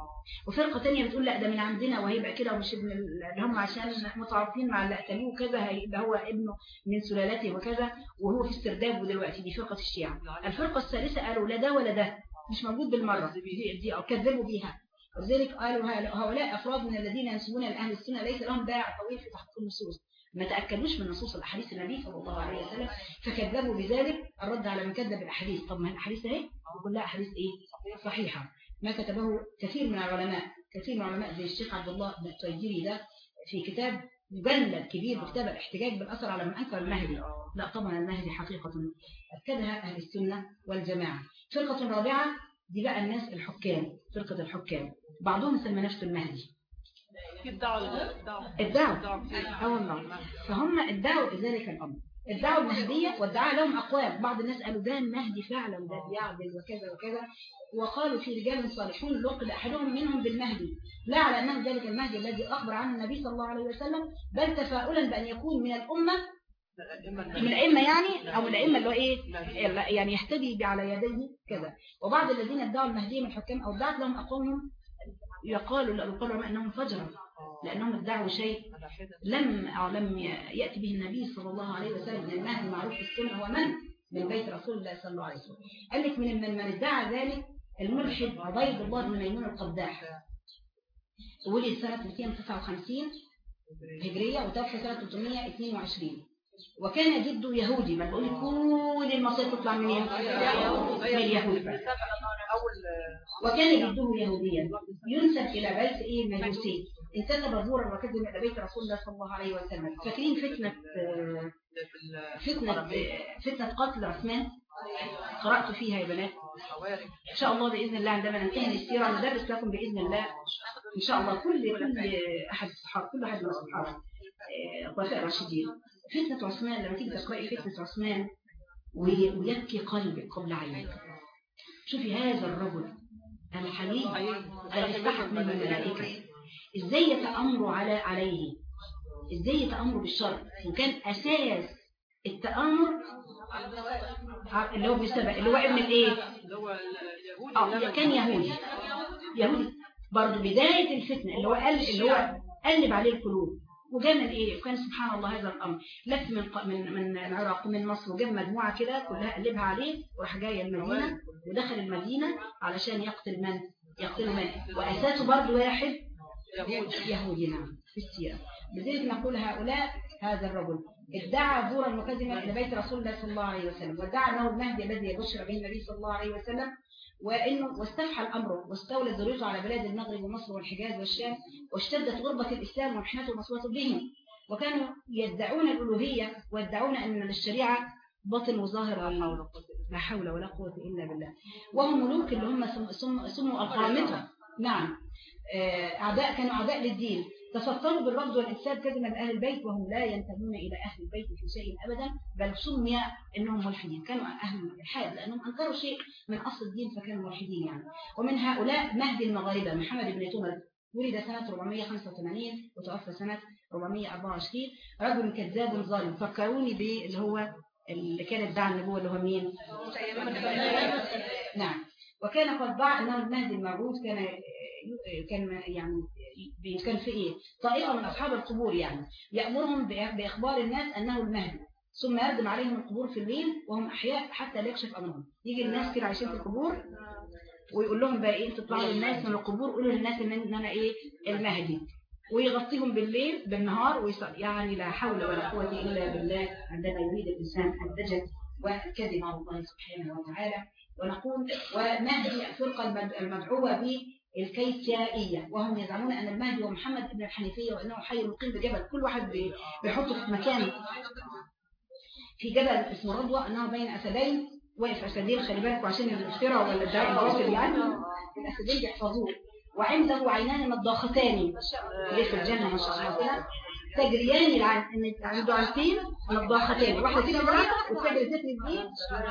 Speaker 1: وفرقة ثانية بتقول لا ده من عندنا وهيبقى كده ومش ابن ال- اللي هم عشان متعاطفين مع اللي قتلوه وكذا هيبقى هو ابنه من سلالته وكذا وهو في استرداد ودلوقتي دي فرقة الشيعة. الفرقة الثالثة قالوا لا ده ولا ده مش موجود بالمرة. دي, دي كذبوا بيها. ولذلك قالوا هؤلاء- أفراد من الذين ينسبون لأهل السنة ليس لهم باع طويل في تحقيق النصوص. ما تأكدوش من نصوص الأحاديث النبي صلى الله عليه وسلم فكذبوا بذلك الرد على من كذب الاحاديث طب ما الأحاديث اهي كلها أحاديث إيه؟ صحيحة. ما كتبه كثير من العلماء كثير من العلماء زي الشيخ عبد الله بن ده في كتاب مجلد كبير بكتاب الاحتجاج بالأثر على من انكر المهدي. لا طبعا المهدي حقيقة. أكدها أهل السنة والجماعة. فرقة رابعة دي بقى الناس الحكام فرقة الحكام. بعضهم سمى نفسه المهدي.
Speaker 2: ادعوا ادعوا
Speaker 1: ادعوا آه والله فهم ادعوا ذلك الأمر. ادعوا المهدية وادعى لهم أقوال بعض الناس قالوا ده المهدي فعلا ده بيعدل وكذا وكذا. وقالوا في رجال صالحون لقب أحدهم منهم بالمهدي. لا على أنه ذلك المهدي الذي أخبر عنه النبي صلى الله عليه وسلم بل تفاؤلا بأن يكون من الأمة من الأئمة يعني أو الأئمة اللي هو إيه يعني يهتدي على يديه كذا. وبعض الذين ادعوا المهدي من الحكام أو ادعت لهم أقوامهم يقالوا العلماء أنهم فجروا لأنهم ادعوا شيء لم أو لم يأتي به النبي صلى الله عليه وسلم. من المهدي معروف في السنة هو من؟ من بيت رسول الله صلى الله عليه وسلم. قال لك من من, ادعى ذلك الملحد عبيد الله بن ميمون القداح. ولد سنة 259 هجرية وتوفى سنة 322 وكان جده يهودي ما بقول كل المصير تطلع من من اليهود وكان جده يهوديا. ينسب إلى بيت إيه؟ المجوسي انتسب زورا وكذب إلى بيت رسول الله صلى الله عليه وسلم. فاكرين فتنة فتنة فتنة قتل عثمان؟ قرأت فيها يا بنات. إن شاء الله بإذن الله عندما ننتهي السيرة ندرس لكم بإذن الله. إن شاء الله كل كل أحد الصحابة كل أحد من الصحابة الخلفاء الراشدين. فتنة عثمان لما تيجي تقرأي فتنة عثمان ويبكي قلبك قبل عينك شوفي هذا الرجل الحليم الذي استحق منه الملائكة. إزاي يتأمروا على عليه؟ إزاي يتأمروا بالشر؟ وكان أساس التأمر اللي هو بسبب اللي هو ابن الإيه؟ آه كان يهودي. يهودي. برضه بداية الفتنة اللي هو قل اللي هو قلب عليه القلوب. وجاب من إيه وكان سبحان الله هذا الأمر. لف من من من العراق ومن مصر وجاب مجموعة كده كلها قلبها عليه وراح جاي المدينة ودخل المدينة علشان يقتل من؟ يقتل من. وأساسه برضه واحد يهودي نعم في السيرة. لذلك نقول هؤلاء هذا الرجل ادعى زورا مكذبا إلى بيت رسول الله صلى الله عليه وسلم وادعى أنه المهدي الذي يبشر به النبي صلى الله عليه وسلم وإنه واستفحى الأمر واستولت ذريته على بلاد المغرب ومصر والحجاز والشام واشتدت غربة الإسلام ومحنته ومصوته بهم وكانوا يدعون الألوهية ويدعون أن للشريعه باطن وظاهر لا حول ولا قوة إلا بالله. وهم ملوك اللي هم سموا القرامطه نعم. اعداء كانوا أعداء للدين. تفطروا بالرفض والإفساد كذبا لأهل البيت وهم لا ينتمون إلى أهل البيت في شيء أبدا بل سمي أنهم ملحدين. كانوا أهل الإلحاد لأنهم أنكروا شيء من أصل الدين فكانوا ملحدين يعني. ومن هؤلاء مهدي المغاربة. محمد بن تومر ولد سنة 485 وتوفى سنة 424 رجل كذاب ظالم. فكروني باللي هو اللي كان ادعى النبوة اللي هو مين؟ نعم. وكان قد ضاع أنه المهدي الموعود. كان كان يعني كان في إيه؟ طائفة من أصحاب القبور يعني. يأمرهم بإخبار الناس أنه المهدي ثم يردم عليهم القبور في الليل وهم أحياء حتى لا يكشف أمرهم. يجي الناس كده عايشين في القبور ويقول لهم بقى إيه؟ تطلعوا للناس من القبور قولوا للناس إن أنا إيه؟ المهدي. ويغطيهم بالليل بالنهار ويصل يعني لا حول ولا قوة إلا بالله. عندما يريد الإنسان الدجل والكذب على الله سبحانه وتعالى ونقول ومهدي الفرقة المدعوة بالكيسيائية وهم يزعمون أن المهدي هو محمد بن الحنيفية وأنه حي مقيم بجبل كل واحد بيحطه في مكان في جبل اسمه رضوى أنه بين أسدين واقف أسدين خلي بالكم عشان الافتراء ولا الدعاء الباطل يعني الأسدين بيحفظوه. وعنده عينان مضاختان. ليه في الجنة ما شاء الله. تجريان العين ان عنده عينتين مضاختان. واحدة تجري بالماء والثانية تجري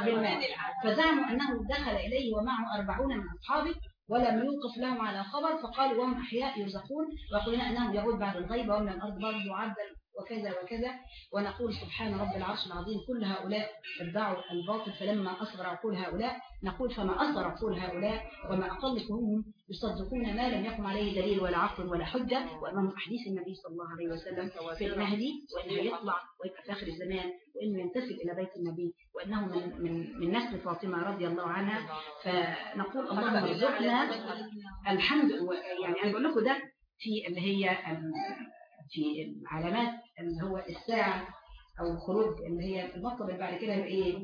Speaker 1: بالماء. فزعموا أنه دخل إليه ومعه أربعون من أصحابه. ولم يوقف لهم على خبر فقالوا وهم أحياء يرزقون ويقولون أنهم يعود بعد الغيب ومن الأرض برضه عبدا وكذا وكذا. ونقول سبحان رب العرش العظيم كل هؤلاء ادعوا الباطل فلما أصغر عقول هؤلاء. نقول فما أصغر عقول هؤلاء. وما أقل فهم يصدقون ما لم يقم عليه دليل ولا عقل ولا حجة. وأمام أحاديث النبي صلى الله عليه وسلم في المهدي وأنه يطلع ويبقى في آخر الزمان وأنه ينتسب إلى بيت النبي وأنه من, من, من نسل فاطمة رضي الله عنها. فنقول اللهم ارزقنا الحمد. يعني أنا بقول لكم ده في اللي هي في العلامات. اللي هو الساعة أو الخروج اللي هي المطلب اللي بعد كده إيه؟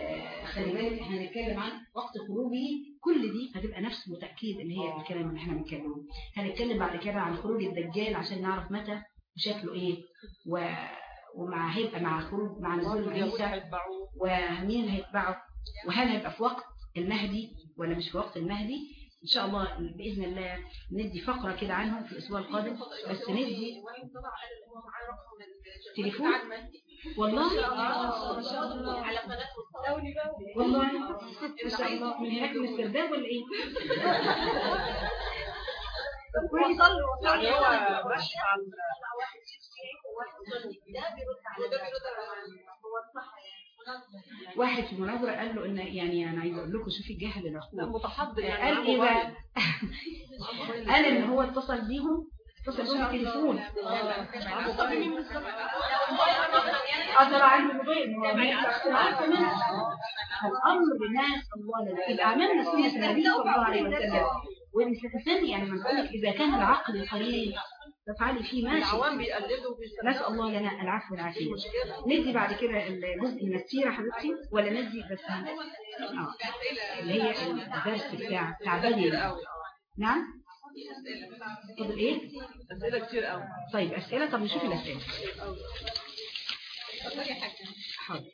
Speaker 1: آه خلي بالك إحنا هنتكلم عن وقت خروجه كل دي هتبقى نفس وتأكيد اللي هي الكلام اللي إحنا بنتكلمه. هنتكلم بعد كده عن خروج الدجال عشان نعرف متى وشكله إيه و ومع هيبقى مع خروج مع نزول عيسى ومين هيتبعه وهل هيبقى في وقت المهدي ولا مش في وقت المهدي. إن شاء الله بإذن الله ندي فقرة كده عنهم في الأسبوع القادم بس ندي تليفون. والله؟ والله إن شاء الله من هناك من السرداب ولا إيه؟
Speaker 2: يعني هو ماشي على
Speaker 1: واحد في مناظرة قال له إن يعني أنا عايز أقول لكم شوفي الجهل العقول
Speaker 2: متحضر يعني
Speaker 1: قال إيه بقى؟ قال إن هو اتصل بيهم اتصل بيهم تليفون اثر عنه الموبايل الأمر بناس الله يبقى عملنا سنة النبي صلى الله عليه وسلم. ومش هتسمي يعني من قولك إذا كان العقل قليل. تفعلي فيه ماشي.
Speaker 2: العوام بيقلدوا
Speaker 1: نسأل الله لنا العفو والعافية. ندي بعد كده الجزء من السيرة حبيبتي ولا ندي بس آه. اللي هي الدرس بتاع بتاع بدري نعم؟ طب إيه؟
Speaker 2: أسئلة كتير قوي
Speaker 1: طيب أسئلة؟ طب نشوف الأسئلة. حاضر.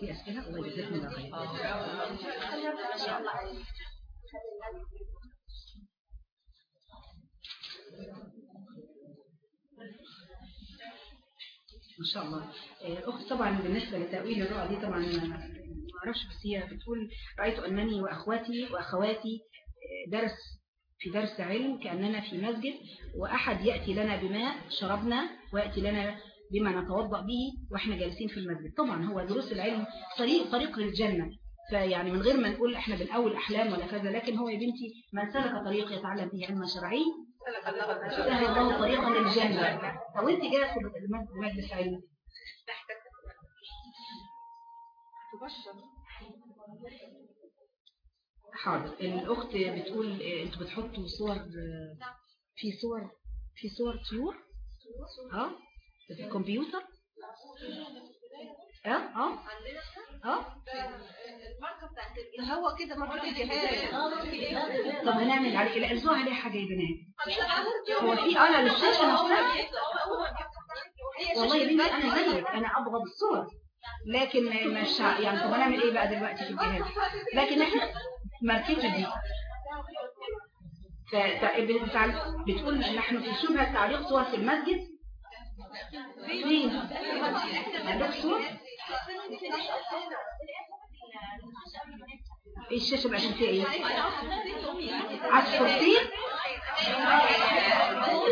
Speaker 1: في أسئلة الله. ما شاء الله الأخت طبعا بالنسبة لتأويل الرؤى دي طبعا ما أعرفش بس هي بتقول رأيت أنني وأخواتي وأخواتي درس في درس علم كأننا في مسجد وأحد يأتي لنا بماء شربنا ويأتي لنا بما نتوضأ به وإحنا جالسين في المسجد. طبعا هو دروس العلم طريق طريق للجنة. فيعني من غير ما نقول إحنا بنقول أحلام ولا كذا لكن هو يا بنتي من سلك طريق يتعلم به علم شرعي سهل الله طريقا للجنة. لو أنت جالسة بمجلس علم؟ حاضر. الأخت بتقول أنتوا بتحطوا صور في صور في صور طيور؟ آه في الكمبيوتر؟ آه آه آه
Speaker 3: الماركة بتاعت
Speaker 2: هو كده ما في جهاز
Speaker 1: طب هنعمل عليه لا الزوها عليه حاجة يا بنات هو في آلة للشاشة نفسها؟ والله يا بنتي أنا زيك. أنا أبغض الصور. لكن مش يعني طب هنعمل إيه بقى دلوقتي في الجهاز؟ لكن إحنا ماركته دي بتقول نحن في شبهة تعليق صور في المسجد فين؟ عندك صور؟ إيه الشاشة بقى عشان فيها إيه؟ عصفورتين؟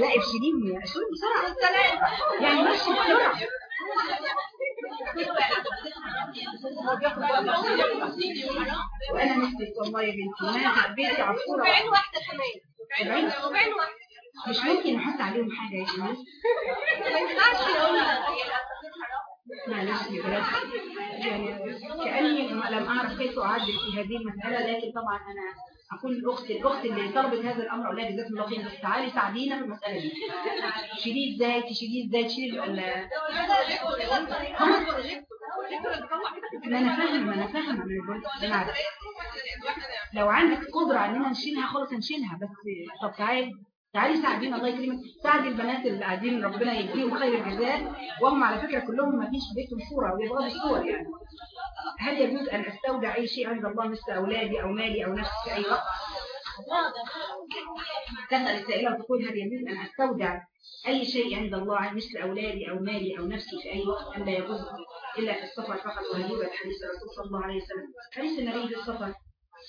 Speaker 1: لا ارشديني يا أشوف بسرعة يعني ماشي بسرعة وأنا مثلك والله يا بنتي ما حبيتي عصفورة
Speaker 2: وبعين واحدة كمان
Speaker 1: وبعين؟
Speaker 2: واحدة
Speaker 1: مش ممكن نحط عليهم حاجة يا جماعة
Speaker 2: ما ينفعش يقول
Speaker 1: معلش يا بنات كأني لم أعرف كيف أعدل في هذه المسألة لكن طبعا أنا أقول الأخت الأخت اللي طلبت هذا الأمر أولاد جزاكم الله خير. بس تعالي ساعدينا في المسألة دي. تشيليه إزاي تشيليه إزاي تشيلي ما أنا فاهمة ما بقول أنا عارفة. لو عندك قدرة على إننا نشيلها خلاص هنشيلها بس طب تعالي. تعالي ساعدينا الله يكرمك. ساعدي البنات اللي قاعدين ربنا يجزيهم خير الجزاء. وهم على فكرة كلهم ما فيش في بيتهم صورة ويبغوا الصور يعني. هل يجوز أن أستودع أي شيء عند الله مثل أولادي أو مالي أو نفسي في أي وقت؟ تسأل السائلة وتقول هل يجوز أن أستودع أي شيء عند الله مثل أولادي أو مالي أو نفسي في أي وقت؟ أن لا يجوز إلا في السفر فقط؟ يوجد حديث الرسول صلى الله عليه وسلم. حديث النبي في السفر.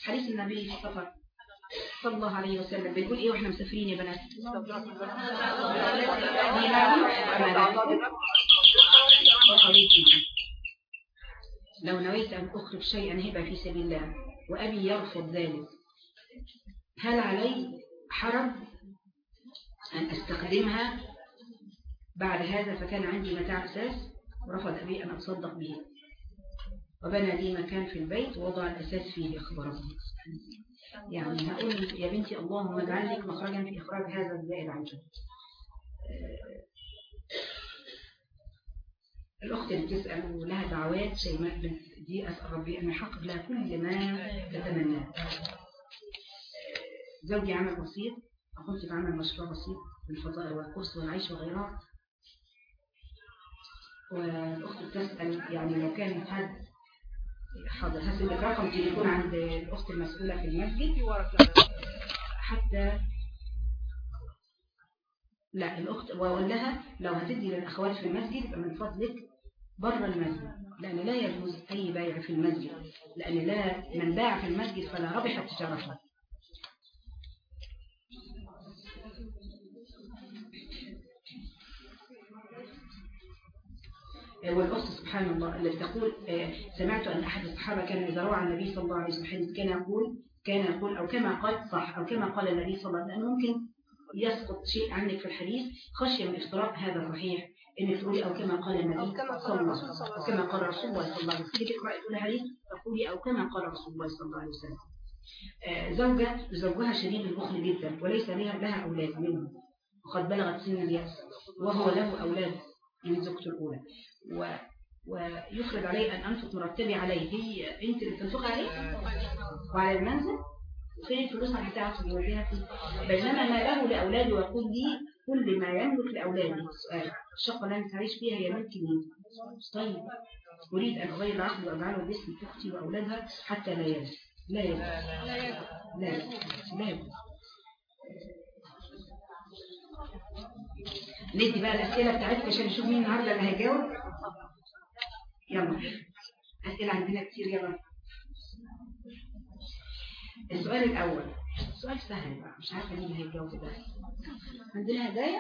Speaker 1: حديث النبي في السفر. صلى الله عليه وسلم. بنقول إيه وإحنا مسافرين يا بنات؟ لو نويت أن أخرج شيئا هبة في سبيل الله وأبي يرفض ذلك هل علي حرج أن أستخدمها بعد هذا فكان عندي متاع أساس ورفض أبي أن أتصدق به؟ وبنى لي مكان في البيت ووضع الأساس فيه أخبره. يعني هقول يا بنتي اللهم اجعل لك مخرجا في إخراج هذا الزائد عنك الأخت اللي بتسأل ولها دعوات شيماء دي أسأل ربي أن يحقق لها كل ما تتمناه. زوجي عمل بسيط كنت بعمل مشروع بسيط بالفضاء والكرس والعيش وغيرها. والأخت بتسأل يعني لو كان حد حاضر. هسيب لك رقم تليفون عند الأخت المسؤولة في المسجد؟ حتى لا الأخت وأقول لها لو هتدي للأخوات في المسجد يبقى من فضلك بره المسجد لأن لا يجوز أي بيع في المسجد لأن لا من باع في المسجد فلا ربح تجارته والأخت سبحان الله التي تقول آه، سمعت أن أحد الصحابة كان إذا روى عن النبي صلى الله عليه وسلم كان يقول كان يقول أو كما قال صح أو كما قال النبي صلى الله عليه وسلم لأنه ممكن يسقط شيء عنك في الحديث خشية من افتراء هذا صحيح إنك تقولي أو كما قال النبي صلى الله عليه وسلم. أو كما قال رسول الله صلى الله عليه وسلم. تيجي تقرأي تقولي حديث تقولي أو كما قال رسول الله صلى الله عليه وسلم. آه، زوجة زوجها شديد البخل جدا وليس لها لها أولاد منه وقد بلغت سن اليأس وهو له أولاد من زوجته الأولى. و ويفرض عليه أن أنفق مرتبي عليه. هي أنت اللي بتنفق عليه؟ وعلى المنزل؟ فين الفلوس بتاعته بيوديها فيه. بينما ما له لأولاده ويقول لي كل ما يملك لأولادي سؤال. الشقة اللي أنا تعيش فيها هي ملك مين؟ طيب. أريد أن أغير العقد وأجعله باسم أختي وأولادها حتى لا يجب لا يجب لا يجب لا يجب ندي بقى الأسئلة بتاعتك عشان نشوف مين النهاردة اللي هيجاوب. يلا. أسئلة عندنا كتير يلا. السؤال الأول. سؤال سهل بقى مش عارفة مين اللي هيجاوب ده. عندنا هدايا؟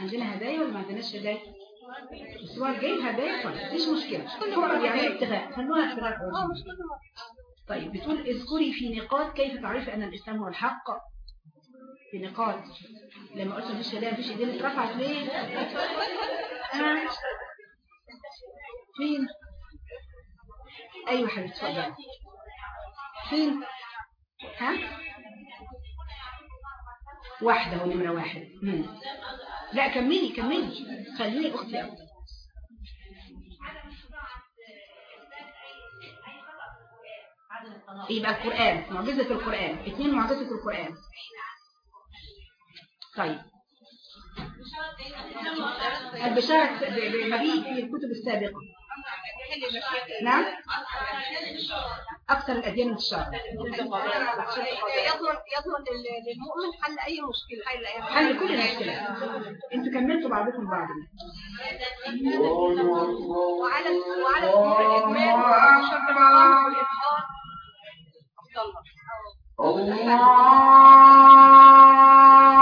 Speaker 1: عندنا هدايا ولا ما عندناش هدايا؟ الأسبوع الجاي هدايا طيب مفيش مشكلة. فقط يعني ابتغاء خلوها ابتغاء طيب بتقول اذكري في نقاط كيف تعرفي أن الإسلام هو الحق؟ في نقاط. لما قلت مفيش هدايا مفيش إيدين اترفعت. ليه؟ آه. فين؟ أيوه حبيبتي اتفضلي. فين؟ ها؟ واحدة هو نمرة واحد. مم. لا كملي كملي. خليني أختي أول. يبقى القرآن معجزة القرآن. اثنين معجزة القرآن. طيب. البشارة بمجيء في الكتب السابقة. نعم. أكثر الأديان انتشارا
Speaker 2: يضمن يضمن للمؤمن حل أي مشكلة. حل
Speaker 1: كل المشكلات. أنتوا كملتوا بعضكم بعض
Speaker 2: وعلى وعلى الأمور الاجمال شرط المقام والاظهار افضلها
Speaker 4: أشهد أن لا إله إلا الله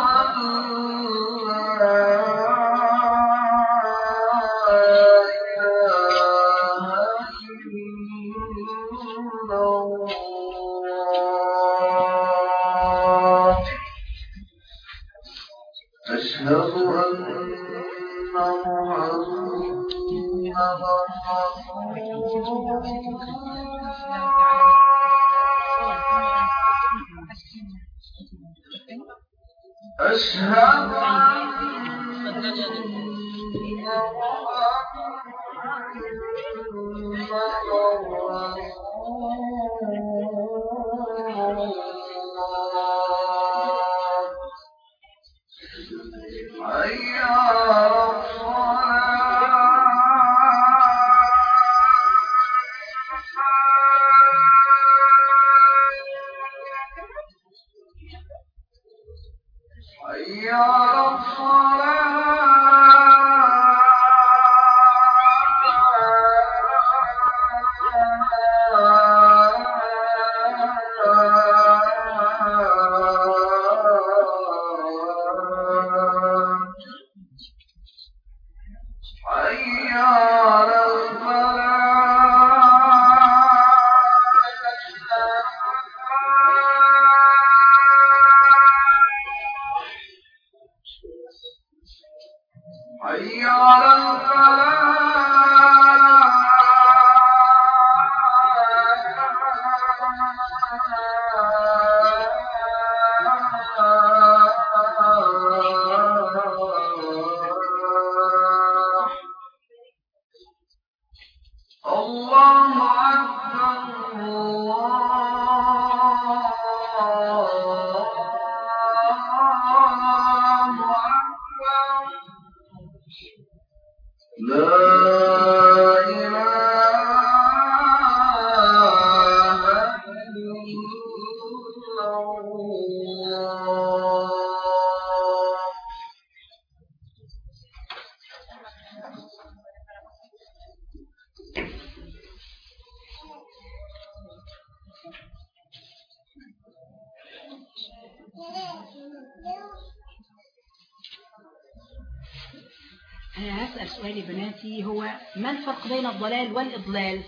Speaker 1: الضلال.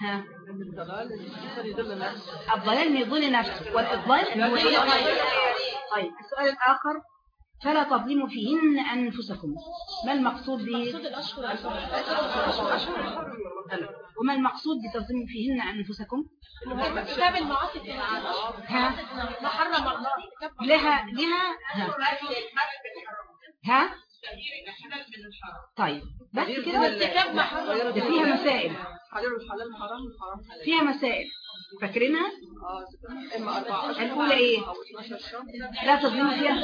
Speaker 1: ها. الضلال ما يضل نفسه والإضلال أن إيه؟ طيب السؤال الآخر فلا تظلموا فيهن أنفسكم. ما المقصود به وما المقصود بتظلموا فيهن أنفسكم؟
Speaker 2: كتاب المعاصي
Speaker 1: ها.
Speaker 2: ما حرم الله.
Speaker 1: لها لها ها, ها؟ طيب. كده
Speaker 2: ارتكاب ما حرم
Speaker 1: ده فيها مسائل.
Speaker 5: حلال حرام حلال.
Speaker 1: فيها مسائل. فاكرينها؟
Speaker 5: آه اما 14
Speaker 1: الأولى؟
Speaker 5: أو 12 شهر.
Speaker 1: لا تظلموا فيها.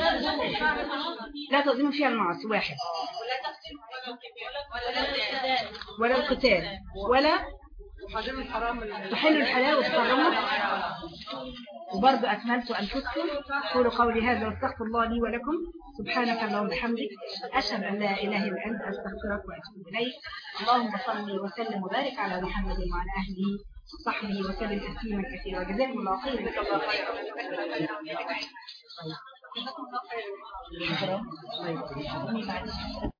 Speaker 1: لا تظلموا فيها المعاصي. واحد. ولا القتال ولا
Speaker 5: وحلال الحرام
Speaker 1: تحلوا الحلال وتحرموا وبرضه أكملت أنفسكم قولوا قولي هذا واستغفر الله لي ولكم. سبحانك اللهم وبحمدك أشهد أن لا إله إلا أنت أستغفرك وأتوب إليك. اللهم صل وسلم وبارك على محمد وعلى أهله وصحبه وسلم تسليما كثيرا. جزاكم الله خيرا. طيب. طيب.